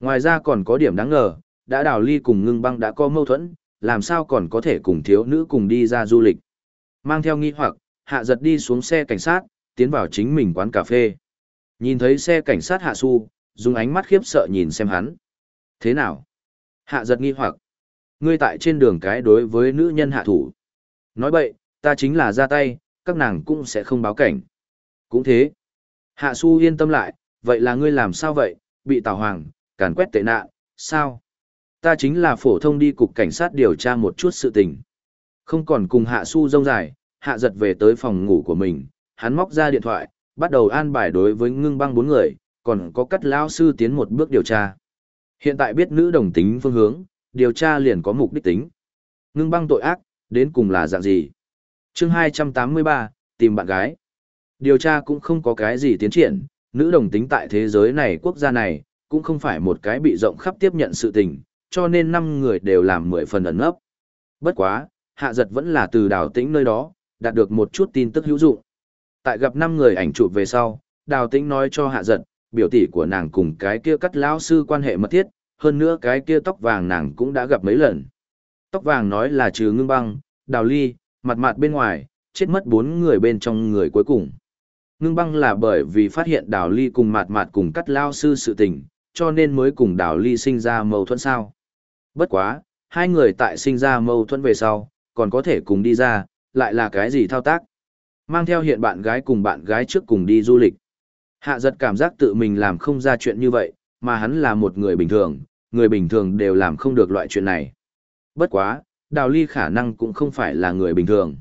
Ngoài ra còn có điểm đáng ngờ, đã đào ly cùng ngưng băng đã có mâu thuẫn, làm sao còn có thể cùng thiếu nữ cùng đi ra du lịch. Mang theo nghi hoặc, hạ giật đi xuống xe cảnh sát, tiến vào chính mình quán cà phê. Nhìn thấy xe cảnh sát hạ su, dùng ánh mắt khiếp sợ nhìn xem hắn. Thế nào? Hạ giật nghi hoặc. Ngươi tại trên đường cái đối với nữ nhân hạ thủ. Nói bậy, ta chính là ra tay, các nàng cũng sẽ không báo cảnh. Cũng thế. Hạ su yên tâm lại, vậy là ngươi làm sao vậy, bị tào hoàng, càn quét tệ nạn, sao? Ta chính là phổ thông đi cục cảnh sát điều tra một chút sự tình. Không còn cùng hạ su rông dài, hạ giật về tới phòng ngủ của mình, hắn móc ra điện thoại, bắt đầu an bài đối với ngưng băng bốn người, còn có cắt lao sư tiến một bước điều tra. Hiện tại biết nữ đồng tính phương hướng, điều tra liền có mục đích tính. Ngưng băng tội ác, đến cùng là dạng gì? chương 283, tìm bạn gái. Điều tra cũng không có cái gì tiến triển, nữ đồng tính tại thế giới này quốc gia này, cũng không phải một cái bị rộng khắp tiếp nhận sự tình, cho nên năm người đều làm mười phần ẩn ấp. Bất quá, hạ giật vẫn là từ đào tĩnh nơi đó, đạt được một chút tin tức hữu dụng. Tại gặp năm người ảnh chụp về sau, đào tĩnh nói cho hạ giật, biểu tỷ của nàng cùng cái kia cắt lão sư quan hệ mật thiết, hơn nữa cái kia tóc vàng nàng cũng đã gặp mấy lần. Tóc vàng nói là trừ ngưng băng, đào ly, mặt mặt bên ngoài, chết mất bốn người bên trong người cuối cùng. Ngưng băng là bởi vì phát hiện đào ly cùng mặt mặt cùng cắt lao sư sự tình, cho nên mới cùng đào ly sinh ra mâu thuẫn sao. Bất quá, hai người tại sinh ra mâu thuẫn về sau, còn có thể cùng đi ra, lại là cái gì thao tác. Mang theo hiện bạn gái cùng bạn gái trước cùng đi du lịch. Hạ giật cảm giác tự mình làm không ra chuyện như vậy, mà hắn là một người bình thường, người bình thường đều làm không được loại chuyện này. Bất quá, đào ly khả năng cũng không phải là người bình thường.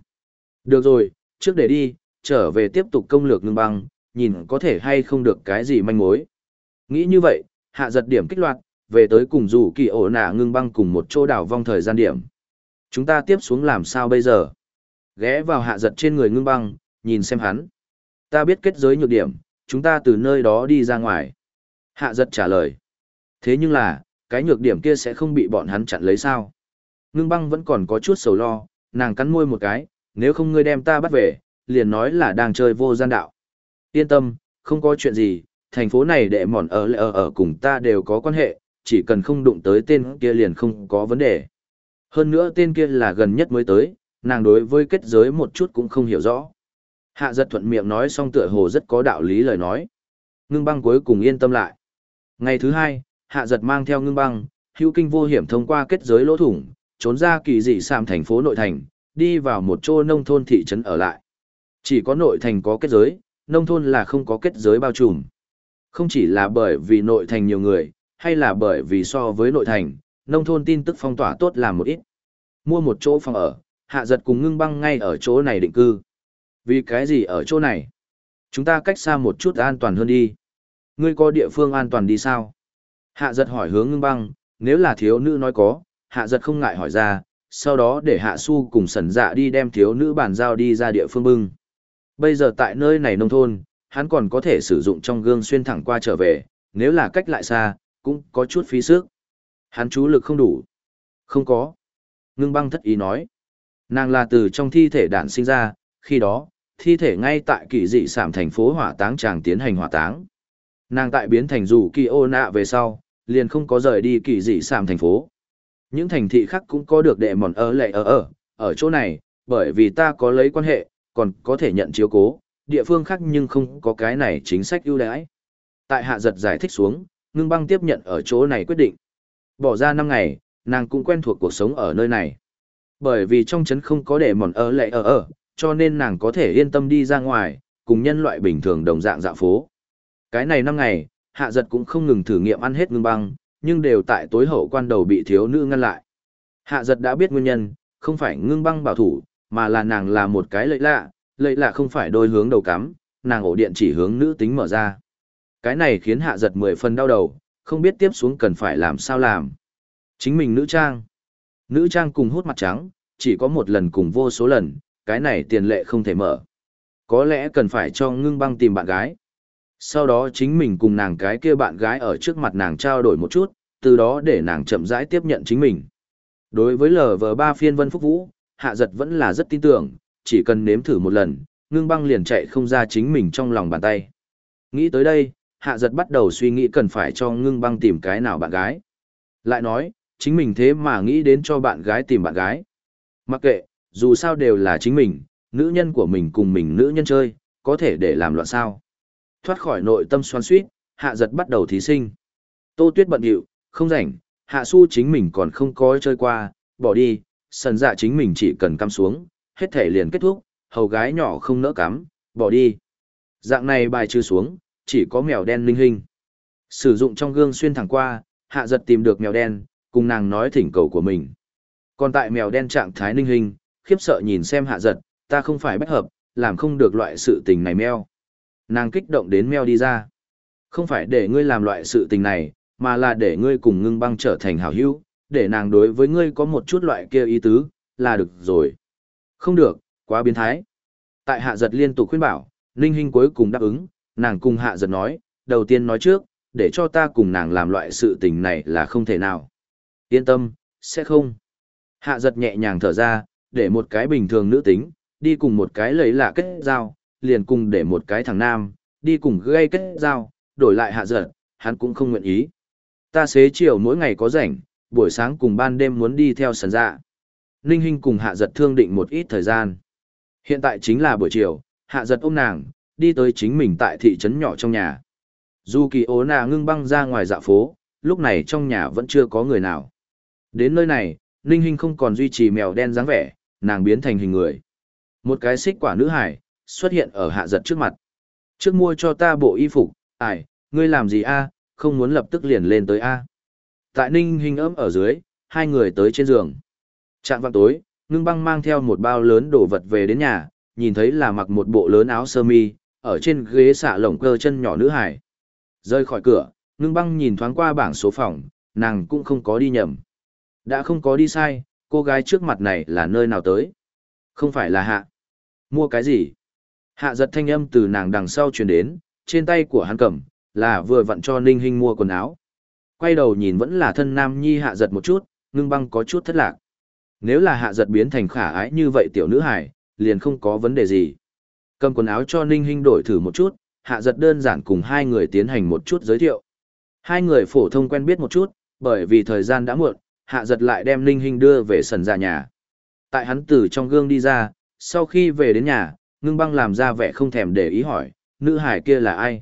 Được rồi, trước để đi, trở về tiếp tục công lược ngưng băng, nhìn có thể hay không được cái gì manh mối. Nghĩ như vậy, hạ giật điểm kích loạt, về tới cùng rủ kỳ ổ nạ ngưng băng cùng một chỗ đảo vong thời gian điểm. Chúng ta tiếp xuống làm sao bây giờ? Ghé vào hạ giật trên người ngưng băng, nhìn xem hắn. Ta biết kết giới nhược điểm, chúng ta từ nơi đó đi ra ngoài. Hạ giật trả lời. Thế nhưng là, cái nhược điểm kia sẽ không bị bọn hắn chặn lấy sao? Ngưng băng vẫn còn có chút sầu lo, nàng cắn môi một cái, nếu không ngươi đem ta bắt về, liền nói là đang chơi vô gian đạo. Yên tâm, không có chuyện gì, thành phố này đệ mòn ở ở ở cùng ta đều có quan hệ, chỉ cần không đụng tới tên kia liền không có vấn đề. Hơn nữa tên kia là gần nhất mới tới, nàng đối với kết giới một chút cũng không hiểu rõ. Hạ giật thuận miệng nói xong tựa hồ rất có đạo lý lời nói. Ngưng băng cuối cùng yên tâm lại. Ngày thứ hai, hạ giật mang theo ngưng băng, hữu kinh vô hiểm thông qua kết giới lỗ thủng, trốn ra kỳ dị sàm thành phố nội thành, đi vào một chỗ nông thôn thị trấn ở lại. Chỉ có nội thành có kết giới, nông thôn là không có kết giới bao trùm. Không chỉ là bởi vì nội thành nhiều người, hay là bởi vì so với nội thành, nông thôn tin tức phong tỏa tốt làm một ít. Mua một chỗ phòng ở, hạ giật cùng ngưng băng ngay ở chỗ này định cư. Vì cái gì ở chỗ này? Chúng ta cách xa một chút an toàn hơn đi. Ngươi có địa phương an toàn đi sao? Hạ giật hỏi hướng ngưng băng, nếu là thiếu nữ nói có, hạ giật không ngại hỏi ra, sau đó để hạ su cùng sẩn dạ đi đem thiếu nữ bàn giao đi ra địa phương bưng. Bây giờ tại nơi này nông thôn, hắn còn có thể sử dụng trong gương xuyên thẳng qua trở về, nếu là cách lại xa, cũng có chút phí sức. Hắn chú lực không đủ. Không có. Ngưng băng thất ý nói. Nàng là từ trong thi thể đạn sinh ra, khi đó, thi thể ngay tại kỳ dị sảm thành phố hỏa táng chàng tiến hành hỏa táng. Nàng tại biến thành dù kỳ ô nạ về sau, liền không có rời đi kỳ dị sảm thành phố. Những thành thị khác cũng có được đệ mòn ở lệ ở ở, ở chỗ này, bởi vì ta có lấy quan hệ, còn có thể nhận chiếu cố, địa phương khác nhưng không có cái này chính sách ưu đãi. Tại hạ giật giải thích xuống, ngưng băng tiếp nhận ở chỗ này quyết định. Bỏ ra 5 ngày, nàng cũng quen thuộc cuộc sống ở nơi này. Bởi vì trong trấn không có để mòn ở lệ ở ở, cho nên nàng có thể yên tâm đi ra ngoài, cùng nhân loại bình thường đồng dạng dạo phố. Cái này 5 ngày, hạ giật cũng không ngừng thử nghiệm ăn hết ngưng băng, nhưng đều tại tối hậu quan đầu bị thiếu nữ ngăn lại. Hạ giật đã biết nguyên nhân, không phải ngưng băng bảo thủ, mà là nàng là một cái lợi lạ, lợi lạ không phải đôi hướng đầu cắm, nàng ổ điện chỉ hướng nữ tính mở ra. Cái này khiến hạ giật mười phần đau đầu, không biết tiếp xuống cần phải làm sao làm. Chính mình nữ trang. Nữ trang cùng hút mặt trắng, chỉ có một lần cùng vô số lần, cái này tiền lệ không thể mở. Có lẽ cần phải cho ngưng băng tìm bạn gái. Sau đó chính mình cùng nàng cái kia bạn gái ở trước mặt nàng trao đổi một chút, từ đó để nàng chậm rãi tiếp nhận chính mình. Đối với LV3 phiên vân phúc vũ, hạ giật vẫn là rất tin tưởng, chỉ cần nếm thử một lần, ngưng băng liền chạy không ra chính mình trong lòng bàn tay. Nghĩ tới đây, hạ giật bắt đầu suy nghĩ cần phải cho ngưng băng tìm cái nào bạn gái. Lại nói, chính mình thế mà nghĩ đến cho bạn gái tìm bạn gái. Mặc kệ, dù sao đều là chính mình, nữ nhân của mình cùng mình nữ nhân chơi, có thể để làm loạn sao. Thoát khỏi nội tâm xoan suýt, hạ giật bắt đầu thí sinh. Tô tuyết bận điệu, không rảnh, hạ su chính mình còn không có chơi qua, bỏ đi, sần dạ chính mình chỉ cần căm xuống, hết thể liền kết thúc, hầu gái nhỏ không nỡ cắm, bỏ đi. Dạng này bài trừ xuống, chỉ có mèo đen linh hình. Sử dụng trong gương xuyên thẳng qua, hạ giật tìm được mèo đen, cùng nàng nói thỉnh cầu của mình. Còn tại mèo đen trạng thái linh hình, khiếp sợ nhìn xem hạ giật, ta không phải bách hợp, làm không được loại sự tình này mèo. Nàng kích động đến mèo đi ra. Không phải để ngươi làm loại sự tình này, mà là để ngươi cùng ngưng băng trở thành hảo hữu, để nàng đối với ngươi có một chút loại kia ý tứ, là được rồi. Không được, quá biến thái. Tại hạ giật liên tục khuyên bảo, Ninh Hinh cuối cùng đáp ứng, nàng cùng hạ giật nói, đầu tiên nói trước, để cho ta cùng nàng làm loại sự tình này là không thể nào. Yên tâm, sẽ không. Hạ giật nhẹ nhàng thở ra, để một cái bình thường nữ tính, đi cùng một cái lấy lạ kết giao, liền cùng để một cái thằng nam, đi cùng gây kết giao, đổi lại hạ giật, hắn cũng không nguyện ý. Ta xế chiều mỗi ngày có rảnh, buổi sáng cùng ban đêm muốn đi theo sần dạ. Ninh Hinh cùng hạ giật thương định một ít thời gian. Hiện tại chính là buổi chiều, hạ giật ôm nàng, đi tới chính mình tại thị trấn nhỏ trong nhà. Dù kỳ ố nà ngưng băng ra ngoài dạ phố, lúc này trong nhà vẫn chưa có người nào. Đến nơi này, Ninh Hinh không còn duy trì mèo đen dáng vẻ, nàng biến thành hình người. Một cái xích quả nữ hải, xuất hiện ở hạ giật trước mặt. Trước mua cho ta bộ y phục, ải, ngươi làm gì a không muốn lập tức liền lên tới a Tại Ninh Hinh ấm ở dưới, hai người tới trên giường. Trạng vào tối, ngưng băng mang theo một bao lớn đồ vật về đến nhà, nhìn thấy là mặc một bộ lớn áo sơ mi, ở trên ghế xả lồng cơ chân nhỏ nữ hải. Rơi khỏi cửa, ngưng băng nhìn thoáng qua bảng số phòng, nàng cũng không có đi nhầm. Đã không có đi sai, cô gái trước mặt này là nơi nào tới? Không phải là hạ. Mua cái gì? Hạ giật thanh âm từ nàng đằng sau truyền đến, trên tay của hắn cầm, là vừa vặn cho Ninh Hinh mua quần áo. Quay đầu nhìn vẫn là thân nam nhi hạ giật một chút, ngưng băng có chút thất lạc. Nếu là hạ giật biến thành khả ái như vậy tiểu nữ hải, liền không có vấn đề gì. Cầm quần áo cho Ninh Hinh đổi thử một chút, hạ giật đơn giản cùng hai người tiến hành một chút giới thiệu. Hai người phổ thông quen biết một chút, bởi vì thời gian đã muộn, hạ giật lại đem Ninh Hinh đưa về sần ra nhà. Tại hắn từ trong gương đi ra, sau khi về đến nhà, ngưng băng làm ra vẻ không thèm để ý hỏi, nữ hải kia là ai?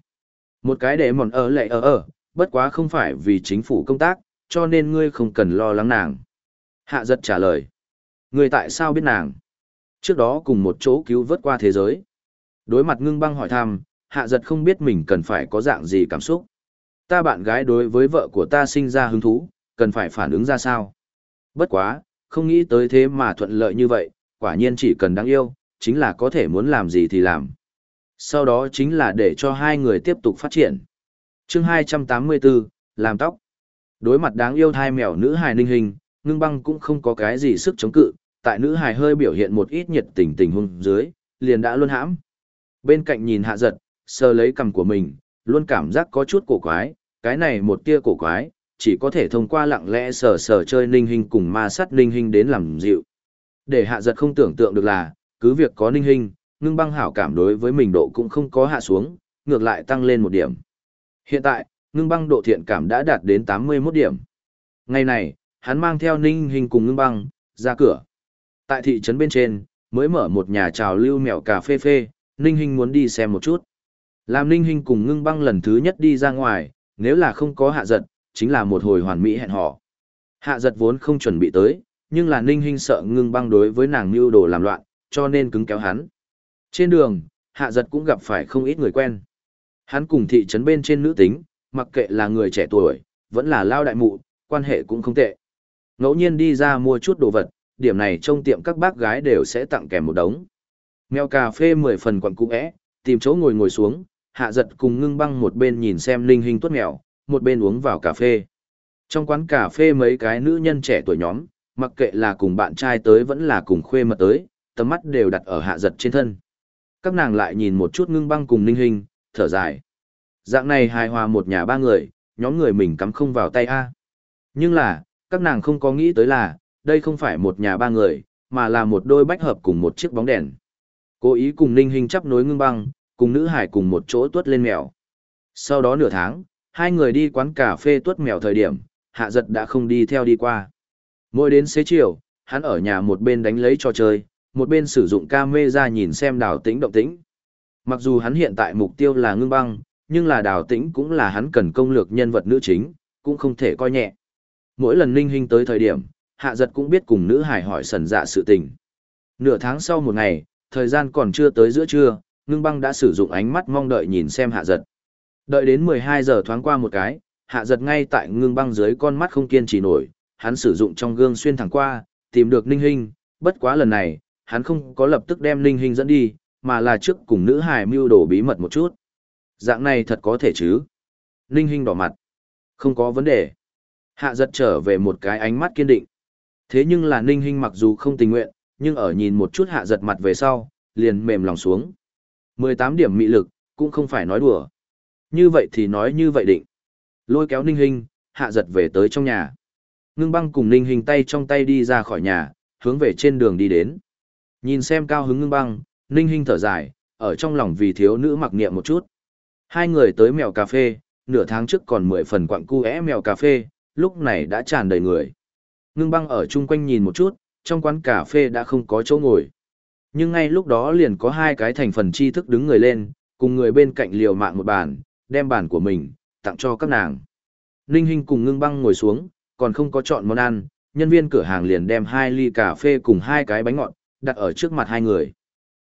Một cái để mòn ở lệ ở ở, bất quá không phải vì chính phủ công tác, cho nên ngươi không cần lo lắng nàng. Hạ giật trả lời. Người tại sao biết nàng? Trước đó cùng một chỗ cứu vớt qua thế giới. Đối mặt ngưng băng hỏi thăm, hạ giật không biết mình cần phải có dạng gì cảm xúc. Ta bạn gái đối với vợ của ta sinh ra hứng thú, cần phải phản ứng ra sao. Bất quá, không nghĩ tới thế mà thuận lợi như vậy, quả nhiên chỉ cần đáng yêu, chính là có thể muốn làm gì thì làm. Sau đó chính là để cho hai người tiếp tục phát triển. chương 284, làm tóc. Đối mặt đáng yêu thai mèo nữ hài ninh hình, ngưng băng cũng không có cái gì sức chống cự, tại nữ hài hơi biểu hiện một ít nhiệt tình tình hung dưới, liền đã luôn hãm. Bên cạnh nhìn hạ giật, sờ lấy cằm của mình, luôn cảm giác có chút cổ quái, cái này một tia cổ quái, chỉ có thể thông qua lặng lẽ sờ sờ chơi ninh hình cùng ma sát ninh hình đến làm dịu. Để hạ giật không tưởng tượng được là, cứ việc có ninh hình, ngưng băng hảo cảm đối với mình độ cũng không có hạ xuống, ngược lại tăng lên một điểm. Hiện tại, ngưng băng độ thiện cảm đã đạt đến 81 điểm. Ngày này, hắn mang theo ninh hình cùng ngưng băng, ra cửa. Tại thị trấn bên trên, mới mở một nhà trào lưu mèo cà phê phê, ninh hình muốn đi xem một chút. Làm ninh hình cùng ngưng băng lần thứ nhất đi ra ngoài, nếu là không có hạ giật, chính là một hồi hoàn mỹ hẹn hò. Hạ giật vốn không chuẩn bị tới, nhưng là ninh hình sợ ngưng băng đối với nàng mưu đồ làm loạn, cho nên cứng kéo hắn. Trên đường, hạ giật cũng gặp phải không ít người quen. Hắn cùng thị trấn bên trên nữ tính, mặc kệ là người trẻ tuổi, vẫn là lao đại mụ, quan hệ cũng không tệ. Ngẫu nhiên đi ra mua chút đồ vật, điểm này trong tiệm các bác gái đều sẽ tặng kèm một đống. Mèo cà phê mười phần quặng cũ é, tìm chỗ ngồi ngồi xuống, hạ giật cùng ngưng băng một bên nhìn xem linh hình tuốt mèo, một bên uống vào cà phê. Trong quán cà phê mấy cái nữ nhân trẻ tuổi nhóm, mặc kệ là cùng bạn trai tới vẫn là cùng khuê mật tới, tầm mắt đều đặt ở hạ giật trên thân. Các nàng lại nhìn một chút ngưng băng cùng ninh hình, thở dài. Dạng này hài hòa một nhà ba người, nhóm người mình cắm không vào tay a Nhưng là, các nàng không có nghĩ tới là, đây không phải một nhà ba người, mà là một đôi bách hợp cùng một chiếc bóng đèn. Cố ý cùng ninh Hinh chấp nối ngưng băng, cùng nữ hải cùng một chỗ tuốt lên mèo. Sau đó nửa tháng, hai người đi quán cà phê tuất mèo thời điểm, hạ giật đã không đi theo đi qua. Mỗi đến xế chiều, hắn ở nhà một bên đánh lấy trò chơi, một bên sử dụng camera nhìn xem đào tĩnh động tĩnh. Mặc dù hắn hiện tại mục tiêu là ngưng băng, nhưng là đào tĩnh cũng là hắn cần công lược nhân vật nữ chính, cũng không thể coi nhẹ. Mỗi lần ninh Hinh tới thời điểm, hạ giật cũng biết cùng nữ hải hỏi sần dạ sự tình. Nửa tháng sau một ngày, thời gian còn chưa tới giữa trưa, ngưng băng đã sử dụng ánh mắt mong đợi nhìn xem hạ giật. Đợi đến 12 giờ thoáng qua một cái, hạ giật ngay tại ngưng băng dưới con mắt không kiên trì nổi, hắn sử dụng trong gương xuyên thẳng qua, tìm được ninh Hinh. bất quá lần này, hắn không có lập tức đem ninh Hinh dẫn đi, mà là trước cùng nữ hải mưu đồ bí mật một chút. Dạng này thật có thể chứ. Ninh Hinh đỏ mặt. Không có vấn đề. Hạ giật trở về một cái ánh mắt kiên định. Thế nhưng là ninh Hinh mặc dù không tình nguyện, nhưng ở nhìn một chút hạ giật mặt về sau, liền mềm lòng xuống. 18 điểm mị lực, cũng không phải nói đùa. Như vậy thì nói như vậy định. Lôi kéo ninh Hinh, hạ giật về tới trong nhà. Ngưng băng cùng ninh Hinh tay trong tay đi ra khỏi nhà, hướng về trên đường đi đến. Nhìn xem cao hứng ngưng băng, ninh Hinh thở dài, ở trong lòng vì thiếu nữ mặc niệm một chút. Hai người tới mèo cà phê, nửa tháng trước còn 10 phần quặng cu é mèo cà phê, lúc này đã tràn đầy người. Ngưng băng ở chung quanh nhìn một chút, trong quán cà phê đã không có chỗ ngồi. Nhưng ngay lúc đó liền có hai cái thành phần tri thức đứng người lên, cùng người bên cạnh liều mạng một bàn, đem bàn của mình, tặng cho các nàng. Ninh Hinh cùng ngưng băng ngồi xuống, còn không có chọn món ăn, nhân viên cửa hàng liền đem hai ly cà phê cùng hai cái bánh ngọt, đặt ở trước mặt hai người.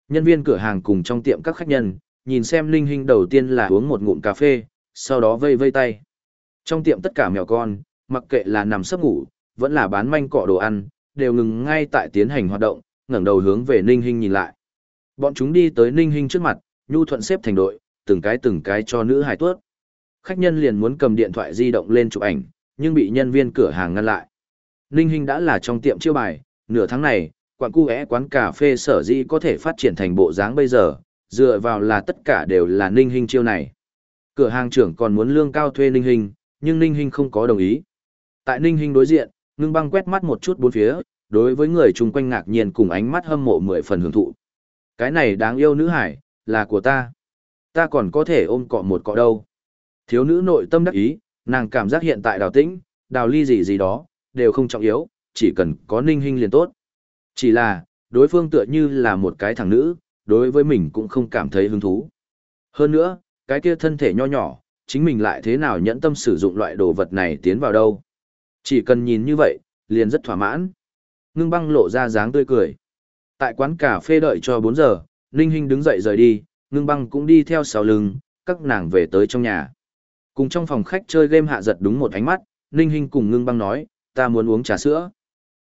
Nhân viên cửa hàng cùng trong tiệm các khách nhân, nhìn xem Ninh Hinh đầu tiên là uống một ngụm cà phê, sau đó vây vây tay. Trong tiệm tất cả mèo con, mặc kệ là nằm sấp ngủ, vẫn là bán manh cọ đồ ăn, đều ngừng ngay tại tiến hành hoạt động, ngẩng đầu hướng về Ninh Hinh nhìn lại. Bọn chúng đi tới Ninh Hinh trước mặt, nhu thuận xếp thành đội, từng cái từng cái cho nữ hài tuốt. Khách nhân liền muốn cầm điện thoại di động lên chụp ảnh, nhưng bị nhân viên cửa hàng ngăn lại. Ninh Hinh đã là trong tiệm chiêu bài, nửa tháng này, quán cu é quán cà phê sở dĩ có thể phát triển thành bộ dáng bây giờ, dựa vào là tất cả đều là Ninh Hinh chiêu này. Cửa hàng trưởng còn muốn lương cao thuê Ninh Hinh, nhưng Ninh Hinh không có đồng ý. Tại Ninh Hinh đối diện, ngưng băng quét mắt một chút bốn phía, đối với người chung quanh ngạc nhiên cùng ánh mắt hâm mộ mười phần hưởng thụ. Cái này đáng yêu nữ hải, là của ta. Ta còn có thể ôm cọ một cọ đâu. Thiếu nữ nội tâm đắc ý, nàng cảm giác hiện tại đào tĩnh, đào ly gì gì đó, đều không trọng yếu, chỉ cần có ninh hình liền tốt. Chỉ là, đối phương tựa như là một cái thằng nữ, đối với mình cũng không cảm thấy hứng thú. Hơn nữa, cái kia thân thể nho nhỏ, chính mình lại thế nào nhẫn tâm sử dụng loại đồ vật này tiến vào đâu. Chỉ cần nhìn như vậy, liền rất thỏa mãn. Ngưng băng lộ ra dáng tươi cười. Tại quán cà phê đợi cho 4 giờ, Ninh Hinh đứng dậy rời đi, ngưng băng cũng đi theo sau lưng, các nàng về tới trong nhà. Cùng trong phòng khách chơi game hạ giật đúng một ánh mắt, Ninh Hinh cùng ngưng băng nói, ta muốn uống trà sữa.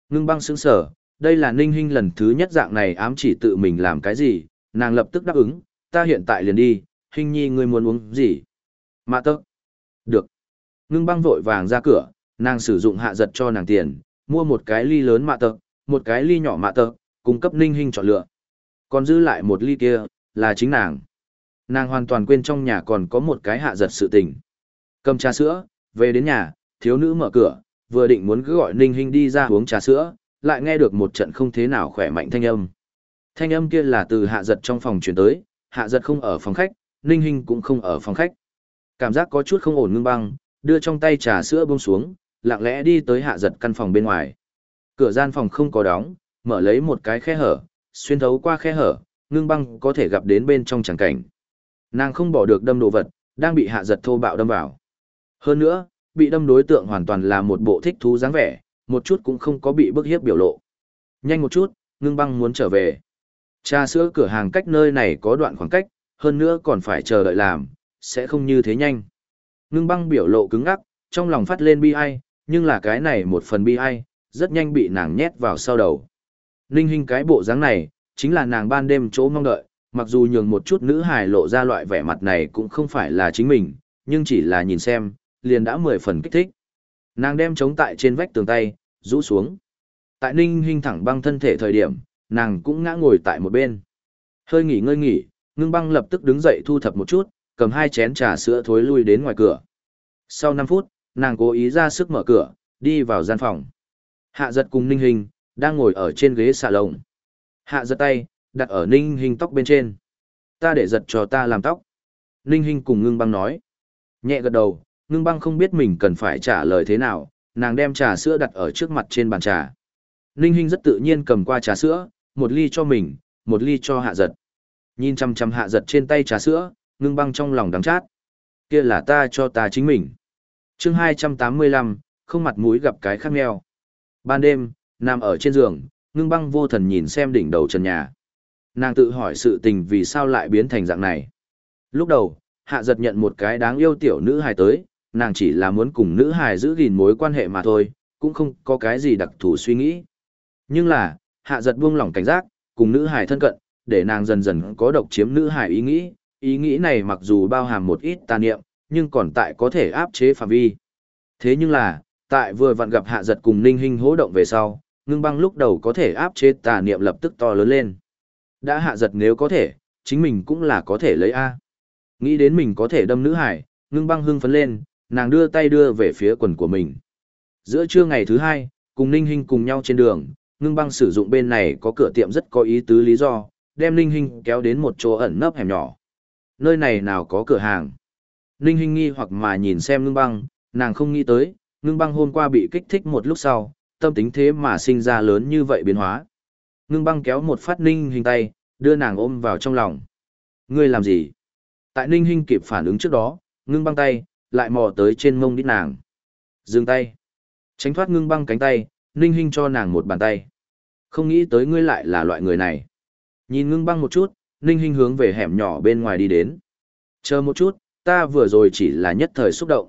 Ngưng băng sững sở, đây là Ninh Hinh lần thứ nhất dạng này ám chỉ tự mình làm cái gì, nàng lập tức đáp ứng, ta hiện tại liền đi, Hinh nhi ngươi muốn uống gì? Mạ tớ. Được. Ngưng băng vội vàng ra cửa, nàng sử dụng hạ giật cho nàng tiền, mua một cái ly lớn mạ tợ, một cái ly nhỏ mạ tợ, cung cấp Ninh Hinh chọn lựa. Còn giữ lại một ly kia, là chính nàng. Nàng hoàn toàn quên trong nhà còn có một cái hạ giật sự tình. Cầm trà sữa, về đến nhà, thiếu nữ mở cửa, vừa định muốn cứ gọi Ninh Hinh đi ra uống trà sữa, lại nghe được một trận không thế nào khỏe mạnh thanh âm. Thanh âm kia là từ hạ giật trong phòng chuyển tới, hạ giật không ở phòng khách, Ninh Hinh cũng không ở phòng khách. Cảm giác có chút không ổn ngưng băng, đưa trong tay trà sữa buông xuống, lặng lẽ đi tới hạ giật căn phòng bên ngoài. Cửa gian phòng không có đóng, mở lấy một cái khe hở, xuyên thấu qua khe hở, ngưng băng có thể gặp đến bên trong chẳng cảnh. Nàng không bỏ được đâm đồ vật, đang bị hạ giật thô bạo đâm vào. Hơn nữa, bị đâm đối tượng hoàn toàn là một bộ thích thú dáng vẻ, một chút cũng không có bị bức hiếp biểu lộ. Nhanh một chút, ngưng băng muốn trở về. Trà sữa cửa hàng cách nơi này có đoạn khoảng cách, hơn nữa còn phải chờ đợi làm, sẽ không như thế nhanh. Ngưng băng biểu lộ cứng ngắc, trong lòng phát lên bi ai, nhưng là cái này một phần bi ai, rất nhanh bị nàng nhét vào sau đầu. Ninh Hinh cái bộ dáng này, chính là nàng ban đêm chỗ mong đợi, mặc dù nhường một chút nữ hài lộ ra loại vẻ mặt này cũng không phải là chính mình, nhưng chỉ là nhìn xem, liền đã mười phần kích thích. Nàng đem chống tại trên vách tường tay, rũ xuống. Tại ninh Hinh thẳng băng thân thể thời điểm, nàng cũng ngã ngồi tại một bên. Hơi nghỉ ngơi nghỉ, ngưng băng lập tức đứng dậy thu thập một chút, cầm hai chén trà sữa thối lui đến ngoài cửa. Sau 5 phút, nàng cố ý ra sức mở cửa, đi vào gian phòng. Hạ giật cùng ninh hình, đang ngồi ở trên ghế xà lồng. Hạ giật tay, đặt ở ninh hình tóc bên trên. Ta để giật cho ta làm tóc. Ninh hình cùng ngưng băng nói. Nhẹ gật đầu, ngưng băng không biết mình cần phải trả lời thế nào, nàng đem trà sữa đặt ở trước mặt trên bàn trà. Ninh Hinh rất tự nhiên cầm qua trà sữa, một ly cho mình, một ly cho hạ giật. Nhìn chăm chăm hạ giật trên tay trà sữa, ngưng băng trong lòng đắng chát. Kia là ta cho ta chính mình chương 285, không mặt mũi gặp cái khác nghèo. Ban đêm, nằm ở trên giường, ngưng băng vô thần nhìn xem đỉnh đầu trần nhà. Nàng tự hỏi sự tình vì sao lại biến thành dạng này. Lúc đầu, hạ giật nhận một cái đáng yêu tiểu nữ hài tới, nàng chỉ là muốn cùng nữ hài giữ gìn mối quan hệ mà thôi, cũng không có cái gì đặc thù suy nghĩ. Nhưng là, hạ giật buông lỏng cảnh giác, cùng nữ hài thân cận, để nàng dần dần có độc chiếm nữ hài ý nghĩ, ý nghĩ này mặc dù bao hàm một ít tà niệm, nhưng còn tại có thể áp chế phạm vi. Thế nhưng là, tại vừa vặn gặp hạ giật cùng ninh hình hỗ động về sau, ngưng băng lúc đầu có thể áp chế tà niệm lập tức to lớn lên. Đã hạ giật nếu có thể, chính mình cũng là có thể lấy A. Nghĩ đến mình có thể đâm nữ hải, ngưng băng hưng phấn lên, nàng đưa tay đưa về phía quần của mình. Giữa trưa ngày thứ hai, cùng Ninh Hinh cùng nhau trên đường, ngưng băng sử dụng bên này có cửa tiệm rất có ý tứ lý do, đem Ninh Hinh kéo đến một chỗ ẩn nấp hẻm nhỏ. Nơi này nào có cửa hàng. Ninh Hinh nghi hoặc mà nhìn xem ngưng băng, nàng không nghĩ tới, ngưng băng hôm qua bị kích thích một lúc sau, tâm tính thế mà sinh ra lớn như vậy biến hóa. Ngưng băng kéo một phát Ninh Hinh tay, đưa nàng ôm vào trong lòng. Ngươi làm gì? Tại Ninh Hinh kịp phản ứng trước đó, ngưng băng tay, lại mò tới trên mông đít nàng. Dừng tay. Tránh thoát ngưng băng cánh tay, Ninh Hinh cho nàng một bàn tay. Không nghĩ tới ngươi lại là loại người này. Nhìn ngưng băng một chút, Ninh Hinh hướng về hẻm nhỏ bên ngoài đi đến. Chờ một chút, ta vừa rồi chỉ là nhất thời xúc động.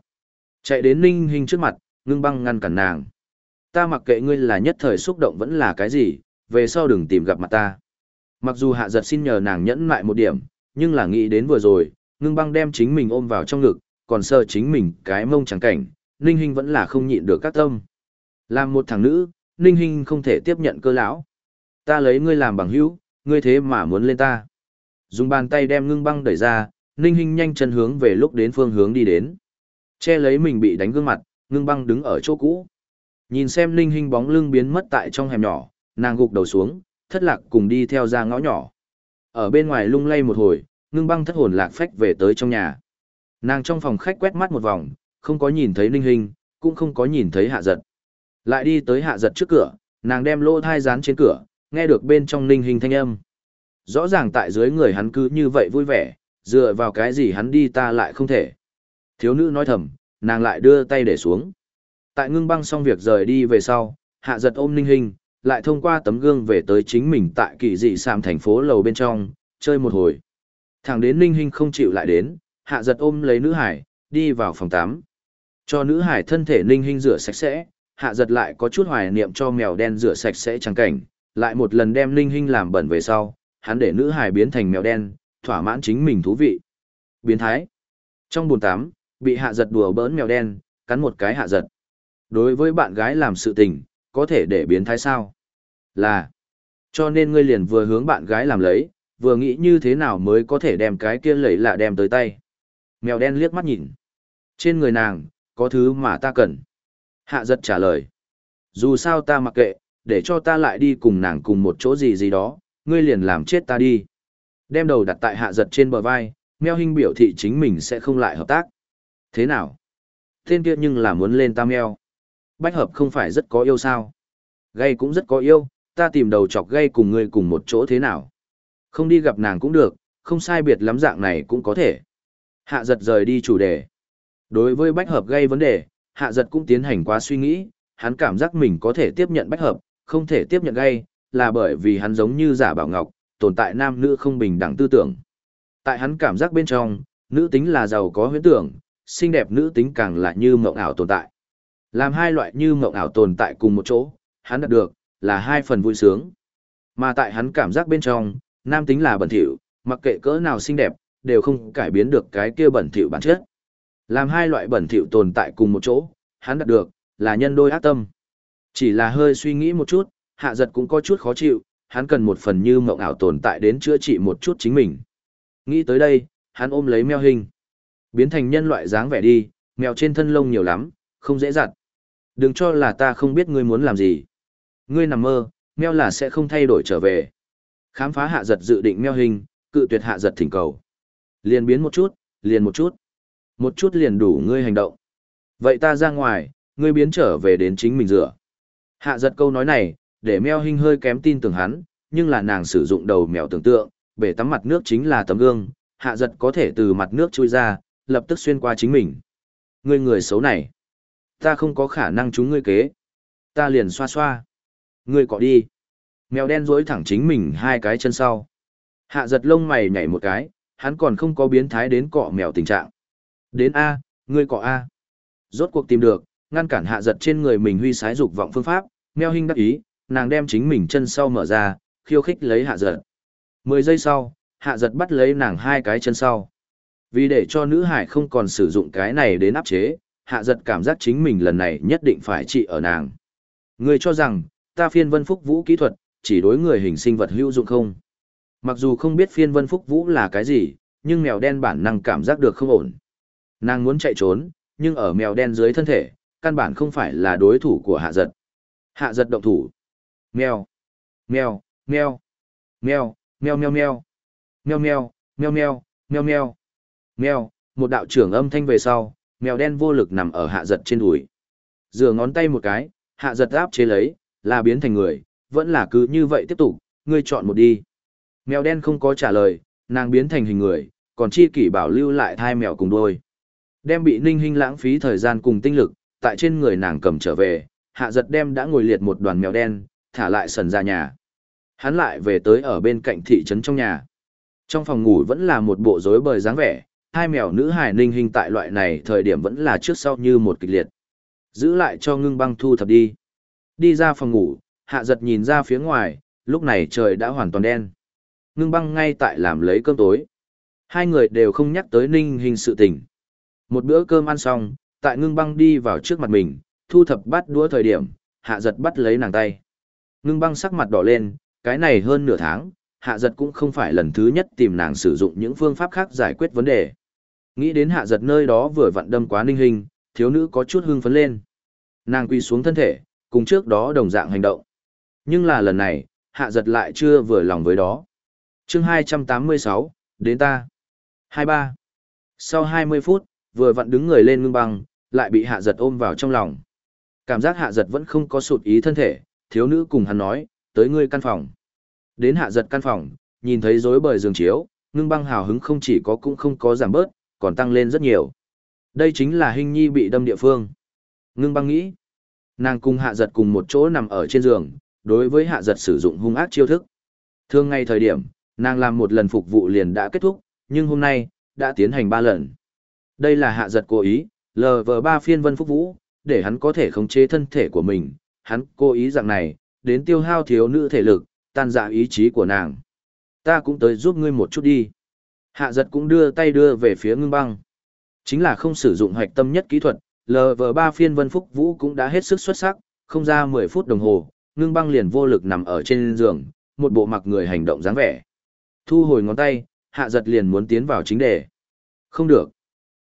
Chạy đến Ninh Hinh trước mặt, ngưng băng ngăn cản nàng. Ta mặc kệ ngươi là nhất thời xúc động vẫn là cái gì, về sau đừng tìm gặp mặt ta. Mặc dù hạ giật xin nhờ nàng nhẫn lại một điểm, nhưng là nghĩ đến vừa rồi, ngưng băng đem chính mình ôm vào trong ngực, còn sơ chính mình cái mông trắng cảnh, Ninh Hinh vẫn là không nhịn được các tâm. Làm một thằng nữ, Ninh Hinh không thể tiếp nhận cơ lão. Ta lấy ngươi làm bằng hữu, ngươi thế mà muốn lên ta. Dùng bàn tay đem ngưng băng đẩy ra, Ninh Hinh nhanh chân hướng về lúc đến phương hướng đi đến. Che lấy mình bị đánh gương mặt, ngưng băng đứng ở chỗ cũ. Nhìn xem Ninh Hinh bóng lưng biến mất tại trong hẻm nhỏ, nàng gục đầu xuống, thất lạc cùng đi theo ra ngõ nhỏ. Ở bên ngoài lung lay một hồi, ngưng băng thất hồn lạc phách về tới trong nhà. Nàng trong phòng khách quét mắt một vòng, không có nhìn thấy Ninh Hinh, cũng không có nhìn thấy hạ giật. Lại đi tới hạ giật trước cửa, nàng đem lô thai dán trên cửa, nghe được bên trong Ninh Hinh thanh âm. Rõ ràng tại dưới người hắn cứ như vậy vui vẻ, dựa vào cái gì hắn đi ta lại không thể. Thiếu nữ nói thầm, nàng lại đưa tay để xuống. Tại ngưng băng xong việc rời đi về sau, hạ giật ôm Ninh hình lại thông qua tấm gương về tới chính mình tại kỳ dị sàm thành phố lầu bên trong, chơi một hồi. Thẳng đến Ninh hình không chịu lại đến, hạ giật ôm lấy nữ hải, đi vào phòng 8. Cho nữ hải thân thể Ninh hình rửa sạch sẽ, hạ giật lại có chút hoài niệm cho mèo đen rửa sạch sẽ trắng cảnh, lại một lần đem Ninh hình làm bẩn về sau, hắn để nữ hải biến thành mèo đen, thỏa mãn chính mình thú vị. Biến thái. Trong bồn tắm, bị hạ giật đùa bỡn mèo đen, cắn một cái hạ giật. Đối với bạn gái làm sự tình, có thể để biến thái sao? Là. Cho nên ngươi liền vừa hướng bạn gái làm lấy, vừa nghĩ như thế nào mới có thể đem cái kia lấy lạ đem tới tay. Mèo đen liếc mắt nhìn. Trên người nàng, có thứ mà ta cần. Hạ giật trả lời. Dù sao ta mặc kệ, để cho ta lại đi cùng nàng cùng một chỗ gì gì đó, ngươi liền làm chết ta đi. Đem đầu đặt tại hạ giật trên bờ vai, meo hình biểu thị chính mình sẽ không lại hợp tác. Thế nào? Tên kia nhưng là muốn lên ta meo. Bách hợp không phải rất có yêu sao? Gây cũng rất có yêu, ta tìm đầu chọc gây cùng ngươi cùng một chỗ thế nào? Không đi gặp nàng cũng được, không sai biệt lắm dạng này cũng có thể. Hạ giật rời đi chủ đề. Đối với bách hợp gây vấn đề, hạ giật cũng tiến hành quá suy nghĩ, hắn cảm giác mình có thể tiếp nhận bách hợp, không thể tiếp nhận gây, là bởi vì hắn giống như giả bảo ngọc, tồn tại nam nữ không bình đẳng tư tưởng. Tại hắn cảm giác bên trong, nữ tính là giàu có huyễn tưởng, xinh đẹp nữ tính càng là như mộng ảo tồn tại. Làm hai loại như mộng ảo tồn tại cùng một chỗ, hắn đạt được, là hai phần vui sướng. Mà tại hắn cảm giác bên trong, nam tính là bẩn thỉu, mặc kệ cỡ nào xinh đẹp, đều không cải biến được cái kia bẩn thỉu bản chất. Làm hai loại bẩn thỉu tồn tại cùng một chỗ, hắn đạt được, là nhân đôi ác tâm. Chỉ là hơi suy nghĩ một chút, hạ giật cũng có chút khó chịu, hắn cần một phần như mộng ảo tồn tại đến chữa trị một chút chính mình. Nghĩ tới đây, hắn ôm lấy mèo hình. Biến thành nhân loại dáng vẻ đi, mèo trên thân lông nhiều lắm, không dễ giặt. Đừng cho là ta không biết ngươi muốn làm gì. Ngươi nằm mơ, mèo là sẽ không thay đổi trở về. Khám phá hạ giật dự định mèo hình, cự tuyệt hạ giật thỉnh cầu. Liền biến một chút, liền một chút. Một chút liền đủ ngươi hành động. Vậy ta ra ngoài, ngươi biến trở về đến chính mình rửa. Hạ giật câu nói này, để meo hình hơi kém tin tưởng hắn, nhưng là nàng sử dụng đầu mèo tưởng tượng, bể tắm mặt nước chính là tấm gương, hạ giật có thể từ mặt nước chui ra, lập tức xuyên qua chính mình. Ngươi người xấu này, ta không có khả năng trúng ngươi kế. Ta liền xoa xoa. Ngươi cọ đi. Mèo đen dối thẳng chính mình hai cái chân sau. Hạ giật lông mày nhảy một cái, hắn còn không có biến thái đến cọ mèo tình trạng. Đến A, ngươi cọ A. Rốt cuộc tìm được, ngăn cản hạ giật trên người mình huy sái dục vọng phương pháp, mèo hình đắc ý, nàng đem chính mình chân sau mở ra, khiêu khích lấy hạ giật. Mười giây sau, hạ giật bắt lấy nàng hai cái chân sau. Vì để cho nữ hải không còn sử dụng cái này đến áp chế, hạ giật cảm giác chính mình lần này nhất định phải trị ở nàng. Người cho rằng, ta phiên vân phúc vũ kỹ thuật, chỉ đối người hình sinh vật hữu dụng không? Mặc dù không biết phiên vân phúc vũ là cái gì, nhưng mèo đen bản năng cảm giác được không ổn. Nàng muốn chạy trốn, nhưng ở mèo đen dưới thân thể, căn bản không phải là đối thủ của hạ giật. Hạ giật động thủ. Mèo. Mèo, mèo. Mèo, mèo mèo mèo. Mèo mèo, mèo mèo, mèo mèo. Mèo, một đạo trưởng âm thanh về sau, mèo đen vô lực nằm ở hạ giật trên đùi. Rửa ngón tay một cái, hạ giật áp chế lấy, là biến thành người, vẫn là cứ như vậy tiếp tục, ngươi chọn một đi. Mèo đen không có trả lời, nàng biến thành hình người, còn chi kỷ bảo lưu lại thai mèo cùng đôi. Đem bị ninh hình lãng phí thời gian cùng tinh lực, tại trên người nàng cầm trở về, hạ giật đem đã ngồi liệt một đoàn mèo đen, thả lại sần ra nhà. Hắn lại về tới ở bên cạnh thị trấn trong nhà. Trong phòng ngủ vẫn là một bộ rối bời dáng vẻ, hai mèo nữ hải ninh hình tại loại này thời điểm vẫn là trước sau như một kịch liệt. Giữ lại cho ngưng băng thu thập đi. Đi ra phòng ngủ, hạ giật nhìn ra phía ngoài, lúc này trời đã hoàn toàn đen. Ngưng băng ngay tại làm lấy cơm tối. Hai người đều không nhắc tới ninh hình sự tình. Một bữa cơm ăn xong, tại ngưng băng đi vào trước mặt mình, thu thập bắt đũa thời điểm, hạ giật bắt lấy nàng tay. Ngưng băng sắc mặt đỏ lên, cái này hơn nửa tháng, hạ giật cũng không phải lần thứ nhất tìm nàng sử dụng những phương pháp khác giải quyết vấn đề. Nghĩ đến hạ giật nơi đó vừa vặn đâm quá ninh hình, thiếu nữ có chút hưng phấn lên. Nàng quy xuống thân thể, cùng trước đó đồng dạng hành động. Nhưng là lần này, hạ giật lại chưa vừa lòng với đó. chương 286, đến ta. 23. Sau 20 phút, vừa vặn đứng người lên ngưng băng, lại bị hạ giật ôm vào trong lòng. Cảm giác hạ giật vẫn không có sụt ý thân thể, thiếu nữ cùng hắn nói, tới ngươi căn phòng. Đến hạ giật căn phòng, nhìn thấy rối bời giường chiếu, ngưng băng hào hứng không chỉ có cũng không có giảm bớt, còn tăng lên rất nhiều. Đây chính là hình nhi bị đâm địa phương. Ngưng băng nghĩ, nàng cùng hạ giật cùng một chỗ nằm ở trên giường, đối với hạ giật sử dụng hung ác chiêu thức. Thường ngay thời điểm, nàng làm một lần phục vụ liền đã kết thúc, nhưng hôm nay, đã tiến hành ba lần. Đây là hạ giật cố ý, lờ vờ ba phiên vân phúc vũ, để hắn có thể khống chế thân thể của mình, hắn cố ý dạng này, đến tiêu hao thiếu nữ thể lực, tan dạ ý chí của nàng. Ta cũng tới giúp ngươi một chút đi. Hạ giật cũng đưa tay đưa về phía ngưng băng. Chính là không sử dụng hoạch tâm nhất kỹ thuật, LV3 phiên vân phúc vũ cũng đã hết sức xuất sắc, không ra 10 phút đồng hồ, ngưng băng liền vô lực nằm ở trên giường, một bộ mặc người hành động dáng vẻ. Thu hồi ngón tay, hạ giật liền muốn tiến vào chính đề. Không được.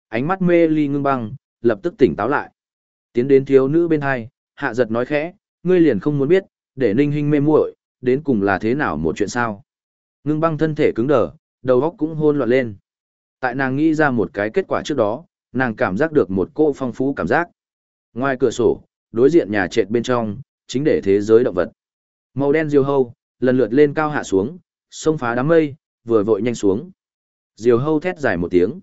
Ánh mắt mê ly ngưng băng, lập tức tỉnh táo lại. Tiến đến thiếu nữ bên hai, hạ giật nói khẽ, ngươi liền không muốn biết, để ninh hình mê muội đến cùng là thế nào một chuyện sao. Ngưng băng thân thể cứng đờ, đầu óc cũng hôn loạn lên. Tại nàng nghĩ ra một cái kết quả trước đó, nàng cảm giác được một cô phong phú cảm giác. Ngoài cửa sổ, đối diện nhà trệt bên trong, chính để thế giới động vật. Màu đen diều hâu, lần lượt lên cao hạ xuống, xông phá đám mây, vừa vội nhanh xuống. Diều hâu thét dài một tiếng.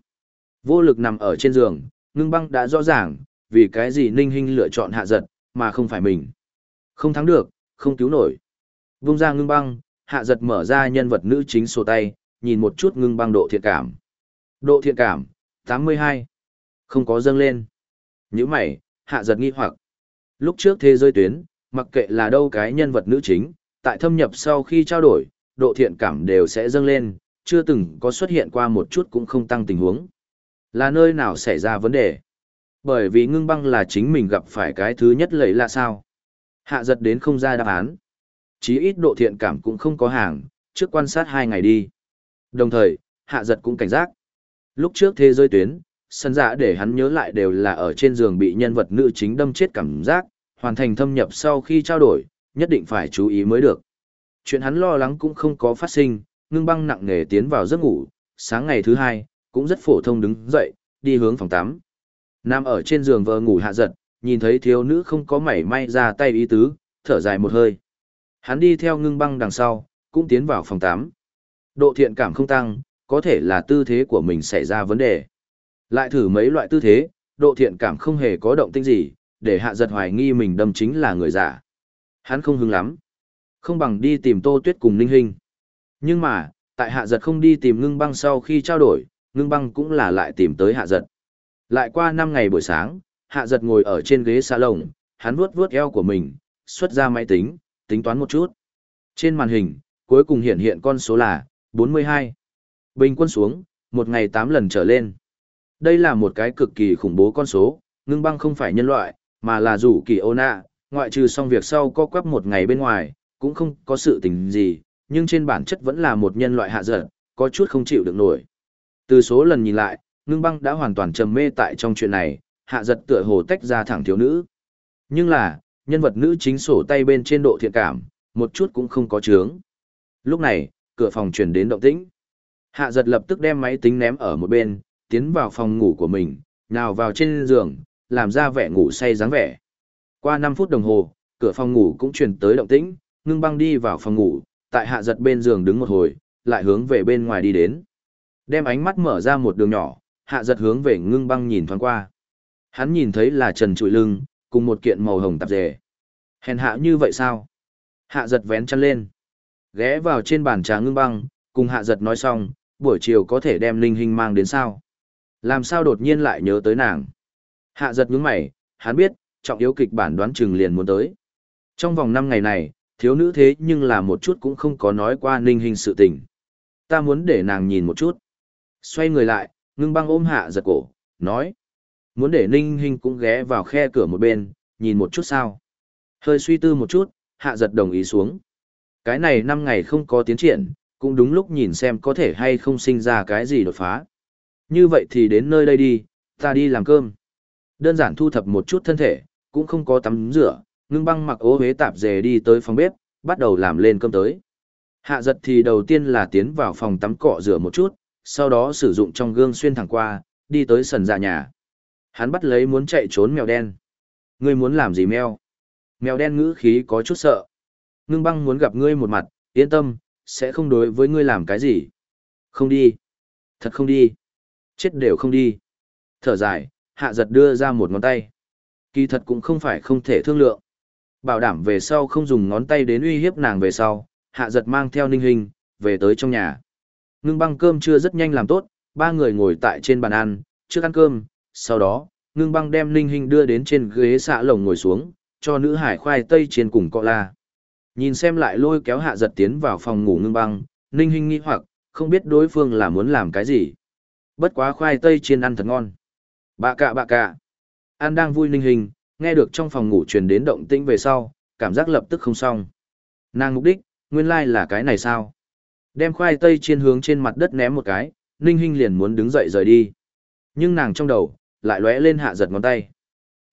Vô lực nằm ở trên giường, ngưng băng đã rõ ràng, vì cái gì ninh Hinh lựa chọn hạ giật, mà không phải mình. Không thắng được, không cứu nổi. Vung ra ngưng băng, hạ giật mở ra nhân vật nữ chính sổ tay, nhìn một chút ngưng băng độ thiện cảm. Độ thiện cảm, 82. Không có dâng lên. Như mày, hạ giật nghi hoặc. Lúc trước thế giới tuyến, mặc kệ là đâu cái nhân vật nữ chính, tại thâm nhập sau khi trao đổi, độ thiện cảm đều sẽ dâng lên, chưa từng có xuất hiện qua một chút cũng không tăng tình huống. Là nơi nào xảy ra vấn đề? Bởi vì ngưng băng là chính mình gặp phải cái thứ nhất lấy là sao? Hạ giật đến không ra đáp án. Chí ít độ thiện cảm cũng không có hàng, trước quan sát hai ngày đi. Đồng thời, hạ giật cũng cảnh giác. Lúc trước thế giới tuyến, sân dạ để hắn nhớ lại đều là ở trên giường bị nhân vật nữ chính đâm chết cảm giác, hoàn thành thâm nhập sau khi trao đổi, nhất định phải chú ý mới được. Chuyện hắn lo lắng cũng không có phát sinh, ngưng băng nặng nề tiến vào giấc ngủ, sáng ngày thứ hai, cũng rất phổ thông đứng dậy, đi hướng phòng tắm. Nam ở trên giường vờ ngủ hạ giật, nhìn thấy thiếu nữ không có mảy may ra tay ý tứ, thở dài một hơi. Hắn đi theo ngưng băng đằng sau, cũng tiến vào phòng tắm. Độ thiện cảm không tăng, có thể là tư thế của mình xảy ra vấn đề. Lại thử mấy loại tư thế, độ thiện cảm không hề có động tĩnh gì, để hạ giật hoài nghi mình đâm chính là người giả. Hắn không hứng lắm. Không bằng đi tìm tô tuyết cùng ninh Hinh. Nhưng mà, tại hạ giật không đi tìm ngưng băng sau khi trao đổi, ngưng băng cũng là lại tìm tới hạ giật. Lại qua 5 ngày buổi sáng, hạ giật ngồi ở trên ghế lồng, hắn vuốt vuốt eo của mình, xuất ra máy tính, tính toán một chút. Trên màn hình, cuối cùng hiện hiện con số là 42. Bình quân xuống, một ngày 8 lần trở lên. Đây là một cái cực kỳ khủng bố con số, ngưng băng không phải nhân loại, mà là rủ kỳ ô nạ, ngoại trừ xong việc sau co quắp một ngày bên ngoài, cũng không có sự tình gì, nhưng trên bản chất vẫn là một nhân loại hạ giật, có chút không chịu được nổi. Từ số lần nhìn lại, ngưng băng đã hoàn toàn trầm mê tại trong chuyện này, hạ giật tựa hồ tách ra thẳng thiếu nữ. Nhưng là, nhân vật nữ chính sổ tay bên trên độ thiện cảm, một chút cũng không có chướng. Lúc này, cửa phòng truyền đến động tĩnh. Hạ giật lập tức đem máy tính ném ở một bên, tiến vào phòng ngủ của mình, nào vào trên giường, làm ra vẻ ngủ say dáng vẻ. Qua 5 phút đồng hồ, cửa phòng ngủ cũng truyền tới động tĩnh, ngưng băng đi vào phòng ngủ, tại hạ giật bên giường đứng một hồi, lại hướng về bên ngoài đi đến. Đem ánh mắt mở ra một đường nhỏ, hạ giật hướng về ngưng băng nhìn thoáng qua. Hắn nhìn thấy là trần trụi lưng, cùng một kiện màu hồng tạp dề. Hèn hạ như vậy sao? Hạ giật vén chăn lên. Ghé vào trên bàn trà ngưng băng, cùng hạ giật nói xong, buổi chiều có thể đem linh hình mang đến sao? Làm sao đột nhiên lại nhớ tới nàng? Hạ giật nhướng mày, hắn biết, trọng yếu kịch bản đoán chừng liền muốn tới. Trong vòng 5 ngày này, thiếu nữ thế nhưng là một chút cũng không có nói qua ninh hình sự tình. Ta muốn để nàng nhìn một chút. Xoay người lại, ngưng băng ôm hạ giật cổ, nói. Muốn để ninh hình cũng ghé vào khe cửa một bên, nhìn một chút sao. Hơi suy tư một chút, hạ giật đồng ý xuống. Cái này năm ngày không có tiến triển, cũng đúng lúc nhìn xem có thể hay không sinh ra cái gì đột phá. Như vậy thì đến nơi đây đi, ta đi làm cơm. Đơn giản thu thập một chút thân thể, cũng không có tắm rửa, ngưng băng mặc ố huế tạp dề đi tới phòng bếp, bắt đầu làm lên cơm tới. Hạ giật thì đầu tiên là tiến vào phòng tắm cọ rửa một chút, sau đó sử dụng trong gương xuyên thẳng qua, đi tới sần dạ nhà. Hắn bắt lấy muốn chạy trốn mèo đen. Ngươi muốn làm gì mèo? Mèo đen ngữ khí có chút sợ. Ngưng băng muốn gặp ngươi một mặt, yên tâm, sẽ không đối với ngươi làm cái gì. Không đi. Thật không đi. Chết đều không đi. Thở dài, hạ giật đưa ra một ngón tay. Kỳ thật cũng không phải không thể thương lượng. Bảo đảm về sau không dùng ngón tay đến uy hiếp nàng về sau, hạ giật mang theo ninh hình, về tới trong nhà. Ngưng băng cơm chưa rất nhanh làm tốt, ba người ngồi tại trên bàn ăn, trước ăn cơm, sau đó, ngưng băng đem ninh hình đưa đến trên ghế xạ lồng ngồi xuống, cho nữ hải khoai tây trên cùng cọ la. Nhìn xem lại lôi kéo hạ giật tiến vào phòng ngủ ngưng băng, ninh hình nghi hoặc, không biết đối phương là muốn làm cái gì. Bất quá khoai tây chiên ăn thật ngon. Bạ cạ bạ cạ. An đang vui ninh hình, nghe được trong phòng ngủ truyền đến động tĩnh về sau, cảm giác lập tức không xong. Nàng mục đích, nguyên lai like là cái này sao? Đem khoai tây chiên hướng trên mặt đất ném một cái, ninh Hinh liền muốn đứng dậy rời đi. Nhưng nàng trong đầu, lại lóe lên hạ giật ngón tay.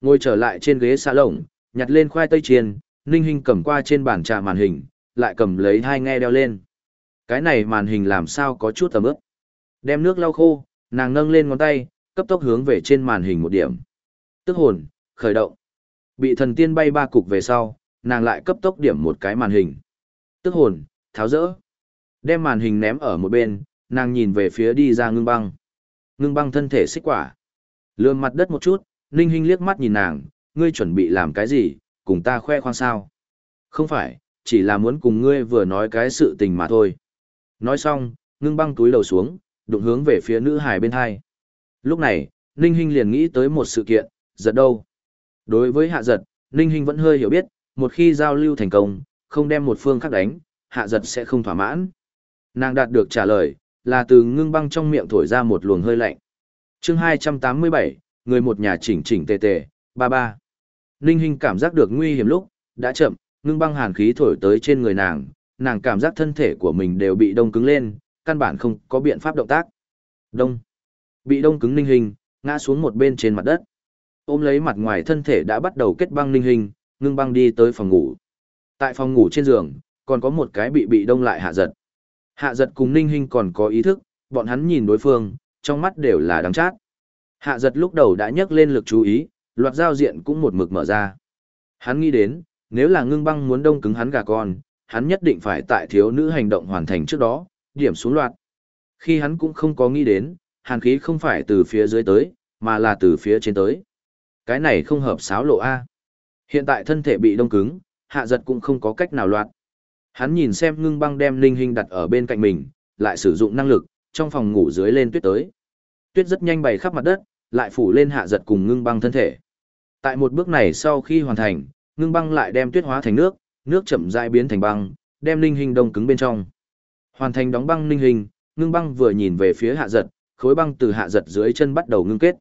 Ngồi trở lại trên ghế xa lồng, nhặt lên khoai tây chiên, ninh Hinh cầm qua trên bàn trà màn hình, lại cầm lấy hai nghe đeo lên. Cái này màn hình làm sao có chút tầm ướp. Đem nước lau khô, nàng nâng lên ngón tay, cấp tốc hướng về trên màn hình một điểm. Tức hồn, khởi động. Bị thần tiên bay ba cục về sau, nàng lại cấp tốc điểm một cái màn hình. Tức hồn, tháo rỡ. Đem màn hình ném ở một bên, nàng nhìn về phía đi ra ngưng băng. Ngưng băng thân thể xích quả. Lườm mặt đất một chút, ninh Hinh liếc mắt nhìn nàng, ngươi chuẩn bị làm cái gì, cùng ta khoe khoang sao. Không phải, chỉ là muốn cùng ngươi vừa nói cái sự tình mà thôi. Nói xong, ngưng băng túi đầu xuống, đụng hướng về phía nữ hài bên hai. Lúc này, Ninh Hinh liền nghĩ tới một sự kiện, giật đâu. Đối với hạ giật, Ninh Hinh vẫn hơi hiểu biết, một khi giao lưu thành công, không đem một phương khác đánh, hạ giật sẽ không thỏa mãn. Nàng đạt được trả lời, là từ ngưng băng trong miệng thổi ra một luồng hơi lạnh. chương 287, người một nhà chỉnh chỉnh tề tề, ba ba. Ninh Hinh cảm giác được nguy hiểm lúc, đã chậm, ngưng băng hàn khí thổi tới trên người nàng, nàng cảm giác thân thể của mình đều bị đông cứng lên, căn bản không có biện pháp động tác. Đông. Bị đông cứng Ninh Hinh, ngã xuống một bên trên mặt đất. Ôm lấy mặt ngoài thân thể đã bắt đầu kết băng Ninh Hinh, ngưng băng đi tới phòng ngủ. Tại phòng ngủ trên giường, còn có một cái bị bị đông lại hạ giật. Hạ giật cùng Ninh Hinh còn có ý thức, bọn hắn nhìn đối phương, trong mắt đều là đắng chát. Hạ giật lúc đầu đã nhấc lên lực chú ý, loạt giao diện cũng một mực mở ra. Hắn nghĩ đến, nếu là ngưng băng muốn đông cứng hắn gà con, hắn nhất định phải tại thiếu nữ hành động hoàn thành trước đó, điểm xuống loạt. Khi hắn cũng không có nghĩ đến, hàn khí không phải từ phía dưới tới, mà là từ phía trên tới. Cái này không hợp sáo lộ A. Hiện tại thân thể bị đông cứng, hạ giật cũng không có cách nào loạt. Hắn nhìn xem ngưng băng đem linh hình đặt ở bên cạnh mình, lại sử dụng năng lực, trong phòng ngủ dưới lên tuyết tới. Tuyết rất nhanh bày khắp mặt đất, lại phủ lên hạ giật cùng ngưng băng thân thể. Tại một bước này sau khi hoàn thành, ngưng băng lại đem tuyết hóa thành nước, nước chậm rãi biến thành băng, đem linh hình đông cứng bên trong. Hoàn thành đóng băng linh hình, ngưng băng vừa nhìn về phía hạ giật, khối băng từ hạ giật dưới chân bắt đầu ngưng kết.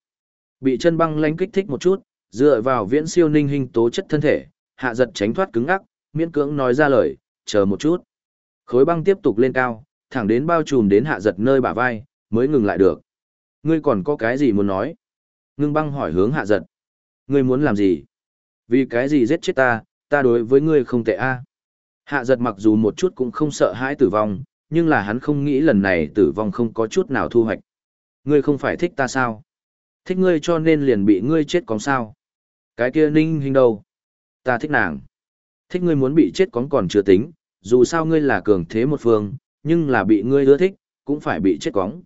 Bị chân băng lánh kích thích một chút, dựa vào viễn siêu ninh hình tố chất thân thể, hạ giật tránh thoát cứng ngắc, miễn cưỡng nói ra lời, chờ một chút. Khối băng tiếp tục lên cao, thẳng đến bao trùm đến hạ giật nơi bả vai, mới ngừng lại được. Ngươi còn có cái gì muốn nói? Ngưng băng hỏi hướng hạ giật. Ngươi muốn làm gì? Vì cái gì giết chết ta, ta đối với ngươi không tệ a. Hạ giật mặc dù một chút cũng không sợ hãi tử vong, nhưng là hắn không nghĩ lần này tử vong không có chút nào thu hoạch. Ngươi không phải thích ta sao? Thích ngươi cho nên liền bị ngươi chết còn sao? Cái kia ninh hình đâu? Ta thích nàng. Thích ngươi muốn bị chết cóng còn chưa tính, dù sao ngươi là cường thế một phương, nhưng là bị ngươi ưa thích, cũng phải bị chết cóng.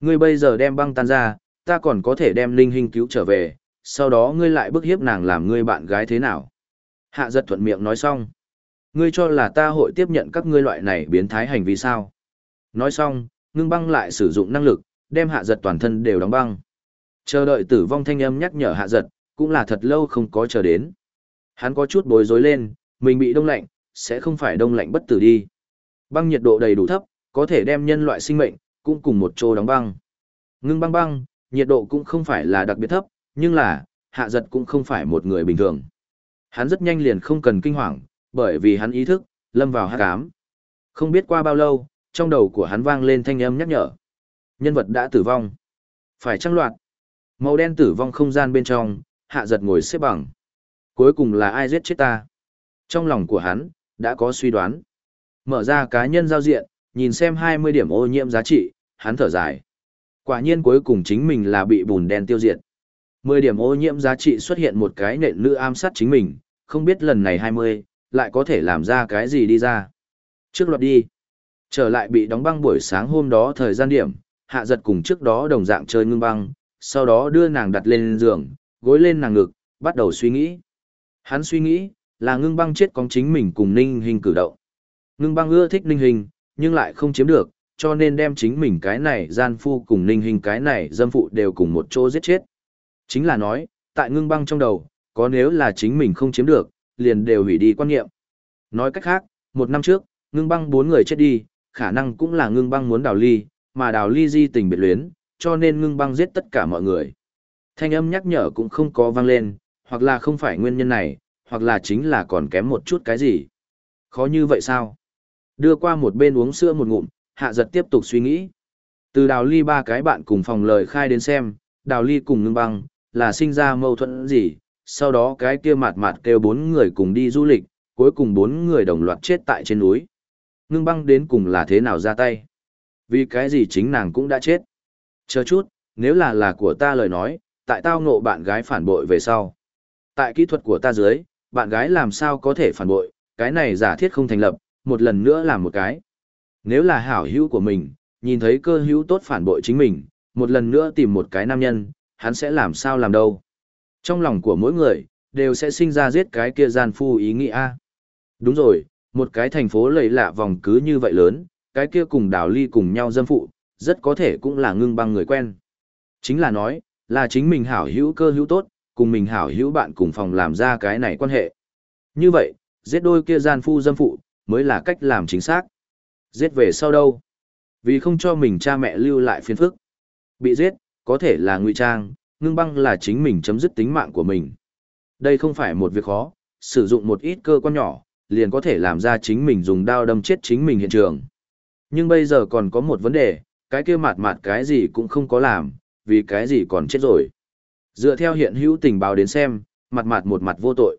Ngươi bây giờ đem băng tan ra, ta còn có thể đem linh hình cứu trở về, sau đó ngươi lại bức hiếp nàng làm ngươi bạn gái thế nào. Hạ giật thuận miệng nói xong. Ngươi cho là ta hội tiếp nhận các ngươi loại này biến thái hành vi sao? Nói xong, ngưng băng lại sử dụng năng lực, đem hạ giật toàn thân đều đóng băng. Chờ đợi tử vong thanh âm nhắc nhở hạ giật, cũng là thật lâu không có chờ đến. Hắn có chút bối rối lên, mình bị đông lạnh, sẽ không phải đông lạnh bất tử đi. Băng nhiệt độ đầy đủ thấp, có thể đem nhân loại sinh mệnh, cũng cùng một chỗ đóng băng. Ngưng băng băng, nhiệt độ cũng không phải là đặc biệt thấp, nhưng là, hạ giật cũng không phải một người bình thường. Hắn rất nhanh liền không cần kinh hoàng, bởi vì hắn ý thức, lâm vào hát cám. Không biết qua bao lâu, trong đầu của hắn vang lên thanh âm nhắc nhở. Nhân vật đã tử vong. Phải trăng loạt. Màu đen tử vong không gian bên trong, hạ giật ngồi xếp bằng. Cuối cùng là ai giết chết ta? Trong lòng của hắn, đã có suy đoán. Mở ra cá nhân giao diện, nhìn xem 20 điểm ô nhiễm giá trị, hắn thở dài. Quả nhiên cuối cùng chính mình là bị bùn đen tiêu diệt. 10 điểm ô nhiễm giá trị xuất hiện một cái nện nữ am sát chính mình, không biết lần này 20, lại có thể làm ra cái gì đi ra. Trước luật đi. Trở lại bị đóng băng buổi sáng hôm đó thời gian điểm, hạ giật cùng trước đó đồng dạng chơi ngưng băng, sau đó đưa nàng đặt lên giường, gối lên nàng ngực, bắt đầu suy nghĩ. Hắn suy nghĩ, là ngưng băng chết con chính mình cùng ninh hình cử động. Ngưng băng ưa thích ninh hình, nhưng lại không chiếm được, cho nên đem chính mình cái này gian phu cùng ninh hình cái này dâm phụ đều cùng một chỗ giết chết. Chính là nói, tại ngưng băng trong đầu, có nếu là chính mình không chiếm được, liền đều hủy đi quan niệm. Nói cách khác, một năm trước, ngưng băng bốn người chết đi, khả năng cũng là ngưng băng muốn đào ly, mà đào ly di tình biệt luyến, cho nên ngưng băng giết tất cả mọi người. Thanh âm nhắc nhở cũng không có vang lên, hoặc là không phải nguyên nhân này, hoặc là chính là còn kém một chút cái gì. Khó như vậy sao? Đưa qua một bên uống sữa một ngụm, hạ giật tiếp tục suy nghĩ. Từ đào ly ba cái bạn cùng phòng lời khai đến xem, đào ly cùng ngưng băng, là sinh ra mâu thuẫn gì, sau đó cái kia mạt mạt kêu bốn người cùng đi du lịch, cuối cùng bốn người đồng loạt chết tại trên núi. Ngưng băng đến cùng là thế nào ra tay? Vì cái gì chính nàng cũng đã chết? Chờ chút, nếu là là của ta lời nói, tại tao ngộ bạn gái phản bội về sau. Tại kỹ thuật của ta dưới, bạn gái làm sao có thể phản bội, cái này giả thiết không thành lập, một lần nữa làm một cái. Nếu là hảo hữu của mình, nhìn thấy cơ hữu tốt phản bội chính mình, một lần nữa tìm một cái nam nhân, hắn sẽ làm sao làm đâu. Trong lòng của mỗi người, đều sẽ sinh ra giết cái kia gian phu ý nghĩa. Đúng rồi, một cái thành phố lầy lạ vòng cứ như vậy lớn, cái kia cùng đào ly cùng nhau dâm phụ, rất có thể cũng là ngưng băng người quen. Chính là nói, là chính mình hảo hữu cơ hữu tốt, cùng mình hảo hữu bạn cùng phòng làm ra cái này quan hệ. Như vậy, giết đôi kia gian phu dâm phụ, mới là cách làm chính xác. Giết về sau đâu? Vì không cho mình cha mẹ lưu lại phiền phức. Bị giết, có thể là ngụy trang, ngưng băng là chính mình chấm dứt tính mạng của mình. Đây không phải một việc khó, sử dụng một ít cơ quan nhỏ, liền có thể làm ra chính mình dùng đao đâm chết chính mình hiện trường. Nhưng bây giờ còn có một vấn đề, cái kia mạt mạt cái gì cũng không có làm, vì cái gì còn chết rồi. Dựa theo hiện hữu tình báo đến xem, mặt mặt một mặt vô tội.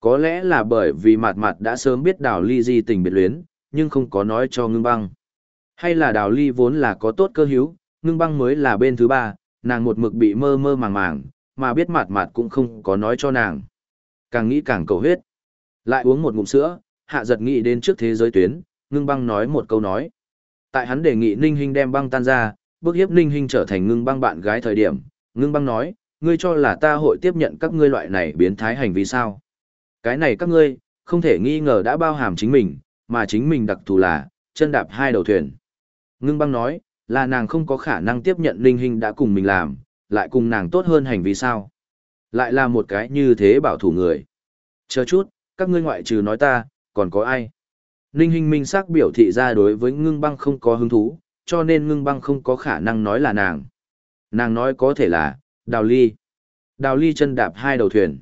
Có lẽ là bởi vì mặt mặt đã sớm biết đào ly di tình biệt luyến, nhưng không có nói cho ngưng băng. Hay là đào ly vốn là có tốt cơ hữu, ngưng băng mới là bên thứ ba, nàng một mực bị mơ mơ màng màng, mà biết mặt mạt cũng không có nói cho nàng. Càng nghĩ càng cầu huyết. Lại uống một ngụm sữa, hạ giật nghĩ đến trước thế giới tuyến, ngưng băng nói một câu nói. Tại hắn đề nghị Ninh Hinh đem băng tan ra, bước hiếp Ninh Hinh trở thành ngưng băng bạn gái thời điểm, ngưng băng nói, ngươi cho là ta hội tiếp nhận các ngươi loại này biến thái hành vi sao? Cái này các ngươi, không thể nghi ngờ đã bao hàm chính mình, mà chính mình đặc thù là, chân đạp hai đầu thuyền. Ngưng băng nói, là nàng không có khả năng tiếp nhận linh hình đã cùng mình làm, lại cùng nàng tốt hơn hành vi sao? Lại là một cái như thế bảo thủ người. Chờ chút, các ngươi ngoại trừ nói ta, còn có ai? Ninh Hinh minh xác biểu thị ra đối với ngưng băng không có hứng thú, cho nên ngưng băng không có khả năng nói là nàng. Nàng nói có thể là, đào ly. Đào ly chân đạp hai đầu thuyền.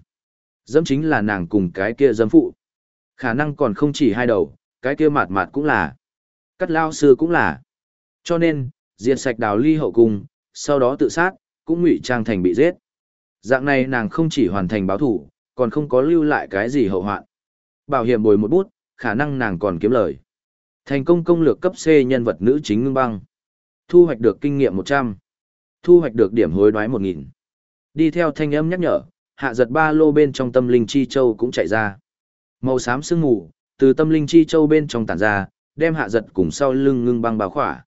Dẫm chính là nàng cùng cái kia dâm phụ. Khả năng còn không chỉ hai đầu, cái kia mạt mạt cũng là. Cắt lao sư cũng là. Cho nên, diệt sạch đào ly hậu cung, sau đó tự sát, cũng ngụy trang thành bị giết. Dạng này nàng không chỉ hoàn thành báo thủ, còn không có lưu lại cái gì hậu hoạn. Bảo hiểm bồi một bút, khả năng nàng còn kiếm lời. Thành công công lược cấp C nhân vật nữ chính ngưng băng. Thu hoạch được kinh nghiệm 100. Thu hoạch được điểm hối đoái 1000. Đi theo thanh âm nhắc nhở, hạ giật ba lô bên trong tâm linh chi châu cũng chạy ra. Màu xám sương mù, từ tâm linh chi châu bên trong tản ra, đem hạ giật cùng sau lưng ngưng băng báo khỏa.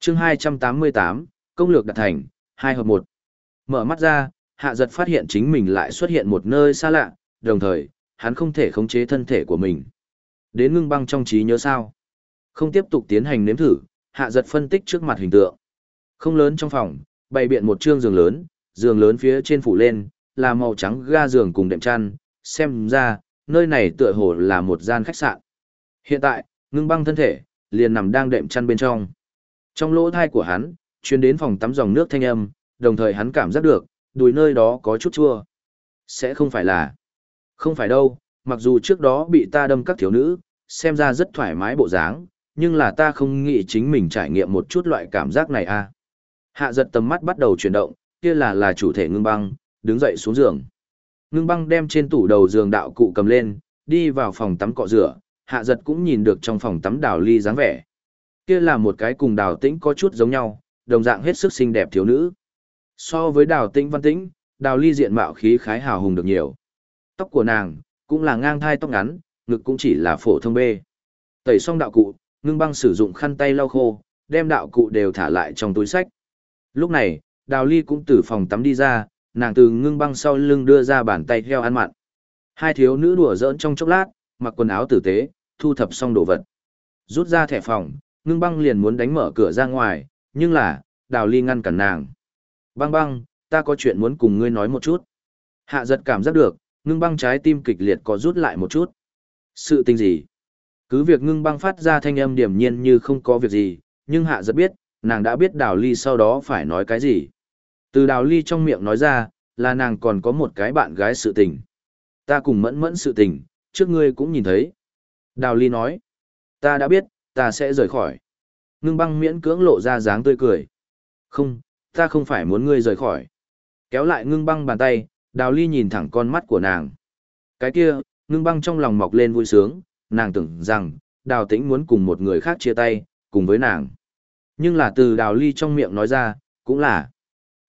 chương 288, công lược đạt thành, 2 hợp 1. Mở mắt ra, hạ giật phát hiện chính mình lại xuất hiện một nơi xa lạ, đồng thời, hắn không thể khống chế thân thể của mình. Đến ngưng băng trong trí nhớ sao. Không tiếp tục tiến hành nếm thử, hạ giật phân tích trước mặt hình tượng. Không lớn trong phòng, bày biện một trương giường lớn, giường lớn phía trên phủ lên, là màu trắng ga giường cùng đệm chăn, xem ra, nơi này tựa hồ là một gian khách sạn. Hiện tại, ngưng băng thân thể, liền nằm đang đệm chăn bên trong. Trong lỗ thai của hắn, chuyên đến phòng tắm dòng nước thanh âm, đồng thời hắn cảm giác được, đùi nơi đó có chút chua. Sẽ không phải là... Không phải đâu, mặc dù trước đó bị ta đâm các thiếu nữ, xem ra rất thoải mái bộ dáng, nhưng là ta không nghĩ chính mình trải nghiệm một chút loại cảm giác này a. À. Hạ giật tầm mắt bắt đầu chuyển động, kia là là chủ thể ngưng băng, đứng dậy xuống giường. Ngưng băng đem trên tủ đầu giường đạo cụ cầm lên, đi vào phòng tắm cọ rửa, hạ giật cũng nhìn được trong phòng tắm đào ly dáng vẻ. Kia là một cái cùng đào tĩnh có chút giống nhau, đồng dạng hết sức xinh đẹp thiếu nữ. So với đào tĩnh văn tĩnh, đào ly diện mạo khí khái hào hùng được nhiều. Tóc của nàng, cũng là ngang thai tóc ngắn, ngực cũng chỉ là phổ thông bê. Tẩy xong đạo cụ, ngưng băng sử dụng khăn tay lau khô, đem đạo cụ đều thả lại trong túi sách. Lúc này, đào ly cũng từ phòng tắm đi ra, nàng từ ngưng băng sau lưng đưa ra bàn tay heo ăn mặn. Hai thiếu nữ đùa giỡn trong chốc lát, mặc quần áo tử tế, thu thập xong đồ vật. Rút ra thẻ phòng, ngưng băng liền muốn đánh mở cửa ra ngoài, nhưng là, đào ly ngăn cản nàng. Băng băng, ta có chuyện muốn cùng ngươi nói một chút. Hạ giật cảm giác được, ngưng băng trái tim kịch liệt có rút lại một chút. Sự tình gì? Cứ việc ngưng băng phát ra thanh âm điềm nhiên như không có việc gì, nhưng hạ giật biết, nàng đã biết đào ly sau đó phải nói cái gì. Từ đào ly trong miệng nói ra, là nàng còn có một cái bạn gái sự tình. Ta cùng mẫn mẫn sự tình, trước ngươi cũng nhìn thấy. Đào ly nói, ta đã biết, ta sẽ rời khỏi. Ngưng băng miễn cưỡng lộ ra dáng tươi cười. Không, ta không phải muốn ngươi rời khỏi. Kéo lại ngưng băng bàn tay, đào ly nhìn thẳng con mắt của nàng. Cái kia, ngưng băng trong lòng mọc lên vui sướng, nàng tưởng rằng, đào tĩnh muốn cùng một người khác chia tay, cùng với nàng. Nhưng là từ đào ly trong miệng nói ra, cũng là,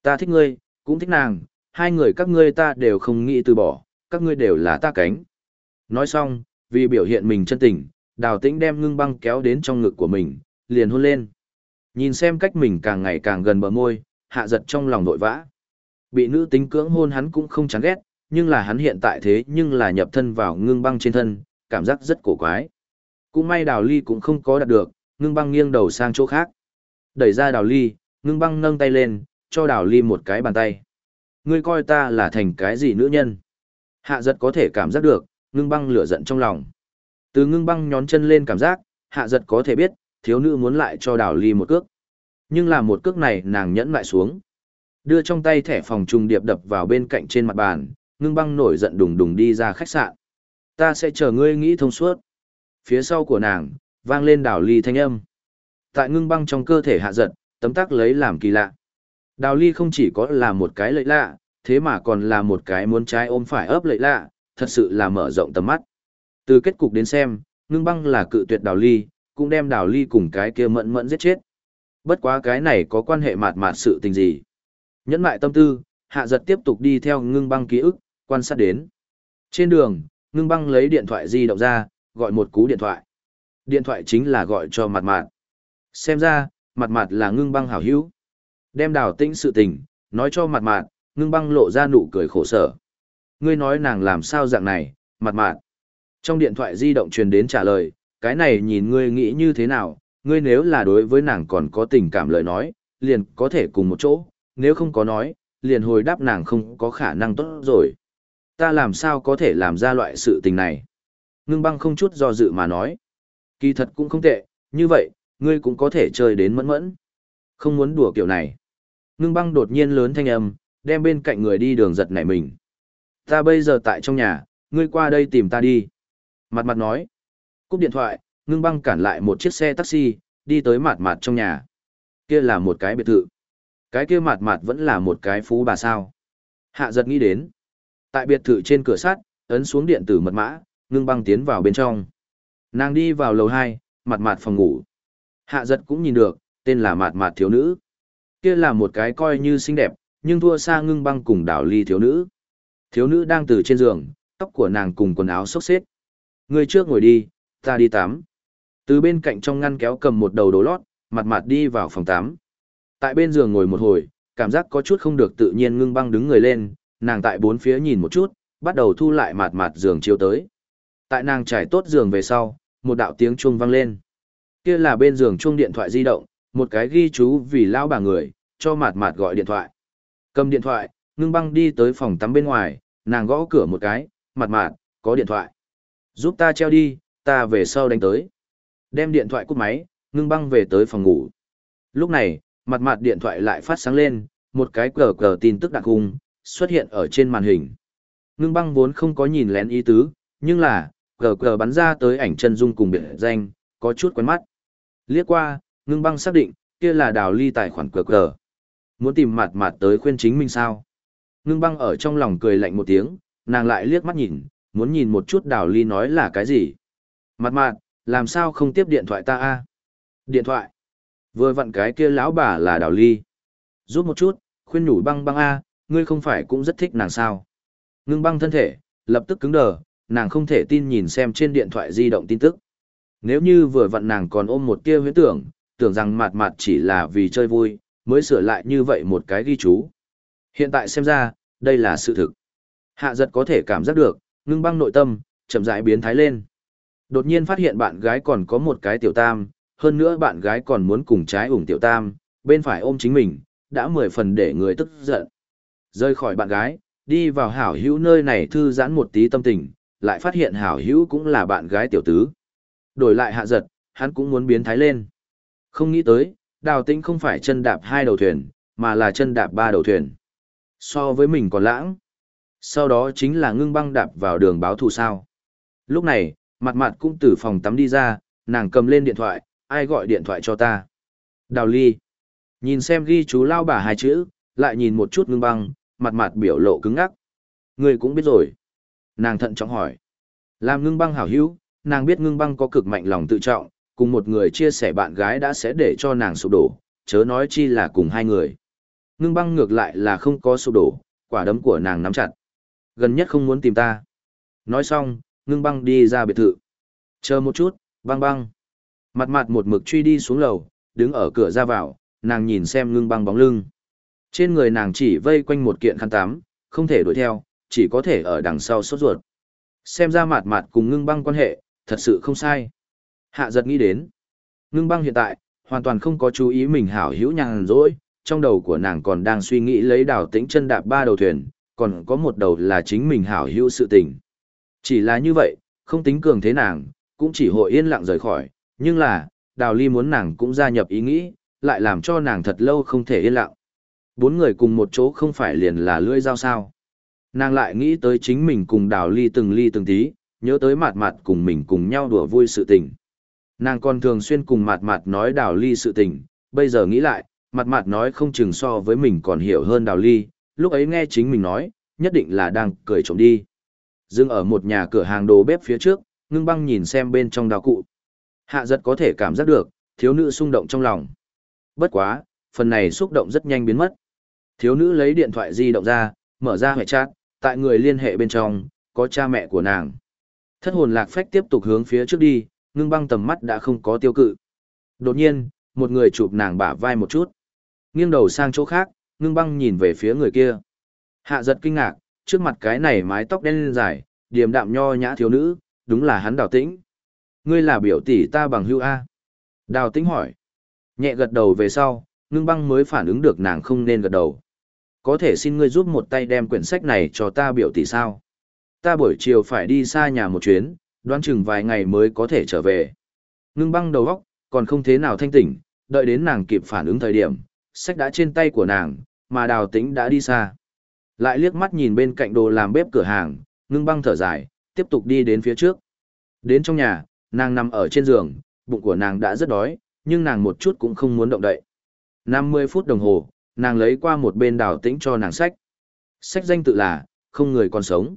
ta thích ngươi, cũng thích nàng, hai người các ngươi ta đều không nghĩ từ bỏ, các ngươi đều là ta cánh. Nói xong, vì biểu hiện mình chân tình, đào tĩnh đem ngưng băng kéo đến trong ngực của mình, liền hôn lên. Nhìn xem cách mình càng ngày càng gần bờ môi, hạ giật trong lòng nội vã. Bị nữ tính cưỡng hôn hắn cũng không chán ghét, nhưng là hắn hiện tại thế nhưng là nhập thân vào ngưng băng trên thân, cảm giác rất cổ quái. Cũng may đào ly cũng không có đạt được, ngưng băng nghiêng đầu sang chỗ khác. Đẩy ra đào ly, ngưng băng nâng tay lên, cho đào ly một cái bàn tay. Ngươi coi ta là thành cái gì nữ nhân? Hạ giật có thể cảm giác được, ngưng băng lửa giận trong lòng. Từ ngưng băng nhón chân lên cảm giác, hạ giật có thể biết, thiếu nữ muốn lại cho đào ly một cước. Nhưng là một cước này nàng nhẫn lại xuống. Đưa trong tay thẻ phòng trùng điệp đập vào bên cạnh trên mặt bàn, ngưng băng nổi giận đùng đùng đi ra khách sạn. Ta sẽ chờ ngươi nghĩ thông suốt. Phía sau của nàng, vang lên đào ly thanh âm. Tại ngưng băng trong cơ thể hạ giật, tấm tắc lấy làm kỳ lạ. Đào ly không chỉ có là một cái lợi lạ, thế mà còn là một cái muốn trái ôm phải ấp lợi lạ, thật sự là mở rộng tầm mắt. Từ kết cục đến xem, ngưng băng là cự tuyệt đào ly, cũng đem đào ly cùng cái kia mẫn mẫn giết chết. Bất quá cái này có quan hệ mạt mạt sự tình gì. Nhẫn mại tâm tư, hạ giật tiếp tục đi theo ngưng băng ký ức, quan sát đến. Trên đường, ngưng băng lấy điện thoại di động ra, gọi một cú điện thoại. Điện thoại chính là gọi cho mặt mạt. Xem ra, mặt mạt là ngưng băng hảo hữu. Đem đào tĩnh sự tình, nói cho mặt mạn ngưng băng lộ ra nụ cười khổ sở. Ngươi nói nàng làm sao dạng này, mặt mạn Trong điện thoại di động truyền đến trả lời, cái này nhìn ngươi nghĩ như thế nào, ngươi nếu là đối với nàng còn có tình cảm lời nói, liền có thể cùng một chỗ, nếu không có nói, liền hồi đáp nàng không có khả năng tốt rồi. Ta làm sao có thể làm ra loại sự tình này? Ngưng băng không chút do dự mà nói. Kỳ thật cũng không tệ, như vậy, ngươi cũng có thể chơi đến mẫn mẫn. Không muốn đùa kiểu này. Ngưng băng đột nhiên lớn thanh âm, đem bên cạnh người đi đường giật nảy mình. Ta bây giờ tại trong nhà, ngươi qua đây tìm ta đi. Mặt mặt nói. Cúp điện thoại, ngưng băng cản lại một chiếc xe taxi, đi tới mặt mặt trong nhà. Kia là một cái biệt thự. Cái kia mặt mặt vẫn là một cái phú bà sao. Hạ giật nghĩ đến. Tại biệt thự trên cửa sắt, ấn xuống điện tử mật mã, ngưng băng tiến vào bên trong. Nàng đi vào lầu 2, mặt mặt phòng ngủ. Hạ giật cũng nhìn được, tên là mặt mặt thiếu nữ. Kia là một cái coi như xinh đẹp, nhưng thua xa ngưng băng cùng đảo ly thiếu nữ. Thiếu nữ đang từ trên giường, tóc của nàng cùng quần áo xốc xếp. Người trước ngồi đi, ta đi tắm. Từ bên cạnh trong ngăn kéo cầm một đầu đồ lót, mặt mặt đi vào phòng tắm. Tại bên giường ngồi một hồi, cảm giác có chút không được tự nhiên ngưng băng đứng người lên, nàng tại bốn phía nhìn một chút, bắt đầu thu lại mặt mặt giường chiếu tới. Tại nàng trải tốt giường về sau, một đạo tiếng chuông vang lên. Kia là bên giường chuông điện thoại di động, một cái ghi chú vì lao bà người, cho mặt mạt gọi điện thoại. Cầm điện thoại, ngưng băng đi tới phòng tắm bên ngoài, nàng gõ cửa một cái, mặt mạt có điện thoại. Giúp ta treo đi, ta về sau đánh tới. Đem điện thoại cút máy, ngưng băng về tới phòng ngủ. Lúc này, mặt mặt điện thoại lại phát sáng lên, một cái cờ cờ tin tức đặc hùng, xuất hiện ở trên màn hình. Ngưng băng vốn không có nhìn lén ý tứ, nhưng là, cờ cờ bắn ra tới ảnh chân dung cùng biệt danh, có chút quen mắt. Liếc qua, ngưng băng xác định, kia là đào ly tài khoản cờ cờ. Muốn tìm mặt mặt tới khuyên chính mình sao? Ngưng băng ở trong lòng cười lạnh một tiếng, nàng lại liếc mắt nhìn, muốn nhìn một chút đào ly nói là cái gì. Mặt mặt, làm sao không tiếp điện thoại ta a? Điện thoại. Vừa vặn cái kia lão bà là đào ly. rút một chút, khuyên nhủ băng băng a, ngươi không phải cũng rất thích nàng sao. Ngưng băng thân thể, lập tức cứng đờ, nàng không thể tin nhìn xem trên điện thoại di động tin tức. Nếu như vừa vặn nàng còn ôm một tia huyễn tưởng, tưởng rằng mạt mạt chỉ là vì chơi vui, mới sửa lại như vậy một cái ghi chú. Hiện tại xem ra, đây là sự thực. Hạ giật có thể cảm giác được, ngưng băng nội tâm, chậm rãi biến thái lên. Đột nhiên phát hiện bạn gái còn có một cái tiểu tam, hơn nữa bạn gái còn muốn cùng trái ủng tiểu tam, bên phải ôm chính mình, đã mười phần để người tức giận. Rơi khỏi bạn gái, đi vào hảo hữu nơi này thư giãn một tí tâm tình, lại phát hiện hảo hữu cũng là bạn gái tiểu tứ. Đổi lại hạ giật, hắn cũng muốn biến thái lên. Không nghĩ tới, đào tĩnh không phải chân đạp hai đầu thuyền, mà là chân đạp ba đầu thuyền. So với mình còn lãng. Sau đó chính là ngưng băng đạp vào đường báo thù sao. Lúc này, mặt mặt cũng từ phòng tắm đi ra, nàng cầm lên điện thoại, ai gọi điện thoại cho ta. Đào ly. Nhìn xem ghi chú lao bà hai chữ, lại nhìn một chút ngưng băng, mặt mặt biểu lộ cứng ngắc. Người cũng biết rồi. Nàng thận trọng hỏi. Làm ngưng băng hảo hữu, nàng biết ngưng băng có cực mạnh lòng tự trọng, cùng một người chia sẻ bạn gái đã sẽ để cho nàng sụp đổ, chớ nói chi là cùng hai người. Ngưng băng ngược lại là không có sụp đổ, quả đấm của nàng nắm chặt. Gần nhất không muốn tìm ta. Nói xong, ngưng băng đi ra biệt thự. Chờ một chút, băng băng. Mặt mặt một mực truy đi xuống lầu, đứng ở cửa ra vào, nàng nhìn xem ngưng băng bóng lưng. Trên người nàng chỉ vây quanh một kiện khăn tắm, không thể đuổi theo, chỉ có thể ở đằng sau sốt ruột. Xem ra mặt mặt cùng ngưng băng quan hệ, thật sự không sai. Hạ giật nghĩ đến. Ngưng băng hiện tại, hoàn toàn không có chú ý mình hảo hữu nhàn rỗi, trong đầu của nàng còn đang suy nghĩ lấy đảo tĩnh chân đạp ba đầu thuyền, còn có một đầu là chính mình hảo hữu sự tình. Chỉ là như vậy, không tính cường thế nàng, cũng chỉ hội yên lặng rời khỏi, nhưng là, đào ly muốn nàng cũng gia nhập ý nghĩ, lại làm cho nàng thật lâu không thể yên lặng. Bốn người cùng một chỗ không phải liền là lưỡi dao sao. Nàng lại nghĩ tới chính mình cùng đào ly từng ly từng tí, nhớ tới mặt mặt cùng mình cùng nhau đùa vui sự tình. Nàng còn thường xuyên cùng Mạt Mạt nói đào ly sự tình, bây giờ nghĩ lại, mặt mặt nói không chừng so với mình còn hiểu hơn đào ly, lúc ấy nghe chính mình nói, nhất định là đang cười trộm đi. Dưng ở một nhà cửa hàng đồ bếp phía trước, ngưng băng nhìn xem bên trong đào cụ. Hạ giật có thể cảm giác được, thiếu nữ xung động trong lòng. Bất quá, phần này xúc động rất nhanh biến mất. Thiếu nữ lấy điện thoại di động ra, mở ra hệ chat, tại người liên hệ bên trong, có cha mẹ của nàng. Thất hồn lạc phách tiếp tục hướng phía trước đi, ngưng băng tầm mắt đã không có tiêu cự. Đột nhiên, một người chụp nàng bả vai một chút. Nghiêng đầu sang chỗ khác, ngưng băng nhìn về phía người kia. Hạ giật kinh ngạc, trước mặt cái này mái tóc đen dài, điềm đạm nho nhã thiếu nữ, đúng là hắn đào tĩnh. Ngươi là biểu tỷ ta bằng hưu A. Đào tĩnh hỏi. Nhẹ gật đầu về sau, ngưng băng mới phản ứng được nàng không nên gật đầu. Có thể xin ngươi giúp một tay đem quyển sách này cho ta biểu tỷ sao? Ta buổi chiều phải đi xa nhà một chuyến, đoán chừng vài ngày mới có thể trở về. Ngưng băng đầu góc, còn không thế nào thanh tỉnh, đợi đến nàng kịp phản ứng thời điểm, sách đã trên tay của nàng, mà đào tĩnh đã đi xa. Lại liếc mắt nhìn bên cạnh đồ làm bếp cửa hàng, ngưng băng thở dài, tiếp tục đi đến phía trước. Đến trong nhà, nàng nằm ở trên giường, bụng của nàng đã rất đói, nhưng nàng một chút cũng không muốn động đậy. 50 phút đồng hồ, nàng lấy qua một bên đào tĩnh cho nàng sách. Sách danh tự là, không người còn sống.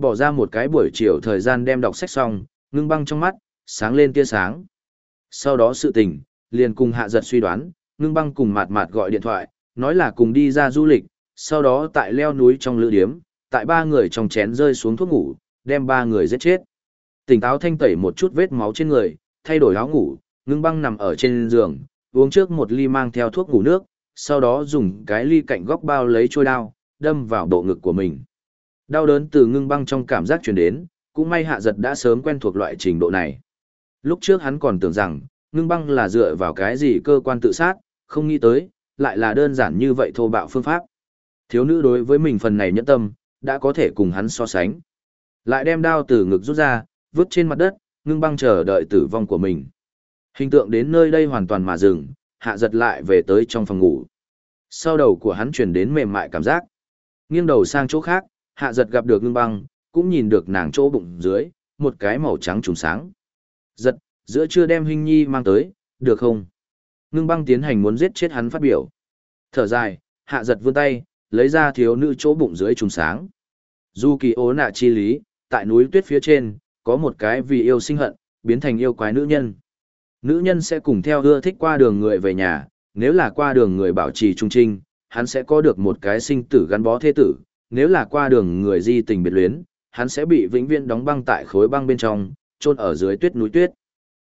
Bỏ ra một cái buổi chiều thời gian đem đọc sách xong, ngưng băng trong mắt, sáng lên tia sáng. Sau đó sự tình, liền cùng hạ giật suy đoán, ngưng băng cùng mạt mạt gọi điện thoại, nói là cùng đi ra du lịch, sau đó tại leo núi trong lữ điếm, tại ba người trong chén rơi xuống thuốc ngủ, đem ba người giết chết. Tỉnh táo thanh tẩy một chút vết máu trên người, thay đổi áo ngủ, ngưng băng nằm ở trên giường, uống trước một ly mang theo thuốc ngủ nước, sau đó dùng cái ly cạnh góc bao lấy trôi đao, đâm vào bộ ngực của mình. Đau đớn từ ngưng băng trong cảm giác truyền đến, cũng may hạ giật đã sớm quen thuộc loại trình độ này. Lúc trước hắn còn tưởng rằng, ngưng băng là dựa vào cái gì cơ quan tự sát, không nghĩ tới, lại là đơn giản như vậy thô bạo phương pháp. Thiếu nữ đối với mình phần này nhẫn tâm, đã có thể cùng hắn so sánh. Lại đem đao từ ngực rút ra, vứt trên mặt đất, ngưng băng chờ đợi tử vong của mình. Hình tượng đến nơi đây hoàn toàn mà dừng, hạ giật lại về tới trong phòng ngủ. Sau đầu của hắn truyền đến mềm mại cảm giác. Nghiêng đầu sang chỗ khác, hạ giật gặp được ngưng băng, cũng nhìn được nàng chỗ bụng dưới, một cái màu trắng trùng sáng. Giật, giữa chưa đem hình nhi mang tới, được không? Ngưng băng tiến hành muốn giết chết hắn phát biểu. Thở dài, hạ giật vươn tay, lấy ra thiếu nữ chỗ bụng dưới trùng sáng. Dù kỳ ố nạ chi lý, tại núi tuyết phía trên, có một cái vì yêu sinh hận, biến thành yêu quái nữ nhân. Nữ nhân sẽ cùng theo ưa thích qua đường người về nhà, nếu là qua đường người bảo trì trung trinh, hắn sẽ có được một cái sinh tử gắn bó thế tử, nếu là qua đường người di tình biệt luyến, hắn sẽ bị vĩnh viễn đóng băng tại khối băng bên trong, chôn ở dưới tuyết núi tuyết.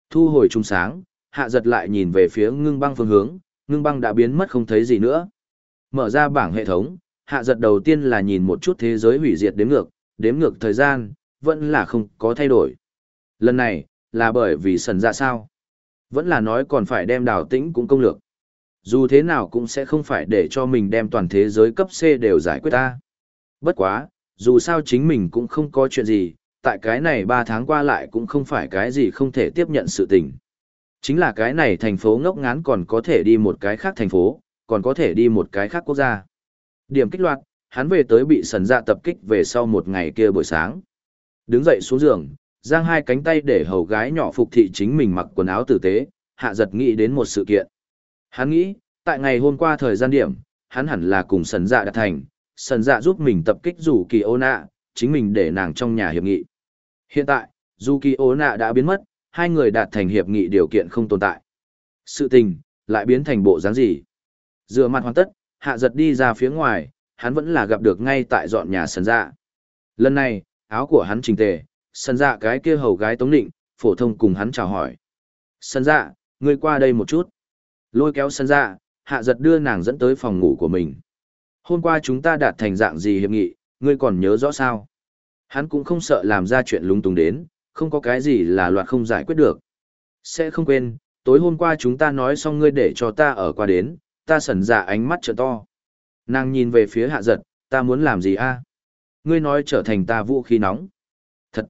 Thu hồi trung sáng, hạ giật lại nhìn về phía ngưng băng phương hướng, ngưng băng đã biến mất không thấy gì nữa. Mở ra bảng hệ thống, hạ giật đầu tiên là nhìn một chút thế giới hủy diệt đếm ngược, đếm ngược thời gian, vẫn là không có thay đổi. Lần này, là bởi vì sần ra sao? Vẫn là nói còn phải đem đào tĩnh cũng công lược. Dù thế nào cũng sẽ không phải để cho mình đem toàn thế giới cấp C đều giải quyết ta. Bất quá, dù sao chính mình cũng không có chuyện gì, tại cái này 3 tháng qua lại cũng không phải cái gì không thể tiếp nhận sự tình. Chính là cái này thành phố ngốc ngán còn có thể đi một cái khác thành phố, còn có thể đi một cái khác quốc gia. Điểm kích loạt, hắn về tới bị sần dạ tập kích về sau một ngày kia buổi sáng. Đứng dậy xuống giường, giang hai cánh tay để hầu gái nhỏ phục thị chính mình mặc quần áo tử tế, hạ giật nghĩ đến một sự kiện. Hắn nghĩ, tại ngày hôm qua thời gian điểm, hắn hẳn là cùng sần dạ đạt thành, sần dạ giúp mình tập kích rủ kỳ ô nạ, chính mình để nàng trong nhà hiệp nghị. Hiện tại, dù kỳ ô nạ đã biến mất, hai người đạt thành hiệp nghị điều kiện không tồn tại. Sự tình, lại biến thành bộ dáng gì? Dựa mặt hoàn tất, hạ giật đi ra phía ngoài, hắn vẫn là gặp được ngay tại dọn nhà sần dạ. Lần này, áo của hắn trình tề, sần dạ cái kia hầu gái tống định, phổ thông cùng hắn chào hỏi. Sần dạ, ngươi qua đây một chút. Lôi kéo sần dạ, hạ giật đưa nàng dẫn tới phòng ngủ của mình. Hôm qua chúng ta đạt thành dạng gì hiệp nghị, ngươi còn nhớ rõ sao? Hắn cũng không sợ làm ra chuyện lung tung đến, không có cái gì là loạt không giải quyết được. Sẽ không quên, tối hôm qua chúng ta nói xong ngươi để cho ta ở qua đến, ta sẩn dạ ánh mắt trợ to. Nàng nhìn về phía hạ giật, ta muốn làm gì a? Ngươi nói trở thành ta vũ khí nóng. Thật.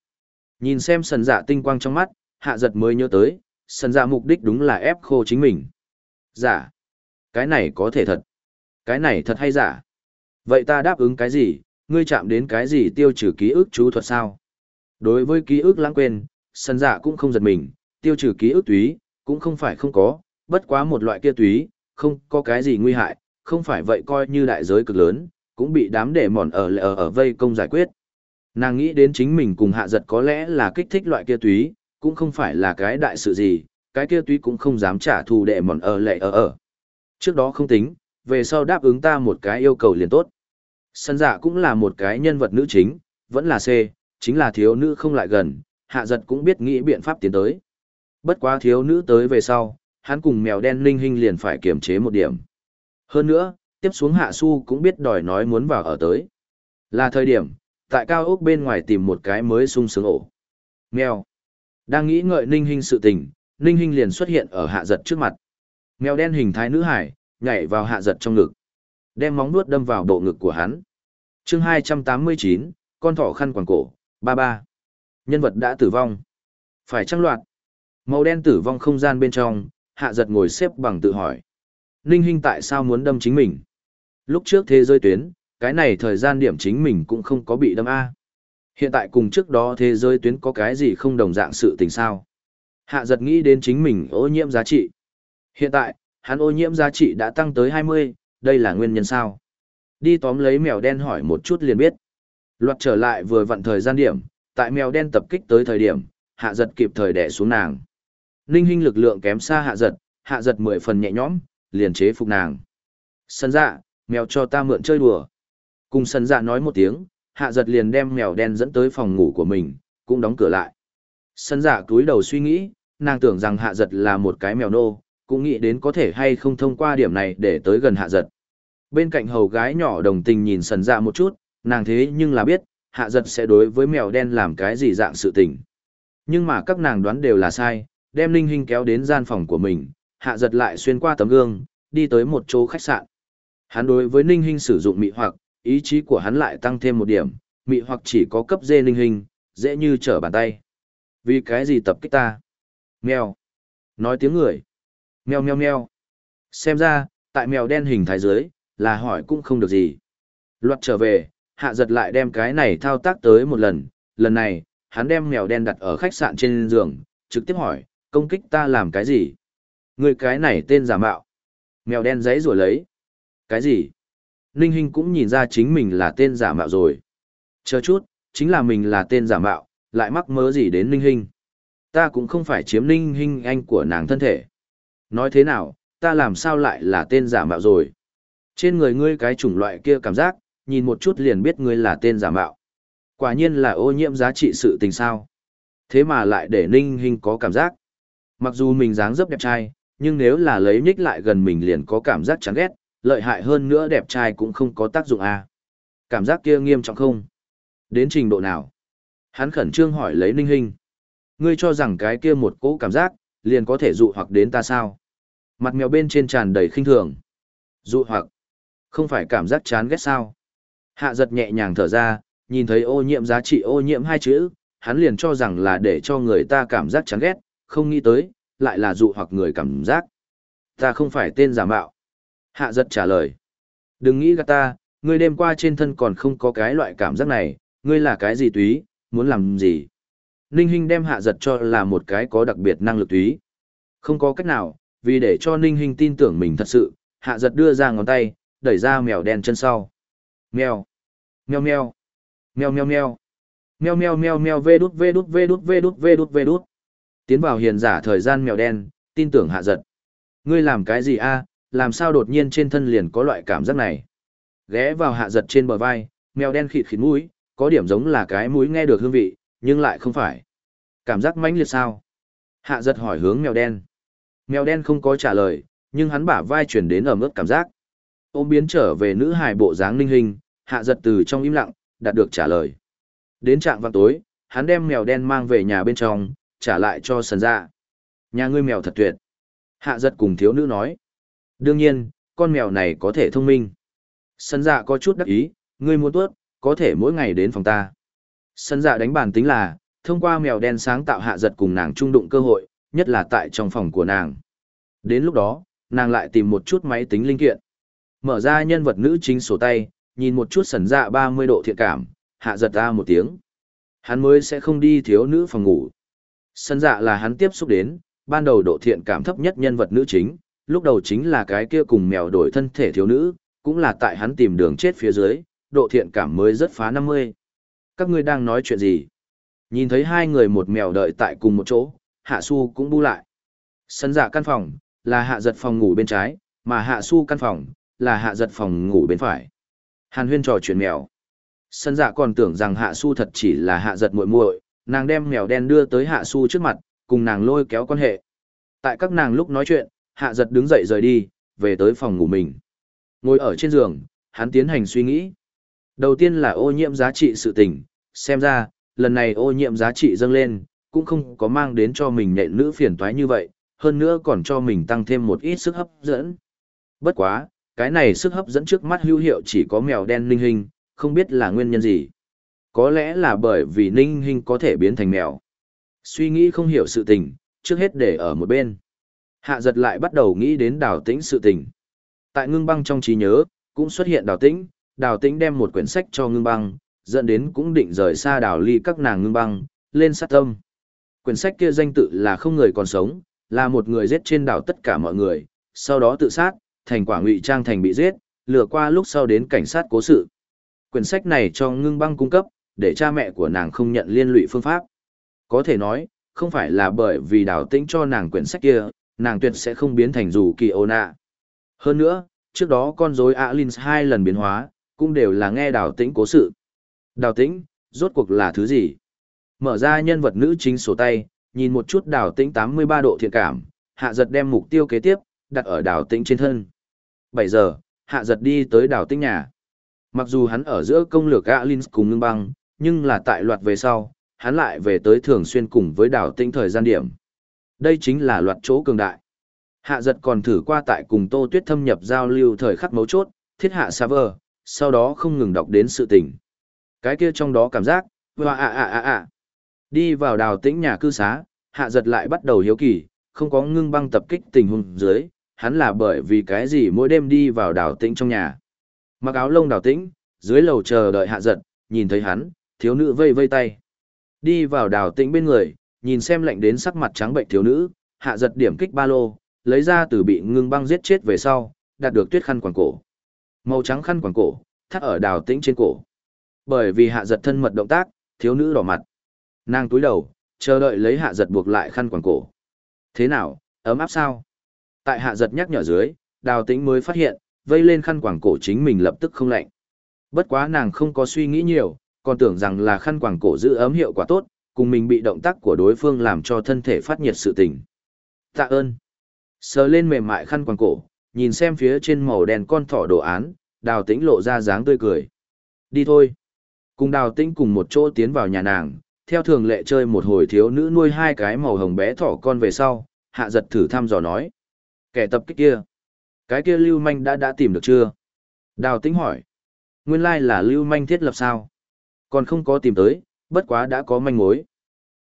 Nhìn xem sần dạ tinh quang trong mắt, hạ giật mới nhớ tới, sần dạ mục đích đúng là ép khô chính mình. Giả. Cái này có thể thật. Cái này thật hay giả. Vậy ta đáp ứng cái gì, ngươi chạm đến cái gì tiêu trừ ký ức chú thuật sao? Đối với ký ức lãng quên, sân dạ cũng không giật mình, tiêu trừ ký ức túy, cũng không phải không có, bất quá một loại kia túy, không có cái gì nguy hại, không phải vậy coi như đại giới cực lớn, cũng bị đám đệ mòn ở ở ở vây công giải quyết. Nàng nghĩ đến chính mình cùng hạ giật có lẽ là kích thích loại kia túy, cũng không phải là cái đại sự gì, cái kia túy cũng không dám trả thù đệ mòn ở lệ ở ở. Trước đó không tính, về sau đáp ứng ta một cái yêu cầu liền tốt. Sân dạ cũng là một cái nhân vật nữ chính, vẫn là C, chính là thiếu nữ không lại gần, hạ giật cũng biết nghĩ biện pháp tiến tới. Bất quá thiếu nữ tới về sau, hắn cùng mèo đen linh hình liền phải kiềm chế một điểm. Hơn nữa, tiếp xuống hạ su cũng biết đòi nói muốn vào ở tới. Là thời điểm, tại cao ốc bên ngoài tìm một cái mới sung sướng ổ. Mèo. Đang nghĩ ngợi ninh hình sự tình, ninh hình liền xuất hiện ở hạ giật trước mặt. Mèo đen hình thái nữ hải, nhảy vào hạ giật trong ngực. Đem móng nuốt đâm vào bộ ngực của hắn. chương 289, con thỏ khăn quàng cổ, ba ba. Nhân vật đã tử vong. Phải trăng loạt. Màu đen tử vong không gian bên trong, hạ giật ngồi xếp bằng tự hỏi. Ninh Hinh tại sao muốn đâm chính mình? Lúc trước thế giới tuyến, cái này thời gian điểm chính mình cũng không có bị đâm A. Hiện tại cùng trước đó thế giới tuyến có cái gì không đồng dạng sự tình sao? Hạ giật nghĩ đến chính mình ô nhiễm giá trị. Hiện tại, hắn ô nhiễm giá trị đã tăng tới 20, đây là nguyên nhân sao? Đi tóm lấy mèo đen hỏi một chút liền biết. Loạt trở lại vừa vặn thời gian điểm, tại mèo đen tập kích tới thời điểm, hạ giật kịp thời đẻ xuống nàng. Ninh Hinh lực lượng kém xa hạ giật, hạ giật mười phần nhẹ nhõm, liền chế phục nàng. Sân dạ, mèo cho ta mượn chơi đùa. Cùng sân dạ nói một tiếng, hạ giật liền đem mèo đen dẫn tới phòng ngủ của mình, cũng đóng cửa lại. Sân dạ cúi đầu suy nghĩ, nàng tưởng rằng hạ giật là một cái mèo nô, cũng nghĩ đến có thể hay không thông qua điểm này để tới gần hạ giật. Bên cạnh hầu gái nhỏ đồng tình nhìn sần dạ một chút, nàng thế nhưng là biết, hạ giật sẽ đối với mèo đen làm cái gì dạng sự tình. Nhưng mà các nàng đoán đều là sai, đem Linh Hình kéo đến gian phòng của mình, hạ giật lại xuyên qua tấm gương, đi tới một chỗ khách sạn. Hắn đối với Ninh Hình sử dụng mị hoặc, ý chí của hắn lại tăng thêm một điểm, mị hoặc chỉ có cấp dê Ninh Hình, dễ như trở bàn tay. Vì cái gì tập kích ta? Mèo. Nói tiếng người. Mèo mèo mèo. Xem ra, tại mèo đen hình thái dưới, là hỏi cũng không được gì. Luật trở về, hạ giật lại đem cái này thao tác tới một lần, lần này, hắn đem mèo đen đặt ở khách sạn trên giường, trực tiếp hỏi, công kích ta làm cái gì? Người cái này tên giả mạo. Mèo đen giấy rủa lấy. Cái gì? Ninh Hinh cũng nhìn ra chính mình là tên giả mạo rồi. Chờ chút, chính là mình là tên giả mạo, lại mắc mớ gì đến Ninh Hinh. Ta cũng không phải chiếm Ninh Hinh anh của nàng thân thể. Nói thế nào, ta làm sao lại là tên giả mạo rồi? Trên người ngươi cái chủng loại kia cảm giác, nhìn một chút liền biết ngươi là tên giả mạo. Quả nhiên là ô nhiễm giá trị sự tình sao. Thế mà lại để Ninh Hinh có cảm giác. Mặc dù mình dáng dấp đẹp trai, nhưng nếu là lấy nhích lại gần mình liền có cảm giác chán ghét, lợi hại hơn nữa đẹp trai cũng không có tác dụng à. Cảm giác kia nghiêm trọng không? Đến trình độ nào? Hắn khẩn trương hỏi lấy Ninh Hinh. Ngươi cho rằng cái kia một cỗ cảm giác, liền có thể dụ hoặc đến ta sao? Mặt mèo bên trên tràn đầy khinh thường. Dụ hoặc, không phải cảm giác chán ghét sao? Hạ giật nhẹ nhàng thở ra, nhìn thấy ô nhiễm giá trị ô nhiễm hai chữ, hắn liền cho rằng là để cho người ta cảm giác chán ghét, không nghĩ tới, lại là dụ hoặc người cảm giác. Ta không phải tên giả mạo. Hạ giật trả lời. Đừng nghĩ gạt ta, ngươi đêm qua trên thân còn không có cái loại cảm giác này, ngươi là cái gì túy, muốn làm gì. Ninh Hinh đem hạ giật cho là một cái có đặc biệt năng lực túy. Không có cách nào, vì để cho Ninh Hinh tin tưởng mình thật sự, hạ giật đưa ra ngón tay, đẩy ra mèo đen chân sau. Mèo. Mèo mèo. Mèo mèo mèo. Mèo mèo mèo mèo vê đút vê đút vê đút vê đút vê đút vê đút. Tiến vào hiền giả thời gian mèo đen, tin tưởng hạ giật. Ngươi làm cái gì a? làm sao đột nhiên trên thân liền có loại cảm giác này? Ghé vào hạ giật trên bờ vai, mèo đen khịt khịt mũi, có điểm giống là cái mũi nghe được hương vị, nhưng lại không phải. Cảm giác mãnh liệt sao? Hạ giật hỏi hướng mèo đen. Mèo đen không có trả lời, nhưng hắn bả vai chuyển đến ở mức cảm giác. Ôm biến trở về nữ hài bộ dáng ninh hình, hạ giật từ trong im lặng, đạt được trả lời. Đến trạng vào tối, hắn đem mèo đen mang về nhà bên trong, trả lại cho sần ra. Nhà ngươi mèo thật tuyệt. Hạ giật cùng thiếu nữ nói. Đương nhiên, con mèo này có thể thông minh. Sân dạ có chút đắc ý, ngươi muốn tuốt, có thể mỗi ngày đến phòng ta. Sân dạ đánh bản tính là, thông qua mèo đen sáng tạo hạ giật cùng nàng trung đụng cơ hội, nhất là tại trong phòng của nàng. Đến lúc đó, nàng lại tìm một chút máy tính linh kiện. Mở ra nhân vật nữ chính sổ tay, nhìn một chút sần dạ 30 độ thiện cảm, hạ giật ra một tiếng. Hắn mới sẽ không đi thiếu nữ phòng ngủ. Sân dạ là hắn tiếp xúc đến, ban đầu độ thiện cảm thấp nhất nhân vật nữ chính, lúc đầu chính là cái kia cùng mèo đổi thân thể thiếu nữ, cũng là tại hắn tìm đường chết phía dưới, độ thiện cảm mới rất phá 50. Các ngươi đang nói chuyện gì? Nhìn thấy hai người một mèo đợi tại cùng một chỗ, hạ su cũng bu lại. Sân dạ căn phòng, là hạ giật phòng ngủ bên trái, mà hạ su căn phòng, là hạ giật phòng ngủ bên phải. Hàn huyên trò chuyện mèo. Sân dạ còn tưởng rằng hạ su thật chỉ là hạ giật muội muội, nàng đem mèo đen đưa tới hạ su trước mặt, cùng nàng lôi kéo quan hệ. Tại các nàng lúc nói chuyện, hạ giật đứng dậy rời đi, về tới phòng ngủ mình. Ngồi ở trên giường, hắn tiến hành suy nghĩ. Đầu tiên là ô nhiễm giá trị sự tình, xem ra, lần này ô nhiễm giá trị dâng lên, cũng không có mang đến cho mình nệ nữ phiền toái như vậy, hơn nữa còn cho mình tăng thêm một ít sức hấp dẫn. Bất quá, cái này sức hấp dẫn trước mắt hữu hiệu chỉ có mèo đen ninh hình, không biết là nguyên nhân gì. Có lẽ là bởi vì ninh hình có thể biến thành mèo. Suy nghĩ không hiểu sự tình, trước hết để ở một bên. Hạ giật lại bắt đầu nghĩ đến đào tĩnh sự tình. Tại ngưng băng trong trí nhớ, cũng xuất hiện đào tĩnh, đào tĩnh đem một quyển sách cho ngưng băng, dẫn đến cũng định rời xa đào ly các nàng ngưng băng, lên sát tâm. Quyển sách kia danh tự là không người còn sống, là một người giết trên đảo tất cả mọi người, sau đó tự sát, thành quả ngụy trang thành bị giết, lừa qua lúc sau đến cảnh sát cố sự. Quyển sách này cho ngưng băng cung cấp, để cha mẹ của nàng không nhận liên lụy phương pháp. Có thể nói, không phải là bởi vì đảo tĩnh cho nàng quyển sách kia, nàng tuyệt sẽ không biến thành dù kỳ ô nạ. Hơn nữa, trước đó con rối Alins hai lần biến hóa, cũng đều là nghe đào tĩnh cố sự. Đào tĩnh, rốt cuộc là thứ gì? Mở ra nhân vật nữ chính sổ tay, nhìn một chút đào tĩnh 83 độ thiện cảm, hạ giật đem mục tiêu kế tiếp, đặt ở đào tĩnh trên thân. 7 giờ, hạ giật đi tới đào tĩnh nhà. Mặc dù hắn ở giữa công lược Alins cùng ngưng băng, nhưng là tại loạt về sau, hắn lại về tới thường xuyên cùng với đào tĩnh thời gian điểm. Đây chính là loạt chỗ cường đại. Hạ giật còn thử qua tại cùng Tô Tuyết thâm nhập giao lưu thời khắc mấu chốt, thiết hạ server, sau đó không ngừng đọc đến sự tình. Cái kia trong đó cảm giác, hoa à à à à. Đi vào đào tĩnh nhà cư xá, hạ giật lại bắt đầu hiếu kỳ, không có ngưng băng tập kích tình huống dưới, hắn là bởi vì cái gì mỗi đêm đi vào đào tĩnh trong nhà. Mặc áo lông đào tĩnh, dưới lầu chờ đợi hạ giật, nhìn thấy hắn, thiếu nữ vây vây tay. Đi vào đào tĩnh bên người, nhìn xem lạnh đến sắc mặt trắng bệnh thiếu nữ, hạ giật điểm kích ba lô, lấy ra từ bị ngưng băng giết chết về sau, đạt được tuyết khăn quàng cổ. Màu trắng khăn quàng cổ, thắt ở đào tĩnh trên cổ. Bởi vì hạ giật thân mật động tác, thiếu nữ đỏ mặt. Nàng túi đầu, chờ đợi lấy hạ giật buộc lại khăn quàng cổ. Thế nào, ấm áp sao? Tại hạ giật nhắc nhở dưới, đào tĩnh mới phát hiện, vây lên khăn quàng cổ chính mình lập tức không lạnh. Bất quá nàng không có suy nghĩ nhiều, còn tưởng rằng là khăn quàng cổ giữ ấm hiệu quả tốt, cùng mình bị động tác của đối phương làm cho thân thể phát nhiệt sự tình. Tạ ơn. Sờ lên mềm mại khăn quàng cổ, nhìn xem phía trên màu đen con thỏ đồ án, đào tĩnh lộ ra dáng tươi cười. Đi thôi. Cùng đào tĩnh cùng một chỗ tiến vào nhà nàng, theo thường lệ chơi một hồi thiếu nữ nuôi hai cái màu hồng bé thỏ con về sau, hạ giật thử thăm dò nói. Kẻ tập kích kia. Cái kia lưu manh đã đã tìm được chưa? Đào tĩnh hỏi. Nguyên lai là lưu manh thiết lập sao? Còn không có tìm tới, bất quá đã có manh mối.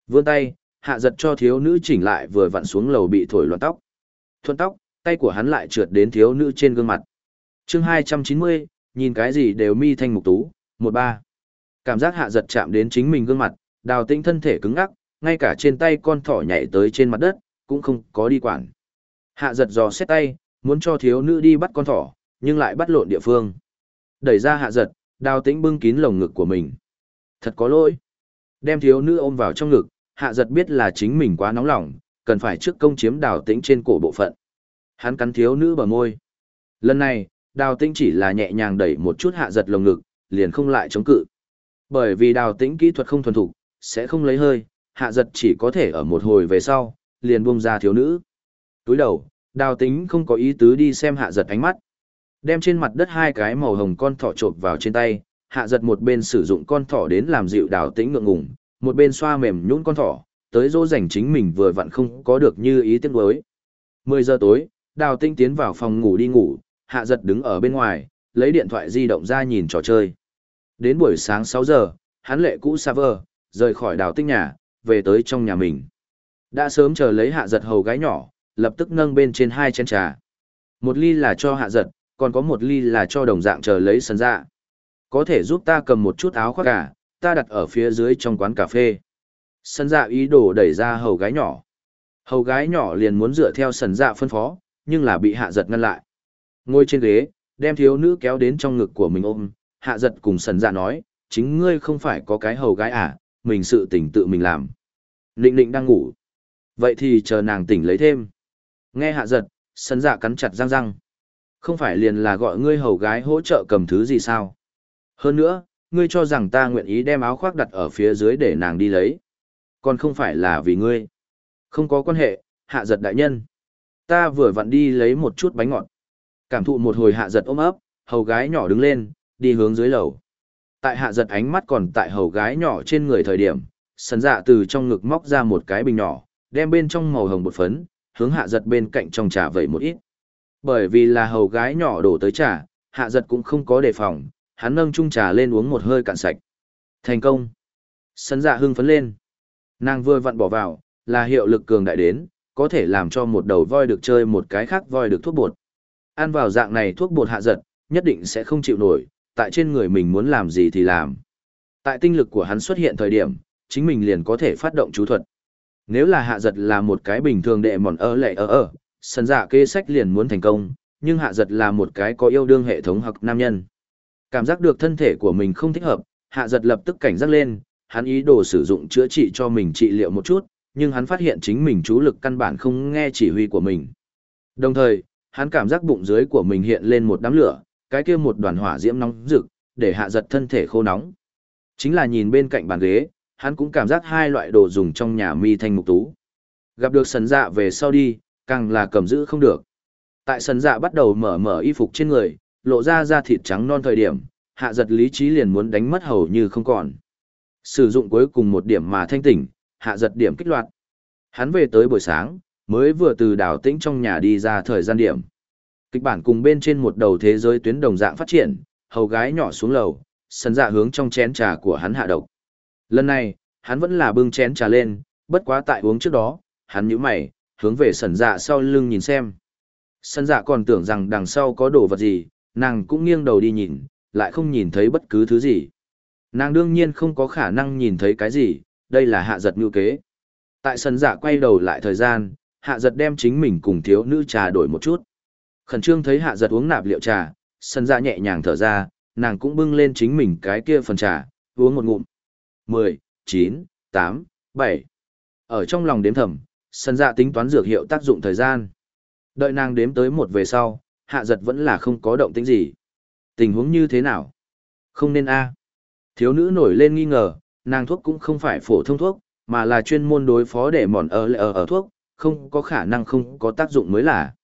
Vươn tay, hạ giật cho thiếu nữ chỉnh lại vừa vặn xuống lầu bị thổi loạn tóc. Thuận tóc, tay của hắn lại trượt đến thiếu nữ trên gương mặt. chương 290, nhìn cái gì đều mi thanh mục tú, một ba. Cảm giác hạ giật chạm đến chính mình gương mặt, đào tĩnh thân thể cứng ngắc, ngay cả trên tay con thỏ nhảy tới trên mặt đất, cũng không có đi quản. Hạ giật giò xét tay, muốn cho thiếu nữ đi bắt con thỏ, nhưng lại bắt lộn địa phương. Đẩy ra hạ giật, đào tĩnh bưng kín lồng ngực của mình. Thật có lỗi. Đem thiếu nữ ôm vào trong ngực, hạ giật biết là chính mình quá nóng lòng, cần phải trước công chiếm đào tĩnh trên cổ bộ phận. Hắn cắn thiếu nữ bờ môi. Lần này, đào tĩnh chỉ là nhẹ nhàng đẩy một chút hạ giật lồng ngực, liền không lại chống cự. Bởi vì đào tĩnh kỹ thuật không thuần thục, sẽ không lấy hơi, hạ giật chỉ có thể ở một hồi về sau, liền buông ra thiếu nữ. Túi đầu, đào tĩnh không có ý tứ đi xem hạ giật ánh mắt. Đem trên mặt đất hai cái màu hồng con thỏ trộp vào trên tay, hạ giật một bên sử dụng con thỏ đến làm dịu đào tĩnh ngượng ngùng, một bên xoa mềm nhũn con thỏ, tới dỗ dành chính mình vừa vặn không có được như ý tiếc đối. 10 giờ tối, đào tinh tiến vào phòng ngủ đi ngủ, hạ giật đứng ở bên ngoài, lấy điện thoại di động ra nhìn trò chơi. Đến buổi sáng 6 giờ, hắn lệ cũ server, rời khỏi đào tinh nhà, về tới trong nhà mình. Đã sớm chờ lấy hạ giật hầu gái nhỏ, lập tức nâng bên trên hai chén trà. Một ly là cho hạ giật, còn có một ly là cho đồng dạng chờ lấy sân dạ. Có thể giúp ta cầm một chút áo khoác cả, ta đặt ở phía dưới trong quán cà phê. Sân dạ ý đồ đẩy ra hầu gái nhỏ. Hầu gái nhỏ liền muốn dựa theo sân dạ phân phó, nhưng là bị hạ giật ngăn lại. Ngồi trên ghế, đem thiếu nữ kéo đến trong ngực của mình ôm, hạ giật cùng sân dạ nói, chính ngươi không phải có cái hầu gái à, mình sự tỉnh tự mình làm. Nịnh nịnh đang ngủ. Vậy thì chờ nàng tỉnh lấy thêm. Nghe hạ giật, sân dạ cắn chặt răng răng. Không phải liền là gọi ngươi hầu gái hỗ trợ cầm thứ gì sao? Hơn nữa, ngươi cho rằng ta nguyện ý đem áo khoác đặt ở phía dưới để nàng đi lấy. Còn không phải là vì ngươi. Không có quan hệ, hạ giật đại nhân. Ta vừa vặn đi lấy một chút bánh ngọt. Cảm thụ một hồi hạ giật ôm ấp, hầu gái nhỏ đứng lên, đi hướng dưới lầu. Tại hạ giật ánh mắt còn tại hầu gái nhỏ trên người thời điểm, sần dạ từ trong ngực móc ra một cái bình nhỏ, đem bên trong màu hồng bột phấn, hướng hạ giật bên cạnh trong trà vẩy một ít. Bởi vì là hầu gái nhỏ đổ tới trà, hạ giật cũng không có đề phòng, hắn nâng chung trà lên uống một hơi cạn sạch. Thành công. Sân dạ hưng phấn lên. Nàng vừa vặn bỏ vào, là hiệu lực cường đại đến, có thể làm cho một đầu voi được chơi một cái khác voi được thuốc bột. Ăn vào dạng này thuốc bột hạ giật, nhất định sẽ không chịu nổi, tại trên người mình muốn làm gì thì làm. Tại tinh lực của hắn xuất hiện thời điểm, chính mình liền có thể phát động chú thuật. Nếu là hạ giật là một cái bình thường đệ mòn ơ lệ ơ ơ, sân dạ kê sách liền muốn thành công, nhưng hạ giật là một cái có yêu đương hệ thống hoặc nam nhân. Cảm giác được thân thể của mình không thích hợp, hạ giật lập tức cảnh giác lên, hắn ý đồ sử dụng chữa trị cho mình trị liệu một chút, nhưng hắn phát hiện chính mình chú lực căn bản không nghe chỉ huy của mình. Đồng thời, hắn cảm giác bụng dưới của mình hiện lên một đám lửa, cái kia một đoàn hỏa diễm nóng rực, để hạ giật thân thể khô nóng. Chính là nhìn bên cạnh bàn ghế, hắn cũng cảm giác hai loại đồ dùng trong nhà mi thanh mục tú. Gặp được sần dạ về sau đi, càng là cầm giữ không được. Tại sần dạ bắt đầu mở mở y phục trên người, lộ ra da thịt trắng non thời điểm, hạ giật lý trí liền muốn đánh mất hầu như không còn. Sử dụng cuối cùng một điểm mà thanh tỉnh, hạ giật điểm kích loạt. Hắn về tới buổi sáng, mới vừa từ đảo tĩnh trong nhà đi ra thời gian điểm. Kịch bản cùng bên trên một đầu thế giới tuyến đồng dạng phát triển, hầu gái nhỏ xuống lầu, sần dạ hướng trong chén trà của hắn hạ độc. Lần này, hắn vẫn là bưng chén trà lên, bất quá tại uống trước đó, hắn nhíu mày, hướng về sần dạ sau lưng nhìn xem. Sần dạ còn tưởng rằng đằng sau có đồ vật gì, nàng cũng nghiêng đầu đi nhìn, lại không nhìn thấy bất cứ thứ gì. Nàng đương nhiên không có khả năng nhìn thấy cái gì, đây là hạ giật ngữ kế. Tại sân dạ quay đầu lại thời gian, hạ giật đem chính mình cùng thiếu nữ trà đổi một chút. Khẩn trương thấy hạ giật uống nạp liệu trà, sân dạ nhẹ nhàng thở ra, nàng cũng bưng lên chính mình cái kia phần trà, uống một ngụm. 10, 9, 8, 7. Ở trong lòng đếm thầm, sân dạ tính toán dược hiệu tác dụng thời gian. Đợi nàng đếm tới một về sau, hạ giật vẫn là không có động tính gì. Tình huống như thế nào? Không nên a Thiếu nữ nổi lên nghi ngờ, nàng thuốc cũng không phải phổ thông thuốc, mà là chuyên môn đối phó để mòn ở ở ở thuốc, không có khả năng không có tác dụng mới là.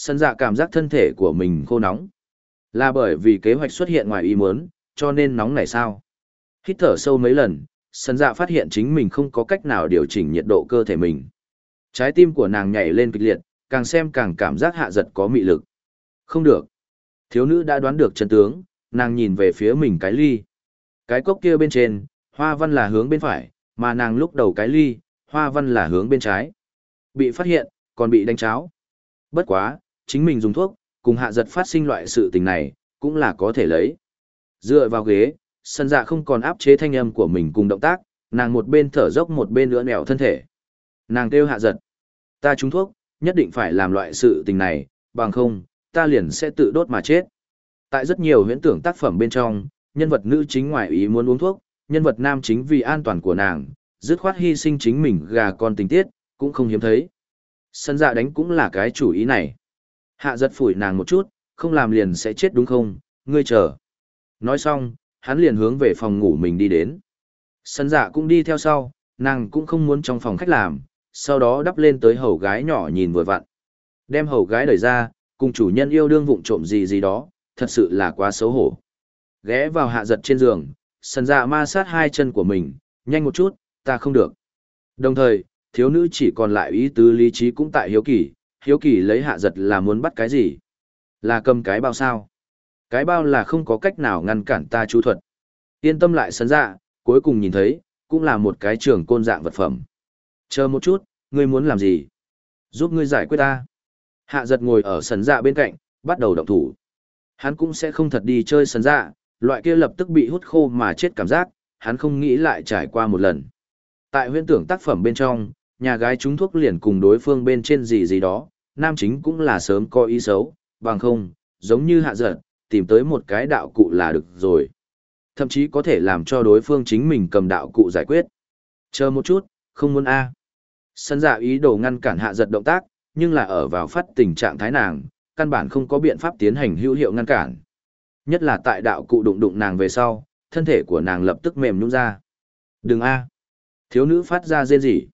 Sân dạ cảm giác thân thể của mình khô nóng. Là bởi vì kế hoạch xuất hiện ngoài ý muốn, cho nên nóng này sao? Hít thở sâu mấy lần, sân dạ phát hiện chính mình không có cách nào điều chỉnh nhiệt độ cơ thể mình. Trái tim của nàng nhảy lên kịch liệt, càng xem càng cảm giác hạ giật có mị lực. Không được. Thiếu nữ đã đoán được chân tướng, nàng nhìn về phía mình cái ly. Cái cốc kia bên trên, hoa văn là hướng bên phải, mà nàng lúc đầu cái ly, hoa văn là hướng bên trái. Bị phát hiện, còn bị đánh cháo. Bất quá, chính mình dùng thuốc, cùng hạ giật phát sinh loại sự tình này, cũng là có thể lấy. Dựa vào ghế, sân dạ không còn áp chế thanh âm của mình cùng động tác, nàng một bên thở dốc một bên nữa nẻo thân thể. Nàng kêu hạ giật. Ta trúng thuốc, nhất định phải làm loại sự tình này, bằng không, ta liền sẽ tự đốt mà chết. Tại rất nhiều huyễn tưởng tác phẩm bên trong, nhân vật nữ chính ngoại ý muốn uống thuốc, nhân vật nam chính vì an toàn của nàng, dứt khoát hy sinh chính mình gà con tình tiết, cũng không hiếm thấy. Sân dạ đánh cũng là cái chủ ý này. Hạ giật phủi nàng một chút, không làm liền sẽ chết đúng không, ngươi chờ. Nói xong, hắn liền hướng về phòng ngủ mình đi đến. Sân dạ cũng đi theo sau, nàng cũng không muốn trong phòng khách làm, sau đó đắp lên tới hầu gái nhỏ nhìn vừa vặn. Đem hầu gái đẩy ra, cùng chủ nhân yêu đương vụng trộm gì gì đó, thật sự là quá xấu hổ. Ghé vào hạ giật trên giường, sân dạ ma sát hai chân của mình, nhanh một chút, ta không được. Đồng thời, thiếu nữ chỉ còn lại ý tứ lý trí cũng tại hiếu kỳ, hiếu kỳ lấy hạ giật là muốn bắt cái gì? Là cầm cái bao sao? Cái bao là không có cách nào ngăn cản ta chú thuật. Yên tâm lại sân dạ, cuối cùng nhìn thấy, cũng là một cái trường côn dạng vật phẩm. Chờ một chút, ngươi muốn làm gì? Giúp ngươi giải quyết ta. Hạ giật ngồi ở sân dạ bên cạnh, bắt đầu động thủ. Hắn cũng sẽ không thật đi chơi sân dạ, loại kia lập tức bị hút khô mà chết cảm giác, hắn không nghĩ lại trải qua một lần. Tại huyễn tưởng tác phẩm bên trong, nhà gái trúng thuốc liền cùng đối phương bên trên gì gì đó, nam chính cũng là sớm có ý xấu, bằng không, giống như hạ giật, tìm tới một cái đạo cụ là được rồi. Thậm chí có thể làm cho đối phương chính mình cầm đạo cụ giải quyết. Chờ một chút, không muốn A. Sân giả ý đồ ngăn cản hạ giật động tác, nhưng là ở vào phát tình trạng thái nàng, căn bản không có biện pháp tiến hành hữu hiệu ngăn cản. Nhất là tại đạo cụ đụng đụng nàng về sau, thân thể của nàng lập tức mềm nhũn ra. Đừng a Thiếu nữ phát ra rên rỉ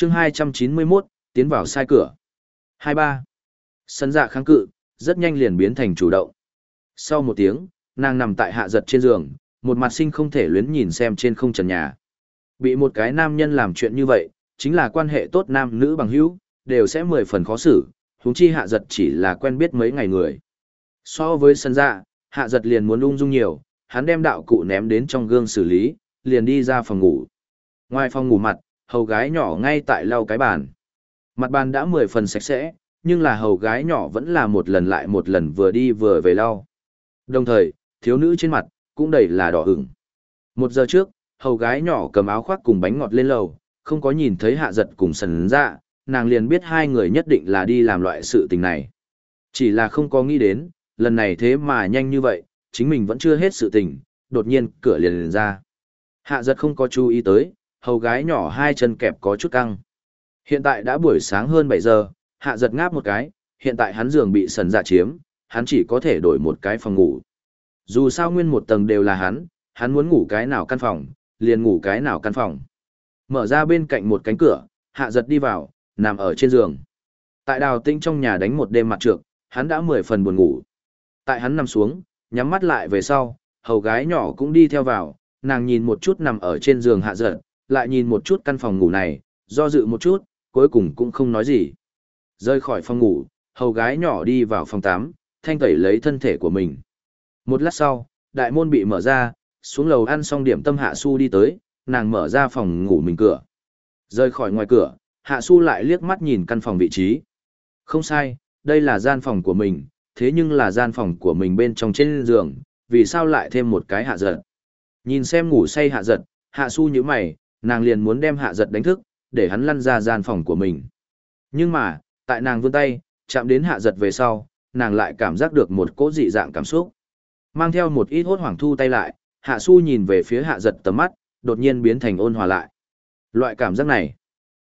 chương 291, tiến vào sai cửa. 23. Sân dạ kháng cự, rất nhanh liền biến thành chủ động. Sau một tiếng, nàng nằm tại hạ giật trên giường, một mặt sinh không thể luyến nhìn xem trên không trần nhà. Bị một cái nam nhân làm chuyện như vậy, chính là quan hệ tốt nam nữ bằng hữu, đều sẽ mười phần khó xử, huống chi hạ giật chỉ là quen biết mấy ngày người. So với sân dạ, hạ giật liền muốn ung dung nhiều, hắn đem đạo cụ ném đến trong gương xử lý, liền đi ra phòng ngủ. Ngoài phòng ngủ mặt, hầu gái nhỏ ngay tại lau cái bàn. Mặt bàn đã mười phần sạch sẽ, nhưng là hầu gái nhỏ vẫn là một lần lại một lần vừa đi vừa về lau. Đồng thời, thiếu nữ trên mặt, cũng đầy là đỏ ửng. Một giờ trước, hầu gái nhỏ cầm áo khoác cùng bánh ngọt lên lầu, không có nhìn thấy hạ giật cùng sần dạ, nàng liền biết hai người nhất định là đi làm loại sự tình này. Chỉ là không có nghĩ đến, lần này thế mà nhanh như vậy, chính mình vẫn chưa hết sự tình, đột nhiên cửa liền liền ra. Hạ giật không có chú ý tới, hầu gái nhỏ hai chân kẹp có chút căng. Hiện tại đã buổi sáng hơn 7 giờ, hạ giật ngáp một cái, hiện tại hắn giường bị sần dạ chiếm, hắn chỉ có thể đổi một cái phòng ngủ. Dù sao nguyên một tầng đều là hắn, hắn muốn ngủ cái nào căn phòng, liền ngủ cái nào căn phòng. Mở ra bên cạnh một cánh cửa, hạ giật đi vào, nằm ở trên giường. Tại đào tinh trong nhà đánh một đêm mặt trược, hắn đã mười phần buồn ngủ. Tại hắn nằm xuống, nhắm mắt lại về sau, hầu gái nhỏ cũng đi theo vào, nàng nhìn một chút nằm ở trên giường hạ giật, lại nhìn một chút căn phòng ngủ này, do dự một chút, cuối cùng cũng không nói gì. Rơi khỏi phòng ngủ, hầu gái nhỏ đi vào phòng 8, thanh tẩy lấy thân thể của mình. Một lát sau, đại môn bị mở ra, xuống lầu ăn xong điểm tâm hạ su đi tới, nàng mở ra phòng ngủ mình cửa. Rơi khỏi ngoài cửa, hạ su lại liếc mắt nhìn căn phòng vị trí. Không sai, đây là gian phòng của mình, thế nhưng là gian phòng của mình bên trong trên giường, vì sao lại thêm một cái hạ giật. Nhìn xem ngủ say hạ giật, hạ su như mày, nàng liền muốn đem hạ giật đánh thức, để hắn lăn ra gian phòng của mình. Nhưng mà, tại nàng vươn tay, chạm đến hạ giật về sau, nàng lại cảm giác được một cỗ dị dạng cảm xúc. Mang theo một ít hốt hoảng thu tay lại, hạ su nhìn về phía hạ giật tầm mắt, đột nhiên biến thành ôn hòa lại. Loại cảm giác này.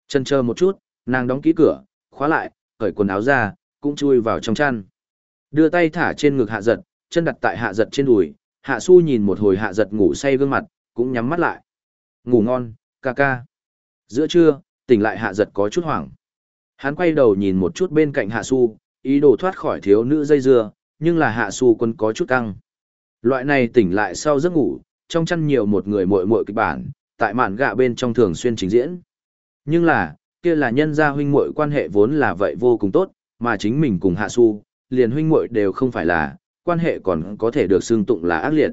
Chân chờ một chút, nàng đóng kỹ cửa, khóa lại, cởi quần áo ra, cũng chui vào trong chăn. Đưa tay thả trên ngực hạ giật, chân đặt tại hạ giật trên đùi, hạ su nhìn một hồi hạ giật ngủ say gương mặt, cũng nhắm mắt lại. Ngủ ngon, ca ca. Giữa trưa, tỉnh lại hạ giật có chút hoảng. Hắn quay đầu nhìn một chút bên cạnh hạ su, ý đồ thoát khỏi thiếu nữ dây dưa, nhưng là hạ su quân có chút căng. Loại này tỉnh lại sau giấc ngủ, trong chăn nhiều một người muội muội kịch bản, tại mạn gạ bên trong thường xuyên trình diễn. Nhưng là, kia là nhân gia huynh muội quan hệ vốn là vậy vô cùng tốt, mà chính mình cùng hạ su, liền huynh muội đều không phải là, quan hệ còn có thể được xưng tụng là ác liệt.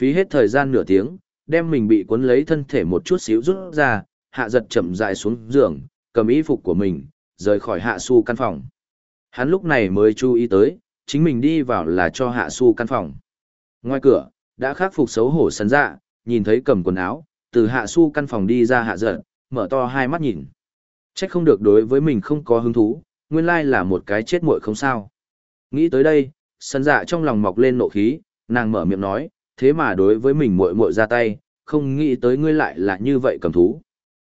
Phí hết thời gian nửa tiếng, đem mình bị cuốn lấy thân thể một chút xíu rút ra, hạ giật chậm rãi xuống giường, cầm y phục của mình, rời khỏi hạ su căn phòng. Hắn lúc này mới chú ý tới, chính mình đi vào là cho hạ su căn phòng. Ngoài cửa, đã khắc phục xấu hổ sấn dạ, nhìn thấy cầm quần áo, từ hạ su căn phòng đi ra hạ giật, mở to hai mắt nhìn. Trách không được đối với mình không có hứng thú, nguyên lai là một cái chết muội không sao. Nghĩ tới đây, sân dạ trong lòng mọc lên nộ khí, nàng mở miệng nói, thế mà đối với mình muội muội ra tay, không nghĩ tới ngươi lại là như vậy cầm thú.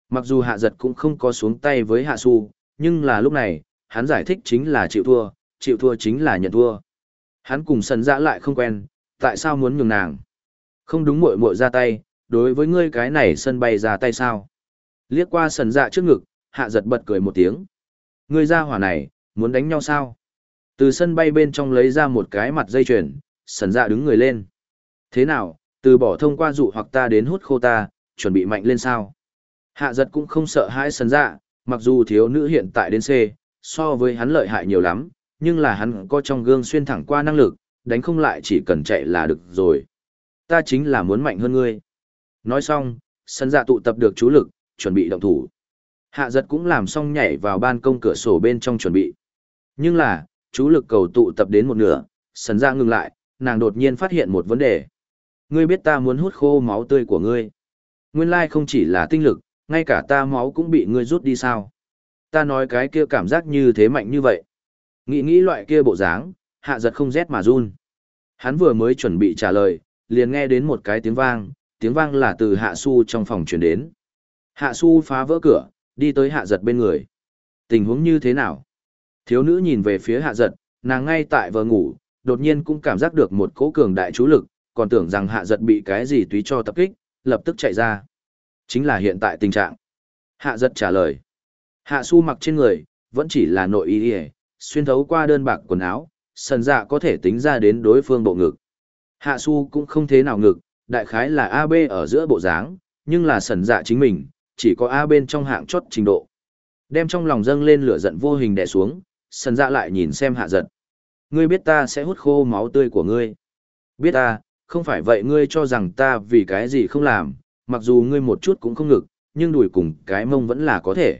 Mặc dù hạ giật cũng không có xuống tay với hạ su, nhưng là lúc này, hắn giải thích chính là chịu thua, chịu thua chính là nhận thua. Hắn cùng sần dạ lại không quen, tại sao muốn nhường nàng? Không đúng muội muội ra tay, đối với ngươi cái này sân bay ra tay sao? Liếc qua sần dạ trước ngực, hạ giật bật cười một tiếng. Ngươi ra hỏa này, muốn đánh nhau sao? Từ sân bay bên trong lấy ra một cái mặt dây chuyền, sần dạ đứng người lên. Thế nào, từ bỏ thông qua dụ hoặc ta đến hút khô ta, chuẩn bị mạnh lên sao? Hạ giật cũng không sợ hãi sân dạ, mặc dù thiếu nữ hiện tại đến C, so với hắn lợi hại nhiều lắm, nhưng là hắn có trong gương xuyên thẳng qua năng lực, đánh không lại chỉ cần chạy là được rồi. Ta chính là muốn mạnh hơn ngươi. Nói xong, sân dạ tụ tập được chú lực, chuẩn bị động thủ. Hạ giật cũng làm xong nhảy vào ban công cửa sổ bên trong chuẩn bị. Nhưng là, chú lực cầu tụ tập đến một nửa, sân dạ ngừng lại, nàng đột nhiên phát hiện một vấn đề. Ngươi biết ta muốn hút khô máu tươi của ngươi. Nguyên lai không chỉ là tinh lực, ngay cả ta máu cũng bị ngươi rút đi sao. Ta nói cái kia cảm giác như thế mạnh như vậy. Nghĩ nghĩ loại kia bộ dáng, hạ giật không rét mà run. Hắn vừa mới chuẩn bị trả lời, liền nghe đến một cái tiếng vang, tiếng vang là từ hạ su trong phòng chuyển đến. Hạ su phá vỡ cửa, đi tới hạ giật bên người. Tình huống như thế nào? Thiếu nữ nhìn về phía hạ giật, nàng ngay tại vờ ngủ, đột nhiên cũng cảm giác được một cỗ cường đại chú lực, còn tưởng rằng hạ giật bị cái gì túy cho tập kích, lập tức chạy ra. Chính là hiện tại tình trạng. Hạ giật trả lời. Hạ su mặc trên người, vẫn chỉ là nội y y, xuyên thấu qua đơn bạc quần áo, sần dạ có thể tính ra đến đối phương bộ ngực. Hạ su cũng không thế nào ngực, đại khái là AB ở giữa bộ dáng, nhưng là sần dạ chính mình, chỉ có A bên trong hạng chót trình độ. Đem trong lòng dâng lên lửa giận vô hình đè xuống, sần dạ lại nhìn xem hạ giật. Ngươi biết ta sẽ hút khô máu tươi của ngươi. Biết ta, không phải vậy ngươi cho rằng ta vì cái gì không làm, mặc dù ngươi một chút cũng không ngực, nhưng đùi cùng cái mông vẫn là có thể.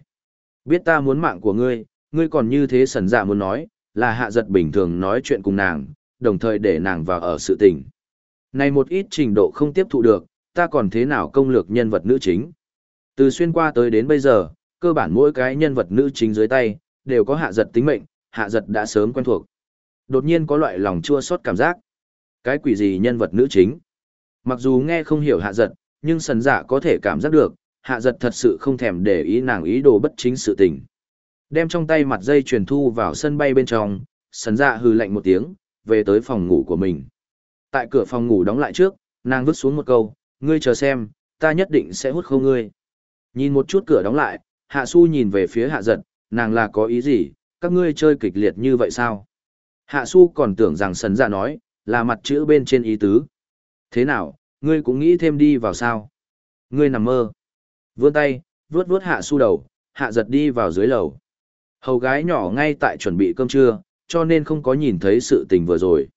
Biết ta muốn mạng của ngươi, ngươi còn như thế sần dạ muốn nói, là hạ giật bình thường nói chuyện cùng nàng, đồng thời để nàng vào ở sự tình. Này một ít trình độ không tiếp thụ được, ta còn thế nào công lược nhân vật nữ chính. Từ xuyên qua tới đến bây giờ, cơ bản mỗi cái nhân vật nữ chính dưới tay, đều có hạ giật tính mệnh, hạ giật đã sớm quen thuộc. Đột nhiên có loại lòng chua xót cảm giác. Cái quỷ gì nhân vật nữ chính? Mặc dù nghe không hiểu hạ giật, nhưng sần dạ có thể cảm giác được, hạ giật thật sự không thèm để ý nàng ý đồ bất chính sự tình. Đem trong tay mặt dây truyền thu vào sân bay bên trong, sần dạ hừ lạnh một tiếng, về tới phòng ngủ của mình. Tại cửa phòng ngủ đóng lại trước, nàng vứt xuống một câu, ngươi chờ xem, ta nhất định sẽ hút khô ngươi. Nhìn một chút cửa đóng lại, hạ su nhìn về phía hạ giật, nàng là có ý gì, các ngươi chơi kịch liệt như vậy sao? Hạ su còn tưởng rằng sần dạ nói, là mặt chữ bên trên ý tứ. Thế nào, ngươi cũng nghĩ thêm đi vào sao? Ngươi nằm mơ. Vươn tay, vuốt vuốt hạ su đầu, hạ giật đi vào dưới lầu. Hầu gái nhỏ ngay tại chuẩn bị cơm trưa, cho nên không có nhìn thấy sự tình vừa rồi.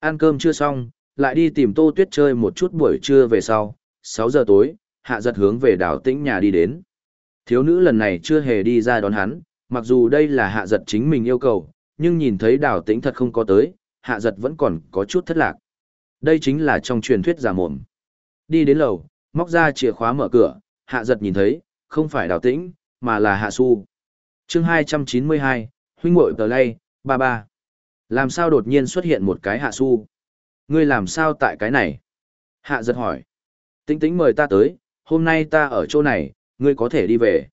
Ăn cơm chưa xong, lại đi tìm tô tuyết chơi một chút buổi trưa về sau. 6 giờ tối, hạ giật hướng về đảo tĩnh nhà đi đến. Thiếu nữ lần này chưa hề đi ra đón hắn, mặc dù đây là hạ giật chính mình yêu cầu, nhưng nhìn thấy đảo tĩnh thật không có tới, hạ giật vẫn còn có chút thất lạc. Đây chính là trong truyền thuyết giả mồm. Đi đến lầu, móc ra chìa khóa mở cửa, hạ giật nhìn thấy, không phải đào tĩnh, mà là hạ su. chương 292, huynh muội tờ lay, ba ba. Làm sao đột nhiên xuất hiện một cái hạ su? Ngươi làm sao tại cái này? Hạ giật hỏi. Tĩnh tĩnh mời ta tới, hôm nay ta ở chỗ này, ngươi có thể đi về.